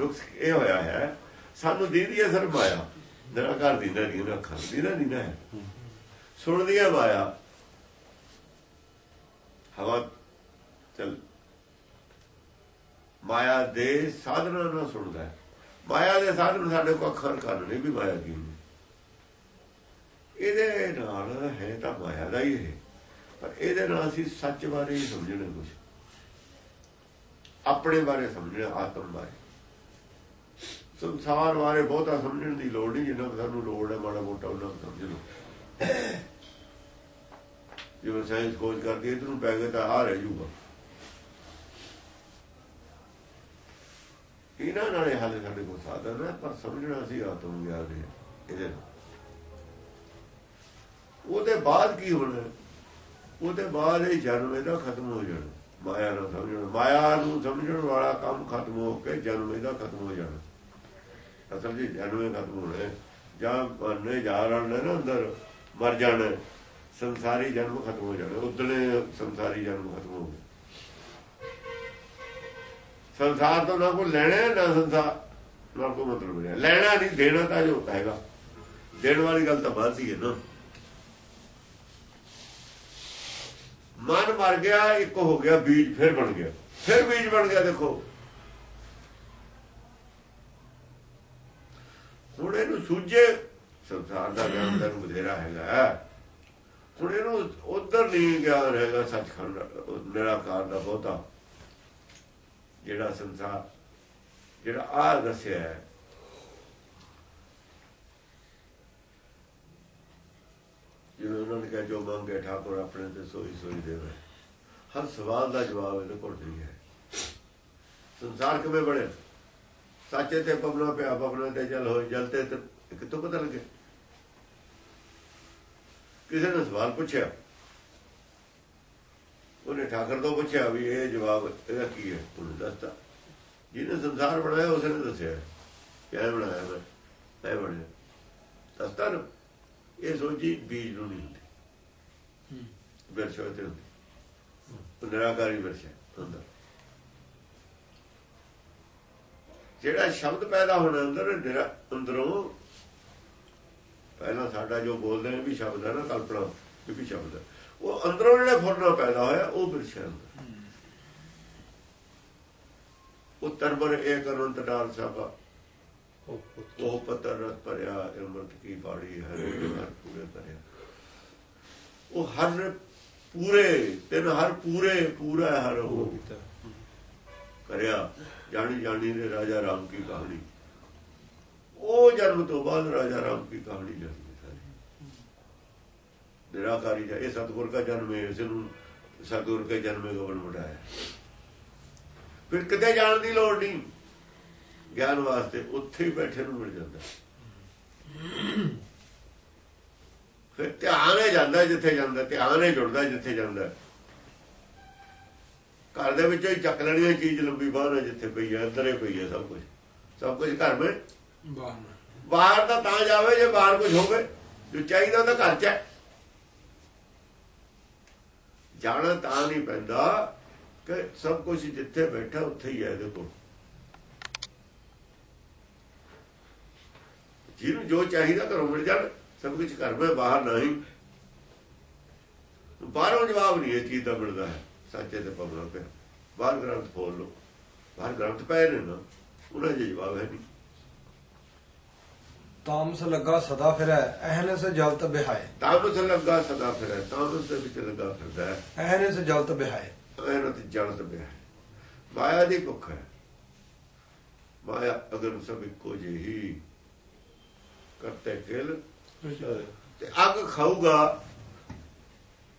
ਨੁਕਸ ਇਹ ਹੋਇਆ ਹੈ ਸਾਨੂੰ ਦਿੰਦੀ ਹੈ ਸਰ ਮਾਇਆ। ਨਿਰਾਕਾਰ ਦਿੰਦਾ ਨਹੀਂ ਨਾ ਅੱਖਾਂ ਦਿੰਦਾ ਨਹੀਂ ਨਾ ਹੈ। ਸੁਣਦੀ ਹੈ ਮਾਇਆ। ਹਵਾ ਚਲ। ਮਾਇਆ ਦੇ ਸਾਧਨਾਂ ਨਾਲ ਸੁਣਦਾ ਹੈ। ਮਾਇਆ ਦੇ ਸਾਧਨ ਸਾਡੇ ਕੋ ਅੱਖਰ ਕੰਨ ਨਹੀਂ ਵੀ ਮਾਇਆ ਕੀ ਇਹਦੇ ਨਾਲ ਹੈ ਤਾਂ ਮਾਇਆ ਦਾ ਹੀ ਹੈ। ਪਰ ਇਹਦੇ ਨਾਲ ਅਸੀਂ ਸੱਚ ਬਾਰੇ ਹੀ ਸਮਝਣਾ ਕੁਝ ਆਪਣੇ ਬਾਰੇ ਸਮਝਣਾ, ਆਤਮ ਬਾਰੇ। ਸੰਸਾਰ ਬਾਰੇ ਬਹੁਤਾ ਸਮਝਣ ਦੀ ਲੋੜ ਨਹੀਂ, ਜਿੰਨਾ ਕੁ ਸਾਨੂੰ ਲੋੜ ਹੈ, ਮਾੜਾ ਮੋਟਾ ਉਹਨਾਂ ਨੂੰ ਸਮਝ ਲਓ। ਜਿਵੇਂ ਸਾਇੰਸ ਖੋਜ ਕਰਦੀ ਹੈ ਇਧਰੋਂ ਪੈ ਗਿਆ ਤਾਂ ਆ ਰਹਿ ਜੂਗਾ ਇਹਨਾਂ ਨਾਲੇ ਹਾਲੇ ਸਾਡੇ ਕੋਲ ਸਾਧਨ ਹੈ ਪਰ ਸਮਝਣਾ ਸੀ ਆਤਮ ਗਿਆਨ ਹੈ, ਇਹਦੇ ਉਹਦੇ ਬਾਅਦ ਕੀ ਹੋਣਾ ਉਹਦੇ ਬਾਅਦ ਇਹ ਜਨਮ ਇਹਦਾ ਖਤਮ ਹੋ ਜਾਣਾ। ਮਾਇਆ ਨੂੰ ਸਮਝਣ। ਮਾਇਆ ਨੂੰ ਸਮਝਣ ਵਾਲਾ ਕੰਮ ਖਤਮ ਹੋ ਕੇ ਜਨਮ ਇਹਦਾ ਖਤਮ ਹੋ ਜਾਣਾ। ਅਸਲ ਜੀ ਜਨਮ ਇਹ ਖਤਮ ਹੋਣਾ ਜਾਂ ਮਰਨੇ ਜਾ ਰਣ ਨਾ ਅੰਦਰ, ਮਰ ਜਾਣਾ ਸੰਸਾਰੀ ਜਨਮ ਖਤਮ ਹੋ ਜਾਣਾ ਉਦਲੇ ਸੰਸਾਰੀ ਜਨਮ ਖਤਮ ਹੋ ਗਿਆ ਸੰਸਾਰ ਤੋਂ ਨਾ ਕੋਈ ਲੈਣਾ ਨਾ ਸੰਸਾਰ ਨਾਲ ਕੋਈ ਮਤਲਬ ਨਹੀਂ ਲੈਣਾ ਨਹੀਂ, ਦੇਣਾ ਤਾਂ ਜੋ ਹੈਗਾ। ਦੇਣ ਵਾਲੀ ਗੱਲ ਤਾਂ ਬਾਤ ਹੀ ਹੈ ਨਾ। ਮਨ ਮਰ ਗਿਆ, ਇੱਕ ਹੋ ਗਿਆ, ਬੀਜ ਫਿਰ ਬਣ ਗਿਆ। ਫਿਰ ਬੀਜ ਬਣ ਗਿਆ, ਦੇਖੋ। ਹੁਣ ਇਹਨੂੰ ਸੂਝੇ, ਸੰਸਾਰ ਦਾ ਗਿਆਨ ਤਾਂ ਬਥੇਰਾ ਹੈਗਾ। ਹੁਣ ਇਹਨੂੰ ਉਧਰ ਨਹੀਂ ਗਿਆਨ ਹੈਗਾ ਸੱਚਖੰਡ ਉਹ ਨਿਰਾਕਾਰ ਦਾ ਬਹੁਤਾ। ਜਿਹੜਾ ਸੰਸਾਰ, ਜਿਹੜਾ ਆ ਦੱਸਿਆ ਹੈ। ਜਿਵੇਂ ਉਹਨਾਂ ਨੇ ਕਿਹਾ, ਜੋ ਮੰਗੇ ਠਾਕੁਰ ਆਪਣੇ ਤੇ ਸੋਈ ਸੋਈ ਦੇਵੇ। ਹਰ ਸਵਾਲ ਦਾ ਜਵਾਬ ਇਹਦੇ ਕੋਲ ਨਹੀਂ ਹੈ। ਸੰਸਾਰ ਕਿਵੇਂ ਬਣੇ? ਸੱਚੇ ਤੇ ਪਵਨਾ ਪਿਆ, ਪਵਨਾ ਤੇ ਜਲ ਹੋਏ, ਜਲ ਤੇ ਤੇ ਕਿਤੋਂ ਪਤਾ ਲੱਗੇ ਕਿਸੇ ਨੇ ਸਵਾਲ ਪੁੱਛਿਆ? ਉਹਨੇ ਠਾਕਰ ਤੋਂ ਪੁੱਛਿਆ ਵੀ ਇਹ ਜਵਾਬ ਇਹਦਾ ਕੀ ਹੈ? ਉਹਨੇ ਦੱਸਤਾ। ਜਿਹਨੇ ਸੰਸਾਰ ਬਣਾਇਆ ਉਸਨੇ ਦੱਸਿਆ। ਕਿਆ ਬਣਾਇਆ ਮੈਂ? ਇਹ ਬਣਿਆ। ਦੱਸਤਾ ਨਾ। ਇਹ ਸੋਚੀ ਬੀਜ ਨੂੰ ਨਹੀਂ ਹੁੰਦੀ। ਬਿਰਛੋ ਤੇ ਹੁੰਦੀ। ਨਿਰਾਕਾਰੀ ਬਿਰਛ ਹੈ ਅੰਦਰ ਜਿਹੜਾ ਸ਼ਬਦ ਪੈਦਾ ਹੋਣਾ ਅੰਦਰ ਅੰਦਰੋਂ ਪਹਿਲਾਂ ਸਾਡਾ ਜੋ ਬੋਲਦੇ ਨੇ ਵੀ ਸ਼ਬਦ ਹੈ ਨਾ, ਕਲਪਨਾ ਇਹ ਵੀ ਸ਼ਬਦ ਹੈ। ਉਹ ਅੰਦਰੋਂ ਜਿਹੜਾ ਫੁਰਨਾ ਪੈਦਾ ਹੋਇਆ, ਉਹ ਬਿਰਛ ਹੈ। ਅੰਦਰ ਉਹ ਤਰਬਰ ਅਨੰਤ ਡਾਲ ਸਾਬਾ ਉਹ ਪਤਰ ਰਸ ਭਰਿਆ, ਅੰਮ੍ਰਿਤ ਕੀ ਬਾੜੀ ਹਰੇ ਹਰ ਪੂਰੇ ਭਰਿਆ। ਉਹ ਹਰ ਪੂਰੇ, ਤਿੰਨ ਹਰ ਪੂਰੇ, ਪੂਰਾ ਹਰ ਉਹ ਕਰਿਆ ਜਾਣੀ ਜਾਣੀ ਦੇ ਰਾਜਾ ਰਾਮ ਕੀ ਕਹਾਣੀ। ਉਹ ਜਨਮ ਤੋਂ ਬਾਅਦ ਰਾਜਾ ਰਾਮ ਕੀ ਕਹਾਣੀ ਜਾਂਦੀ ਸਾਰੀ। ਨਿਰਾਕਾਰੀ ਜਾ ਇਹ ਸਤਗੁਰ ਦਾ ਜਨਮ ਹੈ, ਇਸ ਨੂੰ ਸਤਗੁਰ ਕੇ ਜਨਮੇ ਗਵਨ ਬਟਾਇਆ ਫਿਰ ਕਿਤੇ ਜਾਣ ਦੀ ਲੋੜ ਨਹੀਂ। ਗਿਆਨ ਵਾਸਤੇ ਉੱਥੇ ਹੀ ਬੈਠੇ ਨੂੰ ਮਿਲ ਜਾਂਦਾ। ਫਿਰ ਧਿਆਨ ਹੈ ਜਾਂਦਾ ਜਿੱਥੇ ਜਾਂਦਾ, ਧਿਆਨ ਹੈ ਜੁੜਦਾ ਜਿੱਥੇ ਜਾਂਦਾ। ਘਰ ਦੇ ਵਿੱਚੋਂ ਹੀ ਚੱਕ ਲੈਣੀ ਹੈ ਚੀਜ਼ ਲੰਬੀ ਬਾਹਰ ਹੈ ਜਿੱਥੇ ਪਈ ਹੈ, ਅੰਦਰ ਹੀ ਪਈ ਹੈ ਸਭ ਕੁਝ ਸਭ ਕੁਝ ਘਰ ਵਿੱਚ। ਬਾਹਰ ਬਾਹਰ ਤਾਂ ਜਾਵੇ, ਜੇ ਬਾਹਰ ਕੁਝ ਹੋਵੇ, ਜੋ ਚਾਹੀਦਾ ਤਾਂ ਘਰ ਚ ਹੈ। ਜਾਣਾ ਤਾਂ ਨਹੀਂ ਪੈਂਦਾ ਕਿ ਸਭ ਕੁਝ ਜਿੱਥੇ ਬੈਠਾ ਉੱਥੇ ਹੀ ਹੈ ਇਹਦੇ ਕੋਲ। ਜਿਹਨੂੰ ਜੋ ਚਾਹੀਦਾ ਘਰੋਂ ਮਿਲ ਜਾਣ, ਸਭ ਕੁਝ ਘਰ ਵਿੱਚ, ਬਾਹਰ ਨਹੀਂ। ਬਾਹਰੋਂ ਜਵਾਬ ਨਹੀਂ ਇਹ ਚੀਜ਼ ਦਾ ਮਿਲਦਾ ਹੈ, ਸੱਚੇ ਤੇ ਪਵਨ ਤੇ ਬਾਹਰ ਗ੍ਰੰਥ ਖੋਲ ਲੋ ਬਾਹਰ ਗ੍ਰੰਥ ਪਏ ਨੇ ਨਾ ਉਹਨਾਂ ਦੇ ਜਵਾਬ ਹੈ ਨਹੀਂ। ਤਾਮਸ ਲੱਗਾ ਸਦਾ ਫਿਰੈ ਅਹਨਸ ਜਲਤ ਬਿਹਾਏ। ਤਾਮਸ ਲੱਗਾ ਸਦਾ ਫਿਰੈ ਤਾਮਸ ਦੇ ਵਿੱਚ ਲੱਗਾ ਫਿਰਦਾ ਹੈ। ਅਹਨਸ ਜਲਤ ਬਿਹਾਏ। ਇਹਨਾਂ ਤੇ ਜਲਦ ਪਿਆ ਹੈ। ਮਾਇਆ ਦੀ ਭੁੱਖ ਹੈ। ਮਾਇਆ ਅਗਰ ਸਭ ਇੱਕੋ ਜਿਹੀ ਕਰਤੇ ਖੇਲ ਤੇ ਅੱਗ ਖਾਊਗਾ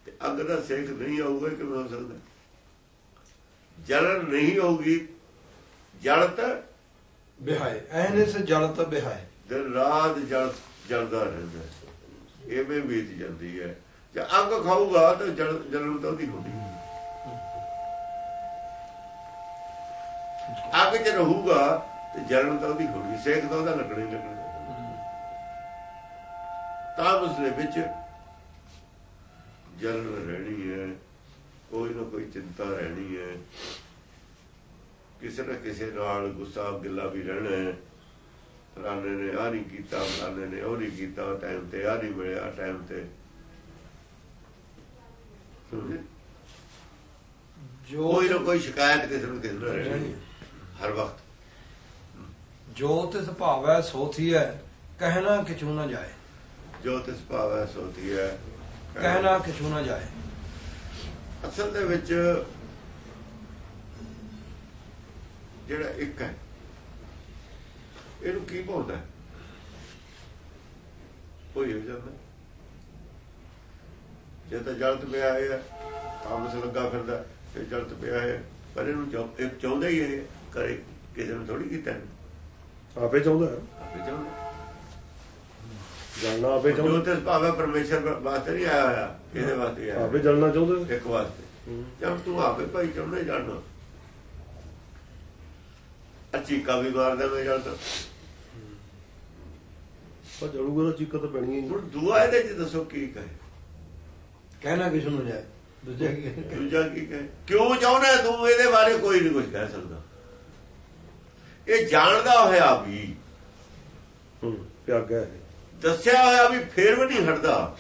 ਤੇ ਅੱਗ ਦਾ ਸੇਕ ਨਹੀਂ ਆਊਗਾ ਕਿ ਹੋ ਸਕਦਾ। ਜਲਨ ਨਹੀਂ ਹੋਊਗੀ ਜਲਤ ਬਿਹਾਏ। ਅਹਨਸ ਜਲਤ ਬਿਹਾਏ। ਦਿਨ ਰਾਤ ਜਲ ਜਲਦਾ ਰਹਿੰਦਾ ਐਵੇਂ ਬੀਤ ਜਾਂਦੀ ਹੈ। ਜੇ ਅੱਗ ਖਾਊਗਾ ਤਾਂ ਜਲ ਤਾਂ ਉਹਦੀ ਹੋਣੀ ਅੱਗ 'ਚ ਰਹੂਗਾ ਤੇ ਜਲਨ ਤਾਂ ਉਹਦੀ ਹੋਣੀ ਸੇਕ ਤਾਂ ਉਹਦਾ ਲੱਗਣਾ ਹੀ। ਤਾਂ ਉਸ ਦੇ ਵਿੱਚ ਜਲਨ ਰਹਿਣੀ ਹੈ। ਕੋਈ ਨਾ ਕੋਈ ਚਿੰਤਾ ਰਹਿਣੀ ਹੈ। ਕਿਸੇ ਨਾ ਕਿਸੇ ਨਾਲ ਗੁੱਸਾ ਗਿੱਲਾ ਵੀ ਰਹਿਣਾ ਹੈ। ਫਲਾਣੇ ਨੇ ਆ ਨਹੀਂ ਕੀਤਾ ਫਲਾਣੇ ਨੇ ਉਹ ਨਹੀਂ ਕੀਤਾ ਟਾਈਮ ਤੇ ਆ ਨਹੀਂ ਮਿਲਿਆ ਟਾਈਮ ਤੇ? ਜੋ ਕੋਈ ਨਾ ਕੋਈ ਸ਼ਿਕਾਇਤ ਕਿਸੇ ਨੂੰ ਕਿਸੇ ਨੂੰ ਰਹਿਣੀ। ਹੈ, ਹਰ ਵਕਤ। ਜੋ ਤਿਸ ਭਾਵੈ ਸੋ ਥੀਐ ਕਹਿਣਾ ਕਿਛੂ ਨਾ ਜਾਏ। ਜੋ ਤਿਸ ਭਾਵੈ ਸੋਤੀ ਹੈ ਕਹਿਣਾ ਕਿਛੂ ਨਾ ਜਾਏ। ਅਸਲ ਦੇ ਵਿੱਚ ਜਿਹੜਾ ਇੱਕ ਹੈ ਇਹਨੂੰ ਕੀ ਬੋਲਦਾ? ਕੋਈ ਹੋ ਜਾਂਦਾ ਜੇ ਤਾਂ ਜਲਤ ਪਿਆ ਹੈ ਤਾਮਸ ਲੱਗਾ ਫਿਰਦਾ ਇਹ ਜਲਤ ਪਿਆ ਹੈ ਪਰ ਇਹਨੂੰ ਇਹ ਚਾਹੁੰਦਾ ਹੀ ਇਹ ਕਰੇ ਕਿਸੇ ਨੂੰ ਥੋੜੀ ਕੀਤਾ। ਆਪੇ ਚਾਹੁੰਦਾ ਹੈ। ਆਪੇ ਚਾਹੁੰਦਾ। ਜਾਣਨਾ ਆਪੇ ਜੋ ਚਾਹੁੰਦਾ। ਤੇ ਭਾਵੇਂ ਪਰਮੇਸ਼ਰ ਵਾਸਤੇ ਨਹੀਂ ਆਇਆ ਹੋਇਆ ਇਹਦੇ ਵਾਸਤੇ ਆਇਆ ਆਪੇ ਜਲਣਾ ਚਾਹੁੰਦਾ ਇੱਕ ਵਾਸਤੇ। ਜਦ ਤੂੰ ਆਪੇ ਭਾਈ ਚਾਹੁੰਦਾ ਜਾਣਨਾ ਅੱਛੀ ਕਵੀ ਮਾਰਦਾ ਮੈਂ ਜਾਣਦਾ ਪਰ ਜਲੂਗਾ ਤਾਂ ਚੀਕਾ ਤਾਂ ਪੈਣੀ ਹੀ ਹੁਣ ਦੁਆ ਇਹਦੇ ਚ ਦੱਸੋ ਕੀ ਕਹੇ। ਕਹਿਣਾ ਕਿਸ ਨੂੰ ਜਾਏ? ਦੂਜਾ ਕੀ ਕਹੇ? ਦੂਜਾ ਕੀ ਕਹੇ? ਕਿਉਂ ਚਾਹੁੰਦਾ ਤੂੰ? ਇਹਦੇ ਬਾਰੇ ਕੋਈ ਨਹੀਂ ਕੁਝ ਕਹਿ ਸਕਦਾ। ਇਹ ਜਾਣਦਾ ਹੋਇਆ ਵੀ ਹੂੰ ਪਿਆਗਾ ਹੈ। ਦੱਸਿਆ ਹੋਇਆ ਵੀ ਫੇਰ ਵੀ ਨਹੀਂ ਹਟਦਾ।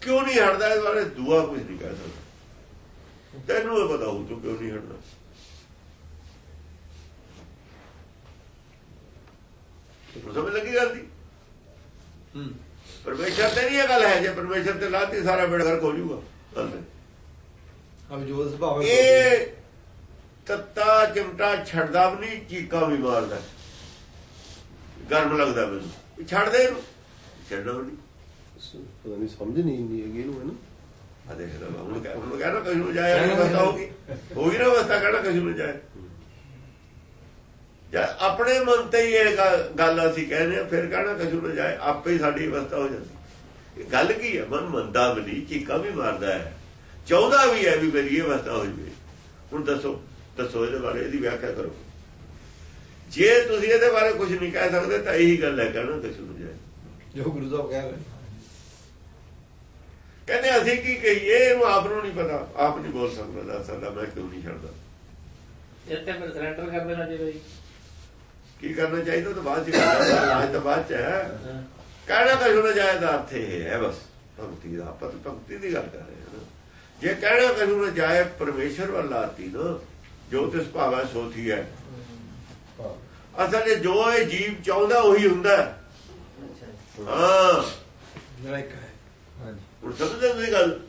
ਕਿਉਂ ਨਹੀਂ ਹਟਦਾ? ਇਸ ਬਾਰੇ ਦੁਆ ਕੁਝ ਨਹੀਂ ਕਹਿ ਸਕਦਾ। ਤੈਨੂੰ ਇਹ ਪਤਾ ਹੋ ਤੂੰ ਕਿਉਂ ਨਹੀਂ ਹਟਦਾ? ਸਮਝ ਲੱਗੀ ਗੱਲ ਦੀ? ਹੂੰ ਪਰਮੇਸ਼ਰ ਤੇ ਨਹੀਂ ਇਹ ਗੱਲ ਹੈ ਜੇ ਪਰਮੇਸ਼ਰ ਤੇ ਲਾਤੀ ਸਾਰਾ ਬੇੜਗਰ। ਅਬ ਜੋ ਸੁਭਾਵ ਹੈ ਇਹ ਤੱਤਾ ਚਿਮਟਾ ਛੱਡਦਾ ਵੀ ਨਹੀਂ ਚੀਕਾਂ ਵੀ ਮਾਰਦਾ ਗਰਮ ਲੱਗਦਾ ਮੈਨੂੰ। ਇਹ ਛੱਡ ਦੇ ਇਹਨੂੰ ਛੱਡੋ ਨਹੀਂ। ਪਤਾ ਨਹੀਂ ਸਮਝ ਨਹੀਂ ਇੰਨੀ ਹੈਗੀ ਇਹਨੂੰ ਹੈ ਨਾ? ਆ ਦੇਖ ਲੈ ਹੁਣ ਕਹਿ ਹੁਣ ਕਹਿਣਾ ਕਿਸੇ ਨੂੰ ਜਾਏ ਅਵਸਥਾ ਹੋਗੀ ਹੋਗੀ ਨਾ ਅਵਸਥਾ ਕਹਿਣਾ ਕਿਸੇ ਨੂੰ ਜਾਏ ਜਾਂ ਆਪਣੇ ਮਨ ਤੇ ਹੀ ਇਹ ਗੱਲ ਅਸੀਂ ਕਹਿੰਦੇ ਫਿਰ ਕਹਿਣਾ ਕਿਸੇ ਨੂੰ ਜਾਏ ਆਪੇ ਹੀ ਸਾਡੀ ਅਵਸਥਾ ਹੋ ਜਾਂਦੀ। ਇਹ ਗੱਲ ਕੀ ਹੈ? ਮਨ ਮੰਦਾ ਨਹੀਂ ਚੀਕਾਂ ਵੀ ਮਾਰਦਾ ਹੈ। ਚਾਹੁੰਦਾ ਵੀ ਹੈ ਵੀ ਮੇਰੀ ਇਹ ਅਵਸਥਾ ਹੋ ਜਾਵੇ। ਹੁਣ ਦੱਸੋ ਦੱਸੋ ਇਹਦੇ ਬਾਰੇ ਇਹਦੀ ਵਿਆਖਿਆ ਕਰੋ। ਜੇ ਤੁਸੀਂ ਇਹਦੇ ਬਾਰੇ ਕੁਝ ਨਹੀਂ ਕਹਿ ਸਕਦੇ ਤਾਂ ਇਹੀ ਗੱਲ ਹੈ ਕਹਿਣਾ ਕਿਸੇ ਨੂੰ ਜਾਏ। ਜੋ ਗੁਰੂ ਸਾਹਿਬ ਕਹਿ ਰਹੇ ਕਹਿੰਦੇ ਅਸੀਂ ਕੀ ਕਹੀਏ ਇਹਨੂੰ ਆਪ ਨੂੰ ਨਹੀਂ ਪਤਾ। ਆਪ ਨਹੀਂ ਬੋਲ ਸਕਦਾ ਦੱਸ ਸਕਦਾ ਮੈਂ ਕਿਉਂ ਨਹੀਂ ਛੱਡਦਾ। ਇੱਥੇ ਫਿਰ ਸਰੈਂਡਰ ਕਰ ਦੇਣਾ ਜੀ ਬਈ ਕੀ ਕਰਨਾ ਚਾਹੀਦਾ? ਤਾਂ ਬਾਅਦ ਚ ਕਰਨਾ ਇਲਾਜ ਤਾਂ ਬਾਅਦ ਚ ਹੈ। ਕਹਿਣਾ ਤਾਂ ਸੁਣਾ ਜਾਏ ਦਾ ਅਰਥ ਇਹ ਹੈ ਬਸ। ਭਗਤੀ ਦਾ ਆਪਾਂ ਤਾਂ ਭਗਤੀ ਦੀ ਗੱਲ ਕਰ ਰਹੇ ਹਾਂ ਨਾ। ਜੇ ਕਹਿਣਾ ਤਾਂ ਸੁਣਾ ਜਾਏ ਪਰਮੇਸ਼ਰ ਵੱਲ ਆਤੀ ਨਾ ਜੋ ਤਿਸ ਭਾਵਾ ਸੋਥੀ ਹੈ ਅਸਲ 'ਚ ਜੋ ਇਹ ਜੀਵ ਚਾਹੁੰਦਾ ਉਹੀ ਹੁੰਦਾ। ਹੈ। ਹੁਣ ਸਮਝਦੇ ਤੁਸੀਂ ਗੱਲ?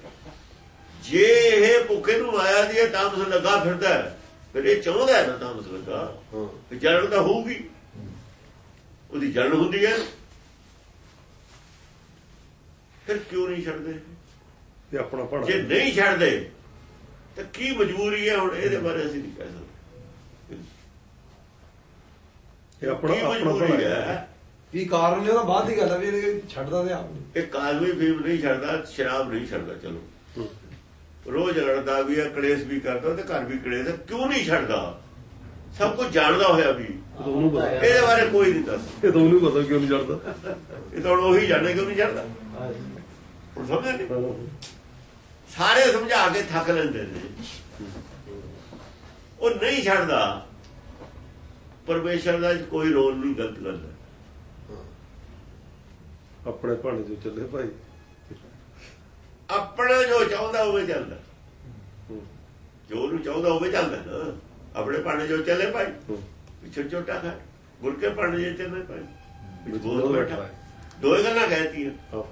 ਜੇ ਇਹ ਭੁੱਖੇ ਨੂੰ ਮਾਇਆ ਦੀ ਇਹ ਤਾਮਸ ਲੱਗਾ ਫਿਰਦਾ ਹੈ, ਫਿਰ ਇਹ ਚਾਹੁੰਦਾ ਹੈ ਨਾ ਤਾਮਸ ਲੱਗਾ ਹਾਂ। ਤੇ ਜੜ ਤਾਂ ਹੋਊਗੀ। ਉਹਦੀ ਜੜ ਹੁੰਦੀ ਹੈ। ਫਿਰ ਕਿਉਂ ਨਹੀਂ ਛੱਡਦੇ? ਇਹ ਆਪਣਾ ਪੜਾ ਜੇ ਨਹੀਂ ਛੱਡਦੇ ਤਾਂ ਕੀ ਮਜਬੂਰੀ ਹੈ ਹੁਣ ਇਹਦੇ ਬਾਰੇ ਅਸੀਂ ਨਹੀਂ ਕਹਿ ਸਕਦੇ। ਇਹ ਆਪਣਾ ਕੀ ਆਪਣਾ ਮਜਬੂਰੀ ਪੜਾ ਹੈ। ਕੀ ਕਾਰਨ ਨੇ ਉਹਦਾ? ਬਾਅਦ ਦੀ ਗੱਲ ਹੈ ਵੀ ਇਹ ਛੱਡਦਾ ਤੇ ਆਪ ਇਹ ਕਾਲਵੀ ਫੀਮ ਨਹੀਂ ਛੱਡਦਾ ਸ਼ਰਾਬ ਨਹੀਂ ਛੱਡਦਾ ਚਲੋ। ਰੋਜ਼ ਲੜਦਾ ਵੀ ਹੈ ਕਲੇਸ਼ ਵੀ ਕਰਦਾ ਤੇ ਘਰ ਵੀ ਕਲੇਸ਼ ਕਿਉਂ ਨਹੀਂ ਛੱਡਦਾ? ਸਭ ਕੁਝ ਜਾਣਦਾ ਹੋਇਆ ਵੀ। ਉਹਨੂੰ ਪਤਾ। ਇਹਦੇ ਬਾਰੇ ਕੋਈ ਨਹੀਂ ਦੱਸ। ਇਹ ਤਾਂ ਉਹਨੂੰ ਪਤਾ ਕਿਉਂ ਨਹੀਂ ਚੜਦਾ ਇਹ ਤਾਂ ਉਹੀ ਜਾਣੇ ਕਿਉਂ ਨਹੀਂ ਛੱਡਦਾ? ਹੁਣ ਸਮਝਦੇ ਨਹੀਂ? ਸਾਰੇ ਸਮਝਾ ਕੇ ਥੱਕ ਲੈਂਦੇ ਨੇ। ਉਹ ਨਹੀਂ ਛੱਡਦਾ ਪਰਮੇਸ਼ਰ ਦਾ ਕੋਈ ਰੋਲ ਨਹੀਂ ਗਲਤ ਗੱਲ ਹੈ ਆਪਣੇ ਭਾਣੇ ਤੋਂ ਚੱਲੇ ਭਾਈ। ਆਪਣਾ ਜੋ ਚਾਹੁੰਦਾ ਉਹ ਚੱਲਦਾ। ਹੂੰ। ਜੋ ਉਹਨੂੰ ਚਾਹੁੰਦਾ ਉਹ ਚੱਲਦਾ ਨਾ। ਆਪਣੇ ਪਾਣੇ ਜੋ ਚੱਲੇ ਭਾਈ। ਹੂੰ। ਪਿੱਛੇ ਛੋਟਾ ਖਾ। ਗੁਰ ਕੇ ਪਾਣੇ ਜੇ ਚੱਲੇ ਭਾਈ। ਬੋਲ ਬੈਠਾ। ਦੋਏ ਗੱਲਾਂ ਕਹਿਤੀਆਂ।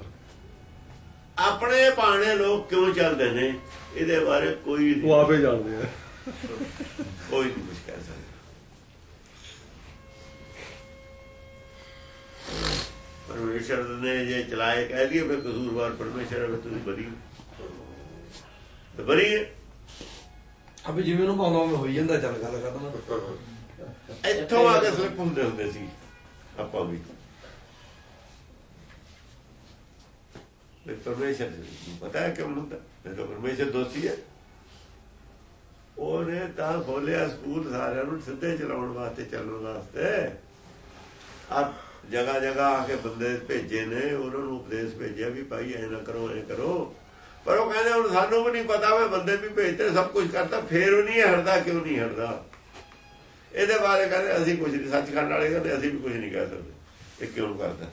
ਆਪਣੇ ਪਾਣੇ ਲੋਕ ਕਿਉਂ ਚੱਲਦੇ ਨੇ? ਇਹਦੇ ਬਾਰੇ ਕੋਈ ਉਹ ਨਹੀਂ ਆਪੇ ਜਾਣਦੇ ਆ। ਕੋਈ ਨਹੀਂ ਕੁਝ ਕਹਿ ਸਕਦਾ। ਪਰਮੇਸ਼ਰ ਨੇ ਜੇ ਚਲਾਏ ਕਹਿ ਦਈਏ ਫਿਰ ਕਸੂਰਵਾਰ ਪਰਮੇਸ਼ਰ ਹੈ ਤੁਸੀਂ ਬਰੀ। ਤੇ ਬਰੀ ਅਬ ਜਿਵੇਂ ਨੂੰ ਪਾਉਂਦਾ ਉਹ ਹੋਈ ਜਾਂਦਾ ਚੱਲ ਗੱਲ ਖਤਮ ਇੱਥੋਂ ਆ ਕੇ ਸਲਿਪ ਹੁੰਦੇ ਹੁੰਦੇ ਸੀ ਆਪਾਂ ਵੀ। ਪਰਮੇਸ਼ਰ ਪਤਾ ਹੈ ਕਿਉਂ ਹੁੰਦਾ? ਇਹ ਤਾਂ ਪਰਮੇਸ਼ਰ ਦੋਸਤੀ ਹੈ। ਉਹਨੇ ਤਾਂ ਖੋਲਿਆ ਸਕੂਲ ਸਾਰਿਆਂ ਨੂੰ ਸਿੱਧੇ ਚਲਾਉਣ ਵਾਸਤੇ ਚੱਲਣ ਵਾਸਤੇ। ਆ ਜਗਾ ਜਗਾ ਆ ਕੇ ਬੰਦੇ ਭੇਜੇ ਨੇ, ਉਹਨਾਂ ਨੂੰ ਉਪਦੇਸ਼ ਭੇਜਿਆ ਵੀ ਭਾਈ ਐ ਨਾ ਕਰੋ, ਐ ਕਰੋ। ਪਰ ਉਹ ਕਹਿੰਦੇ ਹੁਣ ਸਾਨੂੰ ਵੀ ਨਹੀਂ ਪਤਾ ਮੈਂ ਬੰਦੇ ਵੀ ਭੇਜਤੇ, ਸਭ ਕੁਝ ਕਰਤਾ, ਫੇਰ ਉਹ ਨਹੀਂ ਹਟਦਾ, ਕਿਉਂ ਨਹੀਂ ਹਟਦਾ? ਇਹਦੇ ਬਾਰੇ ਕਹਿੰਦੇ, ਅਸੀਂ ਕੁਝ ਨਹੀਂ, ਸੱਚਖੰਡ ਵਾਲੇ ਕਹਿੰਦੇ, ਅਸੀਂ ਵੀ ਕੁਝ ਨਹੀਂ ਕਹਿ ਸਕਦੇ, ਇਹ ਕਿਉਂ ਕਰਦਾ?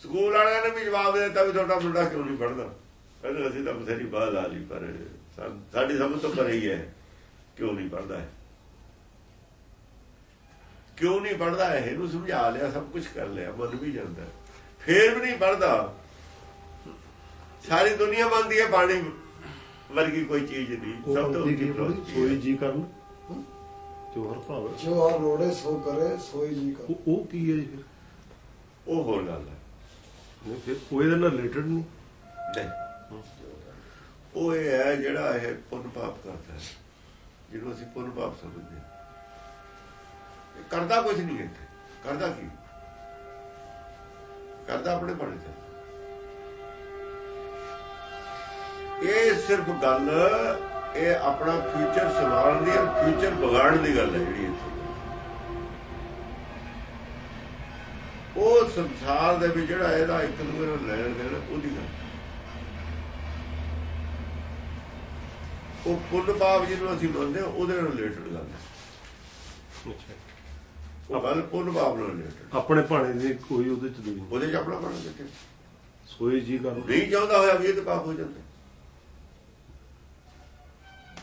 ਸਕੂਲ ਵਾਲਿਆਂ ਨੇ ਵੀ ਜਵਾਬ ਦਿੱਤਾ ਵੀ ਤੁਹਾਡਾ ਮੁੰਡਾ ਕਿਉਂ ਨਹੀਂ ਪੜਦਾ ਕਹਿੰਦੇ, ਅਸੀਂ ਤਾਂ ਬਥੇਰੀ ਬਾਹਰ ਲਾ ਲਈ ਪਰ ਸਾਡੀ ਸਮਝ ਤੋਂ ਪਰੇ ਹੀ ਹੈ, ਕਿਉਂ ਨਹੀਂ ਪੜਦਾ ਹੈ ਕਿਉਂ ਨਹੀਂ ਪੜਦਾ ਇਹਨੂੰ ਸਮਝਾ ਲਿਆ ਸਭ ਕੁਝ ਕਰ ਲਿਆ ਮਨ ਵੀ ਜਾਂਦਾ। ਫੇਰ ਵੀ ਨਹੀਂ ਪੜਦਾ ਸਾਰੀ ਦੁਨੀਆ ਮੰਨਦੀ ਹੈ ਬਾਣੀ ਵਰਗੀ ਕੋਈ ਚੀਜ਼ ਨਹੀਂ। ਸਭ ਤੋਂ ਉੱਚੀ ਕੀ ਬੋਲੀ philosophy ਸੋਈ ਹੈ। ਜੀ ਕਰਨ। ਜੋ ਹਰ ਭਾਵ। ਜੋ ਆ ਰੋੜੇ ਸੋ ਕਰੇ ਸੋਈ ਜੀ ਉਹ ਉਹ ਕੀ ਹੈ ਜੀ? ਫਿਰ ਉਹ ਹੋਰ ਗੱਲ ਹੈ। ਨਹੀਂ, ਫਿਰ ਉਹ ਇਹਦੇ ਨਾਲ ਰਿਲੇਟਡ ਨਹੀਂ? ਨਹੀਂ। ਉਹ ਇਹ ਹੈ ਜਿਹੜਾ ਇਹ ਪੁੰਨ ਪਾਪ ਕਰਦਾ ਹੈ ਜਿਹਨੂੰ ਅਸੀਂ ਪੁੰਨ ਪਾਪ ਸਮਝਦੇ ਹਾਂ। ਕਰਦਾ ਕੁਝ ਨਹੀਂ ਇੱਥੇ। ਕਰਦਾ ਕੀ? ਕਰਦਾ ਆਪਣੇ ਬਣੇ ਤੇ। ਇਹ ਸਿਰਫ ਗੱਲ, ਇਹ ਆਪਣਾ ਫਿਊਚਰ ਸਵਾਰਨ ਦੀ ਔਰ ਫਿਊਚਰ ਵਿਗਾੜਨ ਦੀ ਗੱਲ ਹੈ ਜਿਹੜੀ ਇੱਥੇ। ਉਹ ਸੰਸਾਰ ਦੇ ਵਿੱਚ ਜਿਹੜਾ ਇਹਦਾ ਇੱਕ ਦੂਜੇ ਨੂੰ ਲੈਣ ਦੇਣ, ਉਹਦੀ ਗੱਲ। ਉਹ ਪੁੰਨ ਪਾਪ ਜਿਹਨੂੰ ਅਸੀਂ ਮੰਨਦੇ ਹਾਂ, ਉਹਦੇ ਨਾਲ ਰਿਲੇਟਡ ਗੱਲ ਹੈ। ਅੱਛਾ। ਉਹ ਗੱਲ ਪੁੰਨ ਪਾਪ ਨਾਲ ਰਿਲੇਟਡ ਆਪਣੇ ਭਾਣੇ ਦੀ ਕੋਈ ਉਹਦੇ ਚ ਨਹੀਂ। ਉਹਦੇ ਚ ਆਪਣਾ ਬਣ ਕਿੱਥੇ? ਸੋਈ ਜੀ ਕਰ ਨਹੀਂ ਚਾਹੁੰਦਾ ਹੋਇਆ ਵੀ ਇਹ ਤਾਂ ਪਾਪ ਹੋ ਜਾਂਦਾ।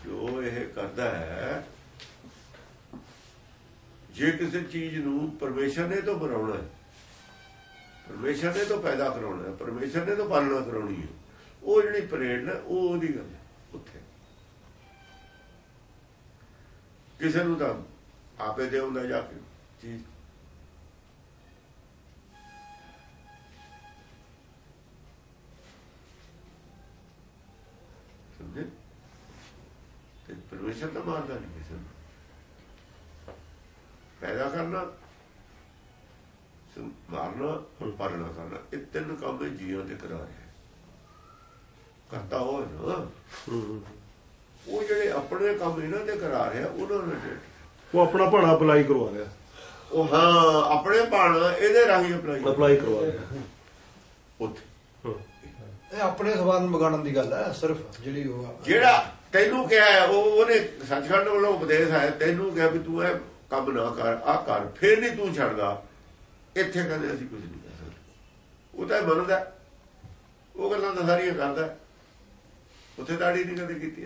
ਜੋ ਇਹ ਕਰਦਾ ਹੈ ਜੇ ਕਿਸੇ ਚੀਜ਼ ਨੂੰ ਪਰਮੇਸ਼ਰ ਨੇ ਤੋਂ ਬਣਾਉਣਾ ਹੈ ਪਰਮੇਸ਼ਰ ਨੇ ਤੋਂ ਪੈਦਾ ਕਰਾਉਣਾ ਹੈ ਪਰਮੇਸ਼ਰ ਨੇ ਤੋਂ ਪਾਲਣਾ ਕਰਾਉਣੀ ਹੈ ਉਹ ਜਿਹੜੀ ਪ੍ਰੇਰਣਾ ਉਹ ਉਹਦੀ ਗੱਲ ਉੱਥੇ। ਕਿਸੇ ਨੂੰ ਤਾਂ ਆਪੇ ਦੇ ਹੁੰਦਾ ਜਾ ਕੇ। ਚੀਜ਼ ਸਮਝੇ? ਤੇ ਪਰਮੇਸ਼ਰ ਤਾਂ ਮਾਰਦਾ ਨਹੀਂ ਕਿਸੇ ਨੂੰ। ਪੈਦਾ ਕਰਨਾ ਮਾਰਨਾ, ਹੁਣ ਪਾਲਣਾ ਕਰਨਾ, ਇਹ ਤਿੰਨ ਕੰਮ ਇਹ ਜੀਵਨ ਤੇ ਕਰਾ ਰਿਹਾ ਕਰਤਾ ਹੋ ਨਾ। ਉਹ ਜਿਹੜੇ ਆਪਣੇ ਕੰਮ ਇਹਨਾਂ ਦੇ ਕਰਾ ਰਿਹਾ ਉਹਨਾਂ ਨੂੰ ਉਹ ਆਪਣਾ ਭਾਣਾ ਅਪਲਾਈ ਕਰਵਾ ਰਿਹਾ। ਉਹ ਹਾਂ ਆਪਣੇ ਭਾਣਾ ਇਹਦੇ ਰਾਹੀਂ ਅਪਲਾਈ ਅਪਲਾਈ ਕਰਵਾ ਰਿਹਾ ਉੱਥੇ। ਇਹ ਆਪਣੇ ਸਵਾਦ ਨੂੰ ਵਿਗਾੜਨ ਦੀ ਗੱਲ ਹੈ ਸਿਰਫ ਜਿਹੜੀ ਉਹ। ਜਿਹੜਾ ਤੈਨੂੰ ਕਿਹਾ ਹੈ, ਉਹ ਉਹਨੇ ਸੱਚਖੰਡ ਵੱਲੋਂ ਉਪਦੇਸ਼ ਆਇਆ ਤੈਨੂੰ ਕਿਹਾ ਵੀ ਤੂੰ ਇਹ ਕੰਮ ਨਾ ਕਰ ਆ ਕਰ ਫੇਰ ਨਹੀਂ ਤੂੰ ਛੱਡਦਾ ਇੱਥੇ ਕਹਿੰਦੇ ਅਸੀਂ ਕੁਝ ਨਹੀਂ ਕਰ ਸਕਦੇ ਉਹ ਤਾਂ ਇਹ ਮੰਨਦਾ ਹੈ। ਉਹ ਗੱਲਾਂ ਤਾਂ ਸਾਰੀਆਂ ਕਰਦਾ। ਉੱਥੇ ਦਾੜੀ ਨਹੀਂ ਕਦੇ ਕੀਤੀ।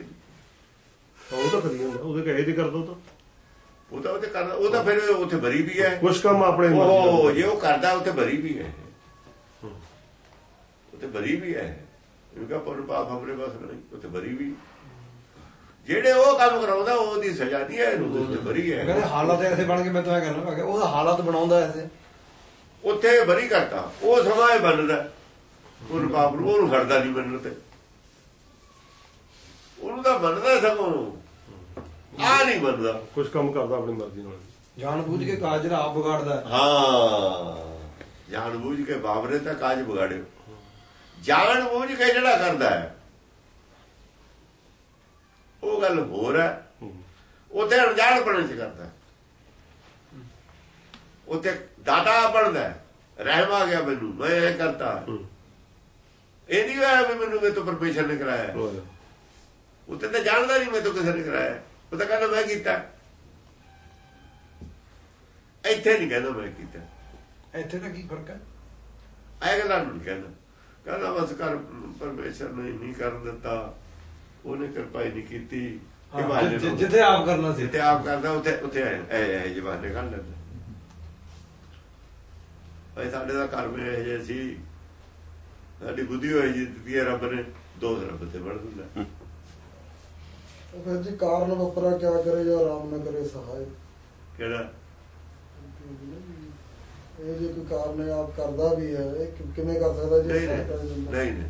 ਉਹ ਤਾਂ ਕਰੀ ਉਹਦੇ ਕਹੇ ਤੇ ਕਰ ਦੋ ਤਾਂ ਉਹ ਤਾਂ ਉੱਥੇ ਕਰਦਾ ਉਹ ਤਾਂ ਫਿਰ ਉੱਥੇ ਭਰੀ ਵੀ ਹੈ। ਕੁਝ ਕੰਮ ਆਪਣੇ ਉਹ। ਜੇ ਉਹ ਕਰਦਾ ਉੱਥੇ ਭਰੀ ਵੀ ਹੈ। ਉੱਥੇ ਭਰੀ ਵੀ ਹੈ। ਇਹਨੂੰ ਪਰ ਪਾਪ ਹਮਰੇ ਬਸ ਨਹੀਂ ਉੱਥੇ ਭਰੀ ਵੀ ਜਿਹੜੇ ਉਹ ਕੰਮ ਕਰਾਉਂਦਾ ਉਹਦੀ ਸਜ਼ਾ ਨਹੀਂ ਹੈ ਇਹਨੂੰ ਉੱਥੇ ਭਰੀ ਕਹਿੰਦੇ ਹੈ ਹਾਲਾਤ ਐਸੇ ਬਣ ਕੇ ਮੈਂ ਤਾਂ ਇਹ ਕਹਿੰਦਾ ਮੈਂ ਕਿਹਾ ਉਹਦਾ ਹਾਲਾਤ ਬਣਾਉਂਦਾ ਐਸੇ। ਉੱਥੇ ਭਰੀ ਕਰਤਾ। ਉਹ ਸਮਾਂ ਇਹ ਬੰਨਦਾ ਉਹਨੂੰ ਪਾਪ ਨੂੰ ਉਹਨੂੰ ਖੜਦਾ ਨਹੀਂ ਮੰਨਣ ਤੇ। ਉਹਨੂੰ ਤਾਂ ਮੰਨਦਾ ਸਗੋਂ। ਆ ਨਹੀਂ ਮੰਨਦਾ ਕੁਝ ਕੰਮ ਕਰਦਾ ਆਪਣੀ ਮਰਜ਼ੀ ਨਾਲ ਜਾਣ ਬੁੱਝ ਕੇ ਕਾਜ ਜਿਹੜਾ ਆਪ ਵਿਗਾੜਦਾ ਹੈ। ਜਾਣ ਬੂਝ ਕੇ ਬਾਬਰੇ ਤਾਂ ਕਾਜ ਵਿਗਾੜਿਓ ਜਾਣ ਬੂਝ ਕੇ ਜਿਹੜਾ ਕਰਦਾ ਹੈ ਉਹ ਗੱਲ ਹੋਰ ਹੈ। ਉੱਥੇ ਅਣਜਾਣ ਪੜਨ ਚ ਕਰਦਾ ਹੈ। ਉੱਥੇ ਦਾਦਾ ਬਣਦਾ। ਰਹਿਮ ਆ ਗਿਆ ਮੈਨੂੰ ਮੈਂ ਇਹ ਕਰਤਾ। ਇਹ ਨਹੀਂ ਹੋਇਆ ਵੀ ਮੈਨੂੰ ਮੇਰੇ ਤੋਂ ਪਰਮੇਸ਼ਰ ਨੇ ਕਰਾਇਆ। ਉੱਥੇ ਤਾਂ ਜਾਣਦਾ ਨਹੀਂ ਮੈਂ ਤੋਂ ਕਿਸੇ ਨੇ ਕਰਾਇਆ ਉਹ ਤਾਂ ਕਹਿੰਦਾ ਮੈਂ ਕੀਤਾ। ਇੱਥੇ ਨਹੀਂ ਕਹਿੰਦਾ ਮੈਂ ਕੀਤਾ। ਇੱਥੇ ਤਾਂ ਕੀ ਫ਼ਰਕ ਹੈ? ਐ ਗੱਲਾਂ ਨੂੰ ਨੀ ਕਹਿੰਦਾ। ਕਹਿੰਦਾ ਬਸ ਕਰ ਪਰਮੇਸ਼ਰ ਨੇ ਨਹੀਂ ਕਰਨ ਦਿੱਤਾ। ਉਹਨੇ ਕਿਰਪਾਈ ਨਹੀਂ ਕੀਤੀ। ਇਹ ਜਿ-। ਜਿੱਥੇ ਆਪ ਕਰਨਾ ਸੀ। ਜਿੱਥੇ ਆਪ ਕਰਦਾ ਉੱਥੇ ਉੱਥੇ ਐ ਐ ਜਵਾਨੇ ਕੱਢ ਲੈਂਦਾ ਭਾਈ ਸਾਡੇ ਦਾ ਘਰ ਮੇ ਇਹ ਜਿਹੇ ਸੀ। ਸਾਡੀ ਬੁੱਧੀ ਹੋਈ ਜੀ ਦਿੱਤੀ ਰੱਬ ਨੇ? ਦੋ ਰੱਬ ਤੇ ਵੜ ਦਿੰਦਾ। ਫਿਰ ਜੀ ਕਾਰਨ ਵਪਰਾ ਕਿਆ ਕਰੇ ਜੋ ਆਰਾਮ ਨਾ ਕਰੇ ਸਹਾਇ। ਕਿਹੜਾ? ਇਹ ਜੇ ਕੋਈ ਕਾਰਨ ਆਪ ਕਰਦਾ ਵੀ ਹੈ ਇਹ ਕਿਵੇਂ ਕਰ ਸਕਦਾ ਜੀ? ਨਹੀਂ ਨਹੀਂ।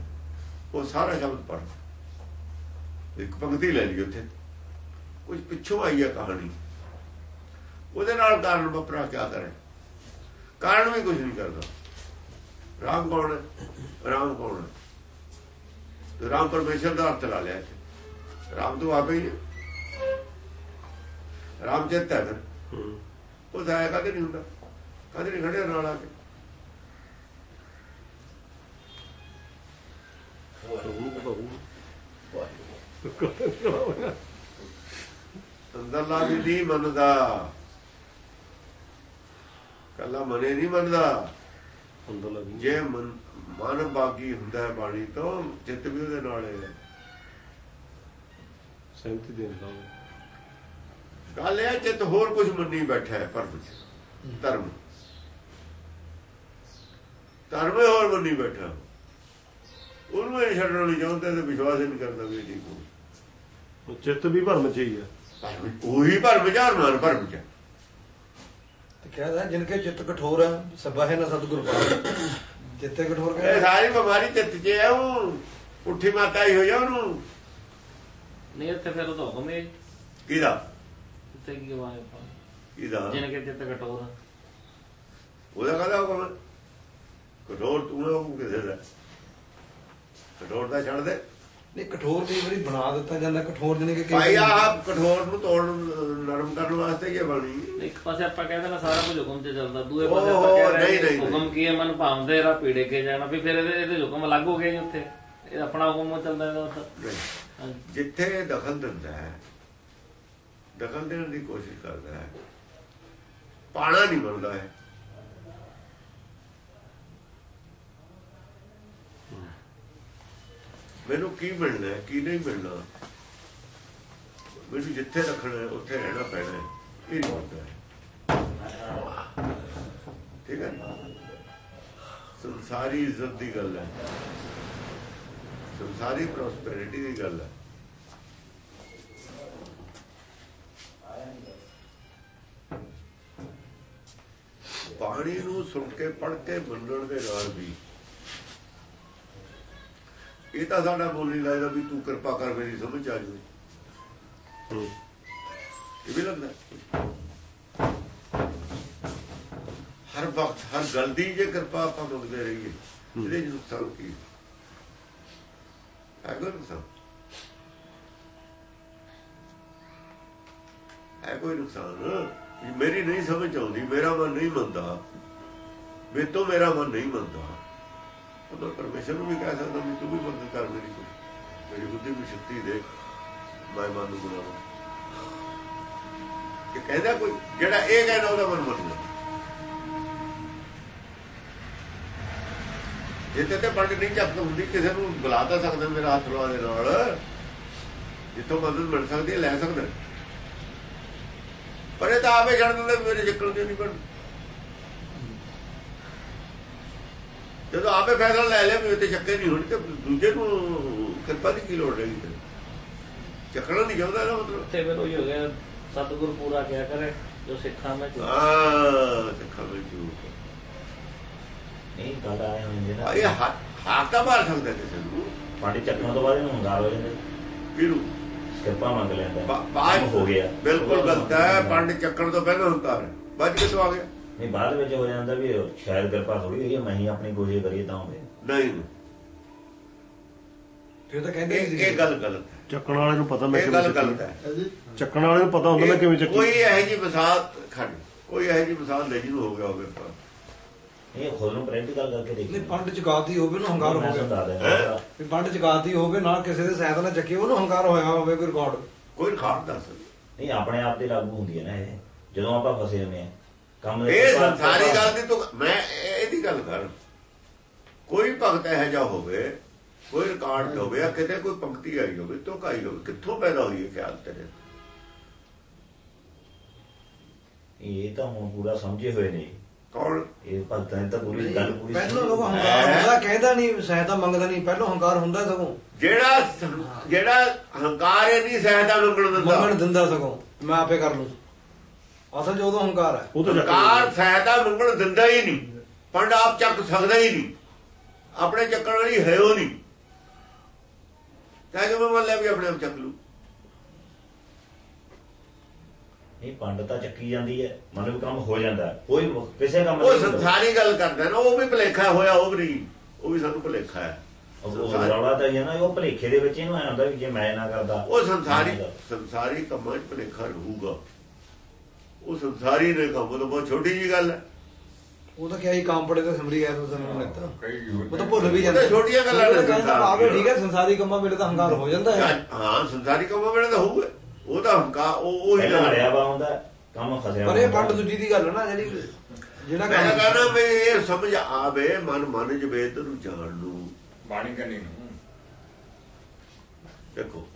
ਉਹ ਸਾਰਾ ਸ਼ਬਦ ਪੜ ਇੱਕ ਪੰਕਤੀ ਲੈ ਲਈ ਉੱਥੇ। ਕੁਝ ਪਿੱਛੋਂ ਆਈ ਹੈ ਕਹਾਣੀ। ਉਹਦੇ ਨਾਲ ਕਾਰਨ ਵਪਰਾ ਕਿਆ ਕਰੇ? ਕਾਰਨ ਵੀ ਕੁਝ ਨਹੀਂ ਕਰਦਾ। ਰਾਮ ਕੌਣ ਹੈ? ਰਾਮ ਕੌਣ ਹੈ? ਰਾਮ ਪਰਮੇਸ਼ਰ ਦਾ ਅਰਥ ਲਾ ਲਿਆ ਇੱਥੇ। ਰਾਮ ਤੋਂ ਆਪੇ ਹੀ ਹੈ ਰਾਮ ਚਿੱਤ ਹੈ ਫਿਰ। ਉਹ ਜ਼ਾਇਆ ਕਦੇ ਨਹੀਂ ਹੁੰਦਾ? ਕਦੇ ਨਹੀਂ ਖੜਿਆ ਨਾਲ ਆ ਕੇ। ਅੰਦਰਲਾ ਵੀ ਨਹੀਂ ਮੰਨਦਾ। ਕੱਲਾ ਮਨੇ ਨਹੀਂ ਮੰਨਦਾ। ਅੰਦਰ ਲੱਗੀ ਜੇ ਮਨ ਮਨ ਬਾਗੀ ਹੁੰਦਾ ਹੈ ਬਾਣੀ ਤੋਂ ਚਿੱਤ ਵੀ ਉਹਦੇ ਨਾਲ ਹੈ। ਸਹਿਮਤੀ ਦਾ ਗੱਲ ਇਹ ਹੈ, ਚਿੱਤ ਹੋਰ ਕੁਝ ਮੰਨੀ ਬੈਠਾ ਹੈ ਪਰਮ ਧਰਮ। ਧਰਮ ਹੀ ਹੋਰ ਮੰਨੀ ਬੈਠਾ। ਉਹਨੂੰ ਇਹ ਛੱਡਣਾ ਨਹੀਂ ਚਾਹੁੰਦਾ ਤੇ ਵਿਸ਼ਵਾਸ ਹੀ ਨਹੀਂ ਕਰਦਾ ਵੀ ਇਹ ਠੀਕ ਹੋ ਉਹ ਚਿੱਤ ਵੀ ਭਰਮ ਚ ਹੀ ਹੈ ਭਰਮ- ਉਹੀ ਭਰਮ ਜਾਰ ਨਾਲ ਭਰਮ ਚ ਤੇ ਕਹਿੰਦਾ ਜਿਨਕੇ ਚਿੱਤ ਕਠੋਰ ਹੈ ਸਭਾ ਹੈ ਨਾ ਸਤਿਗੁਰ ਜਿੱਤੇ ਕਠੋਰ ਇਹ ਕਹਿੰਦਾ ਸਾਰੀ ਬਿਮਾਰੀ ਚਿੱਤ 'ਚ ਹੈ ਉਹ ਉੱਠੀ ਮਾਤਾ ਹੀ ਹੋਈ ਆ ਉਹਨੂੰ। ਨਹੀਂ ਇੱਥੇ ਫਿਰ ਉਹ ਹੁਕਮ ਹੈ ਕਿਹਦਾ ਇੱਥੇ ਕੀ ਕਵਾਂਗੇ ਆਪਾਂ ਕਿਹਦਾ ਜਿਹਨੇ ਕਿ ਚਿੱਤ ਕਟੋਰ ਉਹਦਾ ਕਹਦਾ ਹੁਕਮ ਕਠੋਰ ਤੂੰ ਨਾ ਹੁਕਮ ਕਿਸੇ ਦਾ ਕਠੋਰ ਦਾ ਛੱਡ ਦੇ ਨਹੀਂ ਕਠੋਰ ਕਈ ਵਾਰੀ ਬਣਾ ਦਿੱਤਾ ਜਾਂਦਾ ਕਠੋਰ ਜਨੇ ਕਿ ਭਾਈ ਆਹ ਕਠੋਰ ਨੂੰ ਤੋੜਨ ਨਰਮ ਕਰਨ ਵਾਸਤੇ ਕੀ ਬਣੀ ਇੱਕ ਪਾਸੇ ਆਪਾਂ ਕਹਿੰਦੇ ਨਾ ਸਾਰਾ ਕੁਝ ਹੁਕਮ 'ਚ ਚੱਲਦਾ ਦੂਏ ਪਾਸੇ ਆਪਾਂ ਕਹਿ ਨਹੀਂ, ਰਹੇ ਨਹੀਂ, ਹਾਂ ਹੁਕਮ ਕੀ ਹੈ ਮਨ ਭਾਉਂਦੇ ਰਾ ਪੀੜੇ ਕੇ ਜਾਣਾ ਵੀ ਫਿਰ ਇਹਦੇ ਇਹਦੇ ਹੁਕਮ ਅਲੱਗ ਹੋ ਗਏ ਜੀ ਉੱਥੇ ਇਹ ਆਪਣਾ ਹੁਕਮ ਚੱਲਦਾ ਇਹਦਾ ਉੱਥੇ। ਜਿੱਥੇ ਦਖਲ ਦਿੰਦਾ ਹੈ ਦਖਲ ਦੇਣ ਦੀ ਕੋਸ਼ਿਸ਼ ਕਰਦਾ ਹੈ ਪਾਣਾ ਨਹੀਂ ਬਣਦਾ ਹੈ। ਮੈਨੂੰ ਕੀ ਮਿਲਣਾ ਹੈ ਕੀ ਨਹੀਂ ਮਿਲਣਾ? ਮੈਨੂੰ ਜਿੱਥੇ ਰੱਖਣਾ ਹੈ ਉੱਥੇ ਰਹਿਣਾ ਪੈਣਾ ਹੈ। ਇਹ ਨਹੀਂ ਹੁੰਦਾ ਹੈ। ਠੀਕ ਹੈ? ਸੰਸਾਰੀ ਇੱਜ਼ਤ ਦੀ ਗੱਲ ਹੈ। ਸੰਸਾਰੀ ਪ੍ਰੋਸਪੈਰਿਟੀ ਦੀ ਗੱਲ ਹੈ। ਬਾਣੀ ਨੂੰ ਸੁਣ ਕੇ ਪੜ੍ਹ ਕੇ ਮੰਨਣ ਦੇ ਨਾਲ ਵੀ ਇਹ ਤਾਂ ਸਾਡਾ ਬੋਲ ਲੱਗਦਾ ਵੀ ਤੂੰ ਕਿਰਪਾ ਕਰ ਮੇਰੀ ਸਮਝ ਆ ਜਾਵੇ। ਇਹ ਵੀ ਲੱਗਦਾ। ਹਰ ਵਕਤ ਹਰ ਗਲਤੀ ਜੇ ਕਿਰਪਾ ਆਪਾਂ ਮੰਗਦੇ ਰਹੀਏ ਇਹਦੇ ਨੁਕਸਾਨ ਕੀ ਹੈ ਕੋਈ ਹੈ ਕੋਈ ਨੁਕਸਾਨ ਵੀ ਮੇਰੀ ਨਹੀਂ ਸਮਝ ਆਉਂਦੀ ਮੇਰਾ ਮਨ ਨਹੀਂ ਮੰਨਦਾ ਵੇ ਮੇਰਾ ਮਨ ਨਹੀਂ ਮੰਨਦਾ ਉਹ ਤਾਂ ਪਰਮੇਸ਼ਰ ਨੂੰ ਵੀ ਕਹਿ ਸਕਦਾ ਵੀ ਤੂੰ ਵੀ ਮਦਦ ਕਰ ਮੇਰੀ ਕੋਈ ਮੇਰੀ ਬੁੱਧੀ ਨੂੰ ਸ਼ਕਤੀ ਦੇ ਮੈਂ ਮਨ ਨੂੰ ਬੁਲਾਵਾਂ ਕਿ ਕਹਿੰਦਾ ਕੋਈ ਜਿਹੜਾ ਇਹ ਕਹਿੰਦਾ ਉਹਦਾ ਮਨ ਮੰਨਦਾ ਜੇ ਤੇ ਤੇ ਬੰਦ ਨਹੀਂ ਚੱਕ ਹੁੰਦੀ ਕਿਸੇ ਨੂੰ ਬੁਲਾ ਤਾਂ ਸਕਦਾ ਮੇਰਾ ਹੱਥ ਲਵਾ ਦੇ ਨਾਲ। ਜਿੱਥੋਂ ਮਦਦ ਮਿਲ ਸਕਦੀ ਹੈ ਲੈ ਸਕਦਾ ਪਰ ਇਹ ਤਾਂ ਆਪੇ ਛੱਡ ਦਿੰਦੇ ਮੇਰੇ ਚੱਕਰ ਦੇ ਨਹੀਂ ਬਣ ਜਦੋਂ ਆਪੇ ਫੈਸਲਾ ਲੈ ਲਿਆ ਵੀ ਤੇ ਚੱਕੇ ਨਹੀਂ ਹੋਣੀ ਤੇ ਦੂਜੇ ਨੂੰ ਕਿਰਪਾ ਦੀ ਕੀ ਲੋੜ ਰਹੀ ਤੇ ਚੱਕਣਾ ਨਹੀਂ ਚਾਹੁੰਦਾ ਨਾ ਮਤਲਬ। ਉੱਥੇ ਫਿਰ ਉਹ ਹੋ ਗਿਆ ਸਤਿਗੁਰ ਪੂਰਾ ਕਿਆ ਕਰੇ ਜੋ ਸਿੱਖਾਂ ਜੋ ਆ ਚੱਕਾ। ਵਿੱਚ ਨਹੀਂ ਗੱਲ ਆਏ ਹੁੰਦੇ ਨਾ। ਇਹ ਹੱਥ ਤਾਂ ਮਾਰ ਸਕਦਾ ਕਿਸੇ ਨੂੰ ਪਾਣੀ ਚੱਕਣ ਤੋਂ ਬਾਅਦ ਇਹਨੂੰ ਹੰਗਾਰ ਹੋ ਜਾਂਦੇ। ਕਿਹਨੂੰ? ਕਿਰਪਾ ਮੰਗ ਲੈਂਦਾ। ਬਾ- ਬਾਅਦ ਕੰਮ ਹੋ ਗਿਆ। ਬਿਲਕੁਲ ਗਲਤ ਹੈ ਪੰਡ ਚੱਕਣ ਤੋਂ ਪਹਿਲਾਂ ਹੰਕਾਰ ਹੈ। ਬਾਅਦ ਕਿਤੋਂ ਆ ਗਿਆ। ਨਹੀਂ ਬਾਅਦ ਵਿੱਚ ਹੋ ਜਾਂਦਾ ਵੀ ਉਹ ਸ਼ਾਇਦ ਕਿਰਪਾ ਥੋੜੀ ਹੋਈ ਹੈ ਮੈਂ ਹੀ ਆਪਣੀ ਕੋਸ਼ਿਸ਼ ਕਰੀਏ ਤਾਂ ਹੋਵੇ। ਨਹੀਂ। ਫਿਰ ਤਾਂ ਕਹਿੰਦੇ ਇਹ ਗੱਲ ਗਲਤ ਚੱਕਣ ਵਾਲੇ ਨੂੰ ਪਤਾ ਮੈਂ ਇਹ ਕਿਵੇਂ ਗੱਲ ਗਲਤ ਹੈ। ਜੀ ਚੱਕਣ ਵਾਲੇ ਨੂੰ ਪਤਾ ਹੁੰਦਾ ਮੈਂ ਕਿਵੇਂ ਚੱਕੀ। ਕੋਈ ਇਹੋ ਜਿਹੀ ਮਿਸਾਲ ਖੜ ਕੋਈ ਇਹੋ ਜਿਹੀ ਮਿਸਾਲ ਲੈ ਜਿਹਨੂੰ ਹੋ ਗਿਆ ਹੋਵੇ ਪਰ ਇਹ ਖੁਦ ਨੂੰ ਪ੍ਰੈਕਟੀਕਲ ਕਰਕੇ ਨਹੀਂ ਦੇਖੀ ਪੰਡ ਚਕਾਤੀ ਹੋਵੇ ਉਹਨੂੰ ਹੰਕਾਰ ਹੋ ਗਿਆ। ਵੀ ਪੰਡ ਚਕਾਤੀ ਹੋਵੇ ਨਾ ਕਿਸੇ ਦੇ ਸਹਾਇਤਾ ਨਾਲ ਚੱਕੀ ਉਹਨੂੰ ਹੰਕਾਰ ਹੋਇਆ ਹੋਵੇ ਕੋਈ ਰਿਕਾਰਡ ਕੋਈ ਖਾੜ ਦੱਸ ਨਹੀਂ ਆਪਣੇ ਆਪ ਤੇ ਲਾਗੂ ਹੁੰਦੀ ਹੈ ਨਾ ਇਹ। ਜਦੋਂ ਆਪਾਂ ਫਸੇ ਹੁੰਦੇ ਆ ਕੰਮ ਇਹ ਸੰਸਾਰੀ ਗੱਲ ਦੀ ਤੂੰ ਮੈਂ ਇਹ- ਇਹਦੀ ਗੱਲ ਕਰ। ਕੋਈ ਭਗਤ ਇਹੋ ਜਿਹਾ ਹੋਵੇ ਕੋਈ ਰਿਕਾਰਡ ਤੇ ਹੋਵੇ ਜਾਂ ਕਿਤੇ ਕੋਈ ਪੰਕਤੀ ਆਈ ਹੋਵੇ ਤੋਂ ਕਾਈ ਹੋਵੇ ਕਿੱਥੋਂ ਪੈਦਾ ਹੋਈ ਹੈ ਖਿਆਲ ਤੇਰੇ? ਇਹ ਤਾਂ ਹੁਣ ਪੂਰਾ ਸਮਝੇ ਹੋਏ ਨੇ। ਕੌਣ? ਇਹ ਭਗਤਾਂ ਤਾਂ ਪੂਰੀ ਗੱਲ ਪੂਰੀ ਪਹਿਲਾਂ ਲੋਕ। ਹੰਕਾਰ ਹੁੰਦਾ ਕਹਿੰਦਾ ਨਹੀਂ ਸਹਾਇਤਾ ਮੰਗਦਾ ਨਹੀਂ ਪਹਿਲਾਂ ਹੰਕਾਰ ਹੁੰਦਾ ਸਗੋਂ। ਜਿਹੜਾ ਜਿਹੜਾ ਹੰਕਾਰ ਇਹ ਨਹੀਂ ਸਹਿਦਾ ਮੰਗਣ ਦਿੰਦਾ। ਮੰਗਣ ਦਿੰਦਾ ਸਗੋਂ ਮੈਂ ਆਪੇ ਕਰ ਲੂੰ। ਅਸਲ 'ਚ ਉਦੋਂ ਹੰਕਾਰ ਹੈ। ਉਹ ਤਾਂ ਹੰਕਾਰ ਸਹਿਦਾ ਮੰਗਣ ਦਿੰਦਾ ਹੀ ਨਹੀਂ। ਪੰਡ ਆਪ ਚੱਕ ਸਕਦਾ ਹੀ ਨਹੀਂ। ਆਪਣੇ ਚੱਕਣ ਵਾਲੀ ਹੈ ਉਹ ਨਹੀਂ। ਕਹਿ ਕੇ ਮੈਂ ਮੰਨ ਲਿਆ ਵੀ ਆਪਣੇ ਆਪ ਚੱਕ ਲੂ ਨਹੀਂ ਪੰਡ ਤਾਂ ਚੱਕੀ ਜਾਂਦੀ ਹੈ ਮਨ ਵੀ ਕੰਮ ਹੋ ਜਾਂਦਾ। ਕੋਈ ਕਿਸੇ ਕੰਮ ਉਹ। ਸੰਸਾਰੀ ਗੱਲ ਕਰਦਾ ਨਾ ਉਹ ਵੀ ਭਲੇਖਾ ਹੋਇਆ ਉਹ ਵੀ ਉਹ ਵੀ ਸਾਨੂੰ ਭਲੇਖਾ ਹੈ। ਉਹ ਉਹ ਰੌਲਾ ਤਾਂ ਇਹ ਹੈ ਨਾ ਉਹ ਭਲੇਖੇ ਦੇ ਵਿੱਚ ਇਹਨੂੰ ਹੁੰਦਾ ਵੀ ਜੇ ਮੈਂ ਨਾ ਕਰਦਾ ਉਹ ਸੰਸਾਰੀ ਸੰਸਾਰੀ ਕੰਮਾਂ 'ਚ ਭਲੇਖਾ ਰਹੂਗਾ। ਉਹ ਸੰਸਾਰੀ ਨੇ ਕੰਮ ਤਾਂ ਬਹੁਤ ਛੋਟੀ ਜੀ ਗੱਲ ਹੈ। ਉਹ ਤਾਂ ਕਿਹਾ ਹੀ ਕੰਮ ਪੜੇ ਤੇ ਸਮਰੀ ਗਿਆ ਉਸ ਨੂੰ ਕਈ ਉਹ ਤਾਂ ਭੁੱਲ ਵੀ ਜਾਂਦਾ। ਛੋਟੀਆਂ ਗੱਲਾਂ ਨੇ ਆਵੇ। ਠੀਕ ਹੈ ਸੰਸਾਰੀ ਕੰਮਾਂ ਵੇਲੇ ਤਾਂ ਹੰਕਾਰ ਹੋ ਜਾਂਦਾ ਹੈ। ਹਾਂ ਸੰਸਾਰੀ ਕੰਮਾਂ ਵੇਲੇ ਤਾਂ ਹੋਊਗਾ। ਉਹ ਤਾਂ ਹੰਕਾ ਉਹ ਉਹ ਹੀ ਅੜਿਆ ਵਾ ਹੁੰਦਾ ਕੰਮ ਫਸਿਆ ਪਰ ਇਹ। ਪੰਡ ਦੂਜੀ ਦੀ ਗੱਲ ਹੈ ਨਾ ਜਿਹੜੀ ਜਿਹੜਾ ਕਹਿੰਦਾ ਵੀ ਇਹ ਸਮਝ ਆਵੇ ਮਨ ਮਨ ਜਵੇ ਤੈਨੂੰ ਜਾਣ ਨੂੰ। ਬਾਣੀ ਕਰਨੀ ਨੂੰ। ਦੇਖੋ।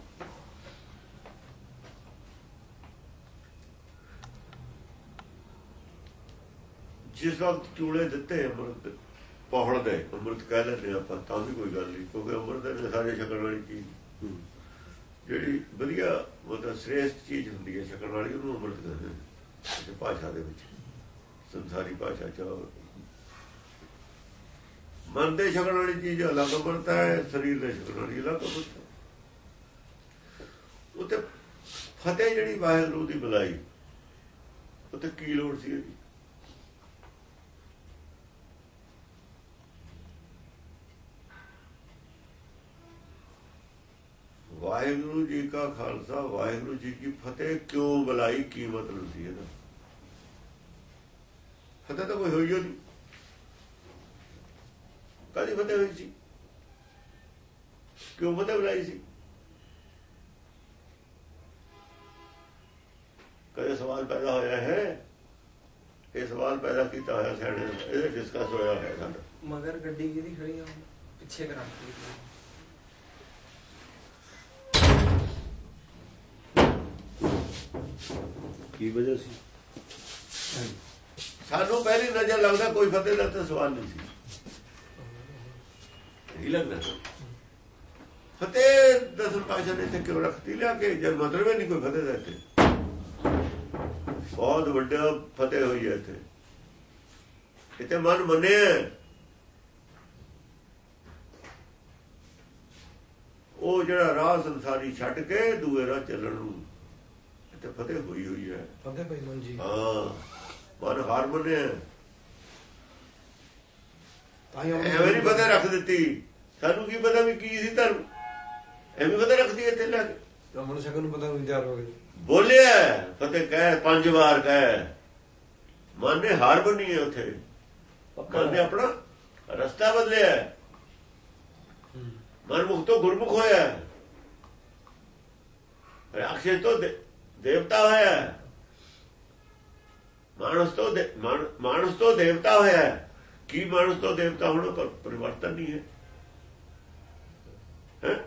ਜਿਸ ਵਕਤ ਚੂਲੇ ਦਿੱਤੇ ਅੰਮ੍ਰਿਤ ਪਹੜ ਦੇ ਅੰਮ੍ਰਿਤ ਕਹਿ ਲੈਂਦੇ ਆਪਾਂ ਤਾਂ ਵੀ ਕੋਈ ਗੱਲ ਨਹੀਂ ਕਿਉਂਕਿ ਅੰਮ੍ਰਿਤ ਦੇ ਸਾਰੇ ਛਕਣ ਵਾਲੀ ਚੀਜ਼। ਜਿਹੜੀ ਵਧੀਆ ਮਤਲਬ ਸ੍ਰੇਸ਼ਟ ਚੀਜ਼ ਹੁੰਦੀ ਹੈ, ਛਕਣ ਵਾਲੀ ਉਹਨੂੰ ਅੰਮ੍ਰਿਤ ਕਹਿੰਦੇ ਨੇ। ਭਾਸ਼ਾ ਦੇ ਵਿੱਚ। ਸੰਸਾਰੀ ਭਾਸ਼ਾ ਚ ਮਨ ਦੇ ਛਕਣ ਵਾਲੀ ਚੀਜ਼ ਅਲੱਗ ਵਰਤਾ ਹੈ, ਸਰੀਰ ਦੇ ਛਕਣ ਵਾਲੀ ਅਲੱਗ ਵਰਤਾ ਉਤੇ ਫਤਿਹ ਜਿਹੜੀ ਵਾਹਿਗੁਰੂ ਦੀ ਬੁਲਾਈ ਉਤੇ ਕੀ ਲੋੜ ਸੀ ਇਹਦੀ ਵਾਹਿਗੁਰੂ ਜੀ ਕਾ ਖਾਲਸਾ, ਵਾਹਿਗੁਰੂ ਜੀ ਕੀ ਫਤਿਹ। ਕਿਉਂ ਬੁਲਾਈ? ਕੀ ਮਤਲਬ ਸੀ ਇਹਦਾ? ਫਤਿਹ ਤਾਂ ਕੋਈ ਹੋਈ ਨਹੀਂ। ਕਾਦੀ ਫਤਿਹ ਹੋਈ ਸੀ? ਕਿਉਂ ਫਤਿਹ ਬੁਲਾਈ ਸੀ? ਕਦੇ ਸਵਾਲ ਪੈਦਾ ਹੋਇਆ ਹੈ? ਇਹ ਸਵਾਲ ਪੈਦਾ ਕੀਤਾ ਹੋਇਆ ਸਾਡੇ ਇਹਦੇ ਡਿਸਕਸ ਹੋਇਆ ਹੈ ਸਾਡਾ। ਮਗਰ ਗੱਡੀ ਕਿਹਦੀ ਖੜੀ ਆ? ਪਿੱਛੇ ਕਰਾਂਗੇ। ਕੀ ਵਜ੍ਹਾ ਸੀ? ਸਾਨੂੰ ਪਹਿਲੀ ਨਜ਼ਰ ਲੱਗਦਾ ਕੋਈ ਫਤਿਹ ਦਾ ਤਾਂ ਸਵਾਲ ਨਹੀਂ ਸੀ। ਨਹੀਂ ਲੱਗਦਾ। ਫਤਿਹ ਦਸਰ ਪਾਸ਼ਾ ਨੇ ਇੱਥੇ ਕਿਉਂ ਰੱਖਤੀ? ਲਿਆ ਕੇ ਜਦ ਮਤਲਬ ਨਹੀਂ ਕੋਈ ਫਤਿਹ ਦਾ ਇੱਥੇ। ਬਹੁਤ ਵੱਡਾ ਫਤਿਹ ਹੋਈ ਹੈ ਇੱਥੇ। ਇੱਥੇ ਮਨ ਮੰਨਿਆ ਉਹ ਜਿਹੜਾ ਰਾਹ ਸੰਸਾਰੀ ਛੱਡ ਕੇ ਦੂਏ ਰਾਹ ਚੱਲਣ ਨੂੰ ਇੱਥੇ ਫਤਿਹ ਹੋਈ ਹੋਈ ਹੈ। ਫਤਿਹ ਭਾਈ ਮਨ ਜੀ। ਹਾਂ ਮਨ ਹਾਰ ਮੰਨਿਆ। ਤਾਂ ਹੀ ਐਵੇਂ ਨਹੀਂ ਪਤਾ ਰੱਖ ਦਿੱਤੀ। ਸਾਨੂੰ ਕੀ ਪਤਾ ਵੀ ਕੀ ਸੀ ਧਰਮ? ਐਵੇਂ ਪਤਾ ਰੱਖਦੀ ਇੱਥੇ ਲੈ ਕੇ। ਰਮਨ ਸ਼ਕਲ ਨੂੰ ਪਤਾ ਨਹੀਂ ਤਿਆਰ ਹੋ ਗਏ। ਬੋਲਿਆ ਫਤਿਹ ਕਹਿ ਪੰਜ ਵਾਰ ਕਹਿ। ਮਨ ਨੇ ਹਾਰ ਬੰਨੀ ਹੈ ਉੱਥੇ। ਮਨ ਨੇ ਆਪਣਾ ਰਸਤਾ ਬਦਲਿਆ। ਮਨ ਮੁਖ ਤੋਂ ਗੁਰਮੁਖ ਹੋਇਆ। ਹੈ। ਰਾਖੇ ਤੋਂ ਦੇਵਤਾ ਹੋਇਆ ਹੈ। ਮਾਨਸ ਤੋਂ ਮਾਨਸ ਤੋਂ ਦੇਵਤਾ ਹੋਇਆ ਹੈ। ਕੀ ਮਾਨਸ ਤੋਂ ਦੇਵਤਾ ਹੋਣਾ? ਪਰ ਪਰਿਵਰਤਨ ਨਹੀਂ ਹੈ। ਹੈ?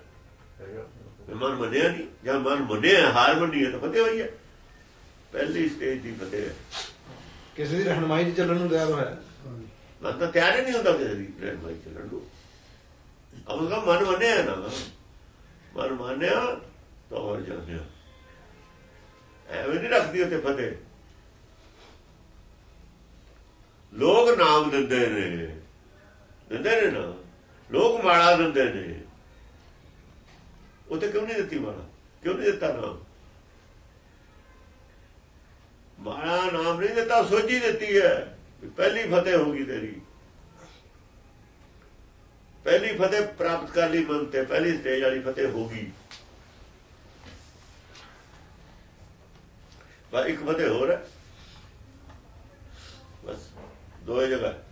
ਮਨ ਮੰਨਿਆ ਨਹੀਂ। ਜਾਂ ਮਨ ਮੰਨਿਆ ਹਾਰ ਮੰਨੀ ਤਾਂ ਫਤਿਹ ਹੋਈ ਹੈ। ਪਹਿਲੀ ਸਟੇਜ ਦੀ ਫਤਿਹ ਹੈ। ਕਿਸੇ ਦੀ ਰਹਿਨਮਾਈ 'ਚ ਚੱਲਣ ਨੂੰ ਤਿਆਰ ਹੋਇਆ। ਮਨ ਤਾਂ ਤਿਆਰ ਹੀ ਨਹੀਂ ਹੁੰਦਾ ਕਿਸੇ ਦੀ ਰਹਿਨਮਾਈ ਚੱਲਣ ਨੂੰ। ਅਮਲ ਦਾ ਮਨ ਮੰਨਿਆ ਨਾ। ਮਨ ਮੰਨਿਆ ਤਾਂ ਹੋਰ ਜਾਂਦੇ ਐਵੇਂ ਨਹੀਂ ਰੱਖਦੀ ਉੱਤੇ ਫਤਿਹ। ਲੋਕ ਨਾਮ ਦਿੰਦੇ ਨੇ। ਦਿੰਦੇ ਨੇ ਨਾ। ਲੋਕ ਮਾਲਾ ਦਿੰਦੇ ਨੇ। ਉੱਤੇ ਕਿਉਂ ਨਹੀਂ ਦਿੱਤੀ ਮਾਲਾ ਕਿਉਂ ਨਹੀਂ ਦਿੱਤਾ ਨਾਮ? ਮਾਲਾ ਨਾਮ ਨਹੀਂ ਦਿੱਤਾ, ਸੋਝੀ ਦਿੱਤੀ ਹੈ ਪਹਿਲੀ ਫਤਿਹ ਹੋ ਗਈ ਤੇਰੀ। ਪਹਿਲੀ ਫਤਿਹ ਪ੍ਰਾਪਤ ਕਰ ਲਈ ਮਨ ਤੇ, ਪਹਿਲੀ ਸਟੇਜ ਵਾਲੀ ਫਤਿਹ ਹੋ ਬਸ ਇੱਕ ਫਤਿਹ ਹੋਰ ਹੈ। ਬਸ ਦੋ ਹੀ ਜਗ੍ਹਾ ਹੈ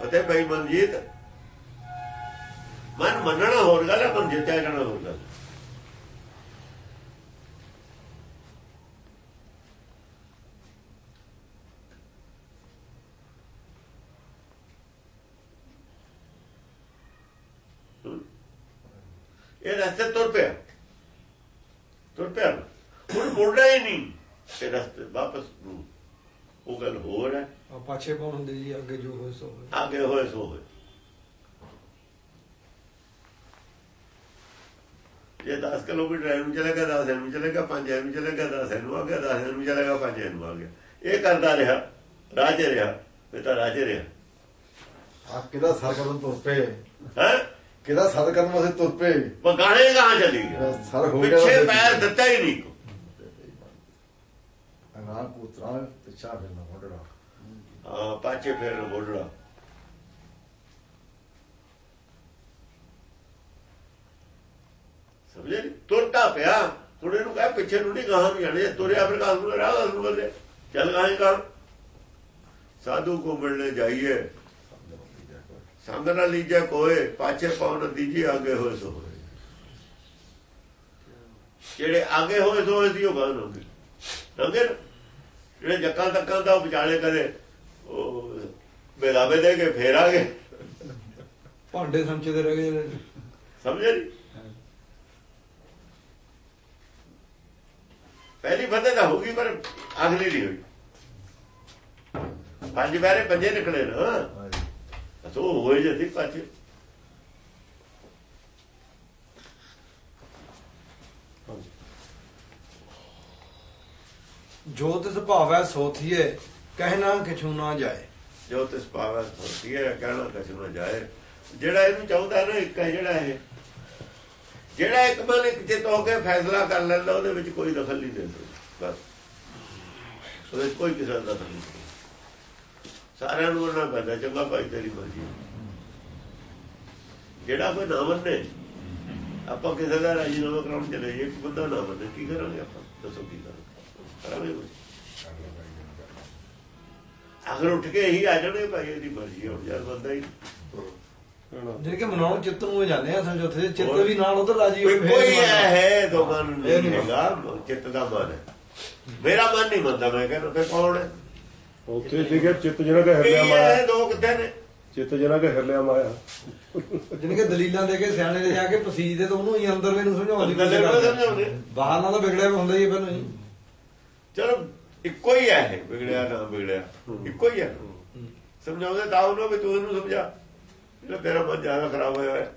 ਫਤਿਹ ਭਾਈ ਮਨਜੀਤ। ਮਨ ਮੰਨਣਾ ਹੋਰ ਗੱਲ ਹੈ ਮਨ ਜਿੱਤਿਆ ਜਾਣਾ ਹੋਰ ਗੱਲ ਇਹ ਰਸਤੇ ਤੁਰ ਪਿਆ। ਤੁਰ ਪਿਆ। ਹੁਣ ਮੁੜਨਾ ਹੀ ਨਹੀਂ। ਇਹ ਰਸਤੇ ਵਾਪਸ ਨੂੰ ਉਹ ਗੱਲ ਹੋਰ ਹੈ। ਆ ਪਾਛੇ ਕੌਣ ਹੁੰਦੇ ਜੀ? ਅੱਗੇ ਜੋ ਹੋਏ ਸੋ ਹੋਏ। ਆਗੇ ਹੋਏ ਸੋ ਹੋਏ। ਜੇ 10 ਕਿਲੋਮੀਟਰ ਐਨ ਨੂੰ ਚਲੇਗਾ 10 ਐਨ ਨੂੰ ਚਲੇਗਾ 5 ਐਨ ਨੂੰ ਚਲੇਗਾ 10 ਐਨ ਨੂੰ ਆ ਗਿਆ 10 ਐਨ ਨੂੰ ਚਲੇਗਾ 5 ਐਨ ਨੂੰ ਆ ਗਿਆ। ਇਹ ਕਰਦਾ ਰਿਹਾ। ਰਾਜੇ ਰਿਹਾ। ਇਹ ਤਾਂ ਰਾਜੇ ਰਿਹਾ। ਆ ਕਿਹਦਾ ਸਰ ਕਰਨ ਤੁਰ ਪਏ? ਹੈ? ਕਿਹਦਾ ਸਰ ਕਰਨ ਵਾਸਤੇ ਤੁਰ ਪਏ। ਬਗਾਣੇ ਕਹਾਂ ਚਲੀ ਗਿਆ ਸਰ ਹੋ ਗਿਆ ਪਿੱਛੇ ਪੈਰ ਦਿੱਤਾ ਹੀ ਨਹੀਂ ਨਾ ਪੁੱਤਰਾ ਪਿੱਛਾ ਫਿਰ ਨਾ ਮੋੜੜਾ ਹਾਂ ਪਾਛੇ ਫੇਰ ਮੋੜੜਾ ਸਮਝੇ ਨੀ? ਤੁਰਦਾ ਪਿਆ। ਹੁਣ ਇਹਨੂੰ ਕਹੇ ਪਿੱਛੇ ਨੂੰ ਨਹੀਂ ਗਾਹਾਂ ਨੂੰ ਜਾਣੇ। ਤੁਰਿਆ ਫਿਰ ਕਾਸ ਨੂੰ ਰਾਹ ਨੂੰ ਚੱਲ ਗਾਹਾਂ ਕਰ ਸਾਧੂ ਕੋ ਮਿਲਣੇ ਜਾਈਏ। ਸੰਗ ਨਾ ਲੀਜੇ ਕੋਏ ਪਾਛੇ ਪਾਉਣ ਦੀਜੀ ਆਗੇ ਹੋਏ ਸੋ ਹੋਏ। ਜਿਹੜੇ ਆਗੇ ਹੋਏ ਸੋ ਹੋਏ ਸੀ ਉਹ ਗਾਹਾਂ ਹੋ ਗਏ। ਨਾ? ਜਿਹੜੇ ਜੱਕਾਂ ਤੱਕਾਂ ਦਾ ਉਹ ਵਿਚਾਲੇ ਕਦੇ ਉਹ ਬੇਦਾਵੇ ਦੇ ਕੇ ਫੇਰ ਆ ਗਏ। ਭਾਂਡੇ ਸੰਚੇ ਰਹਿ ਗਏ। ਸਮਝੇ ਨੀ? ਪਹਿਲੀ ਫਤਿਹ ਤਾਂ ਹੋਗੀ ਪਰ ਅਗਲੀ ਨਹੀਂ ਹੋਈ। ਪੰਜ ਵਾਰੇ ਪੰਜੇ ਨਿਕਲੇ ਨਾ। ਹੋਏ ਜੇ ਸੀ ਪਾਛੇ ਜੋ ਤਿਸ ਭਾਵੈ ਸੋਥੀਏ ਕਹਿਣਾ ਕਿਛੂ ਨਾ ਜਾਏ। ਜੋ ਤਿਸ ਹੋਤੀ ਹੈ ਕਹਿਣਾ ਕਛ ਨਾ ਜਾਏ। ਜਿਹੜਾ ਇਹਨੂੰ ਚਾਹੁੰਦਾ ਨਾ ਇੱਕ ਹੈ ਜਿਹੜਾ ਇਹ। ਜਿਹੜਾ ਇੱਕ ਮਨ ਇੱਕ ਚਿੱਤ ਹੋ ਕੇ ਫੈਸਲਾ ਕਰ ਲੈਂਦਾ ਉਹਦੇ ਵਿੱਚ ਕੋਈ ਦਖਲ ਨਹੀਂ ਦੇ ਸਕਦਾ। ਬਸ। ਉਹਦੇ ਕੋਈ ਕਿਸੇ ਦਾ ਦਖਲ ਨਹੀਂ। ਸਾਰਿਆਂ ਨੂੰ ਉਹਨਾਂ ਪੈਂਦਾ ਚੰਗਾ ਭਾਈ ਤੇਰੀ ਮਰਜ਼ੀ ਜਿਹੜਾ ਕੋਈ ਨਾ ਮੰਨੇ ਆਪਾਂ ਕਿਸੇ ਦਾ ਰਾਜੀਨਾਮਾ ਕਰਾਉਣ ਚਲੇ ਜੇ ਇੱਕ ਬੰਦਾ ਨਾ ਮੰਨੇ ਕੀ ਕਰਾਂਗੇ ਆਪਾਂ? ਦੱਸੋ ਕੀ ਕਰਾਂਗੇ? ਕਰਾਂਗੇ ਕੁਛ ਅਗਰ ਉੱਠ ਕੇ ਇਹੀ ਆ ਜਾਣੇ ਭਾਈ ਇਹਦੀ ਮਰਜ਼ੀ ਹੁਣ ਯਾਰ ਬੰਦਾ ਹੀ ਜਿਹੜੇ ਕਿ ਮਨਾਉਣ ਚਿੱਤ ਨੂੰ ਜਾਂਦੇ ਆ ਅਸਲ ਉੱਥੇ ਚਿੱਤ ਵੀ ਨਾਲ ਉਧਰ ਰਾਜੀ ਕੋਈ ਹੋਏ ਕੋਈ ਹੈ ਦੋ ਮਨ ਇਹ ਨਹੀਂ ਹੈਗਾ ਚਿੱਤ ਦਾ ਮਨ ਹੈ। ਮੇਰਾ ਮਨ ਨਹੀਂ ਮੰਨਦਾ ਮੈਂ ਕਹਿੰਦਾ ਫਿਰ ਕੌਣ ਹੈ? ਉੱਥੇ ਚਿੱਤ ਜਿਹਨਾਂ ਕੇ ਹਿਰਲਿਆ ਇਹ ਮਾਇਆ। ਦੋ ਕਿੱਥੇ ਨੇ? ਚਿੱਤ ਜਿਹਨਾਂ ਕੇ ਹਿਰਲਿਆ ਮਾਇਆ। ਜਿਹਨੇ ਕਿ ਦਲੀਲਾਂ ਦੇ ਕੇ ਸਿਆਣੇ ਦੇ ਜਾ ਕੇ ਪਸੀਜਦੇ ਤਾਂ ਉਹਨੂੰ ਹੀ ਅੰਦਰ ਵੀ ਨੂੰ। ਸਮਝਾਉਂਦੇ। ਬਾਹਰ ਨਾਲ ਤਾਂ ਵਿਗੜਿਆ ਹੁੰਦਾ ਹੀ ਹੈ ਪਹਿਲਾਂ ਹੀ ਚਲੋ ਇੱਕੋ ਹੀ ਹੈ ਇਹ ਵਿਗੜਿਆ ਨਾ ਵਿਗੜਿਆ। ਇੱਕੋ ਹੀ ਹੈ। ਸਮਝਾਉਂਦੇ ਤਾਂ ਉਹਨੂੰ ਵੀ ਤੂੰ ਇਹਨੂੰ ਸਮਝਾ। ਜਿਹੜਾ ਤੇਰਾ ਮਨ ਜ਼ਿਆਦਾ ਖਰਾਬ ਹੋਇਆ ਹੈ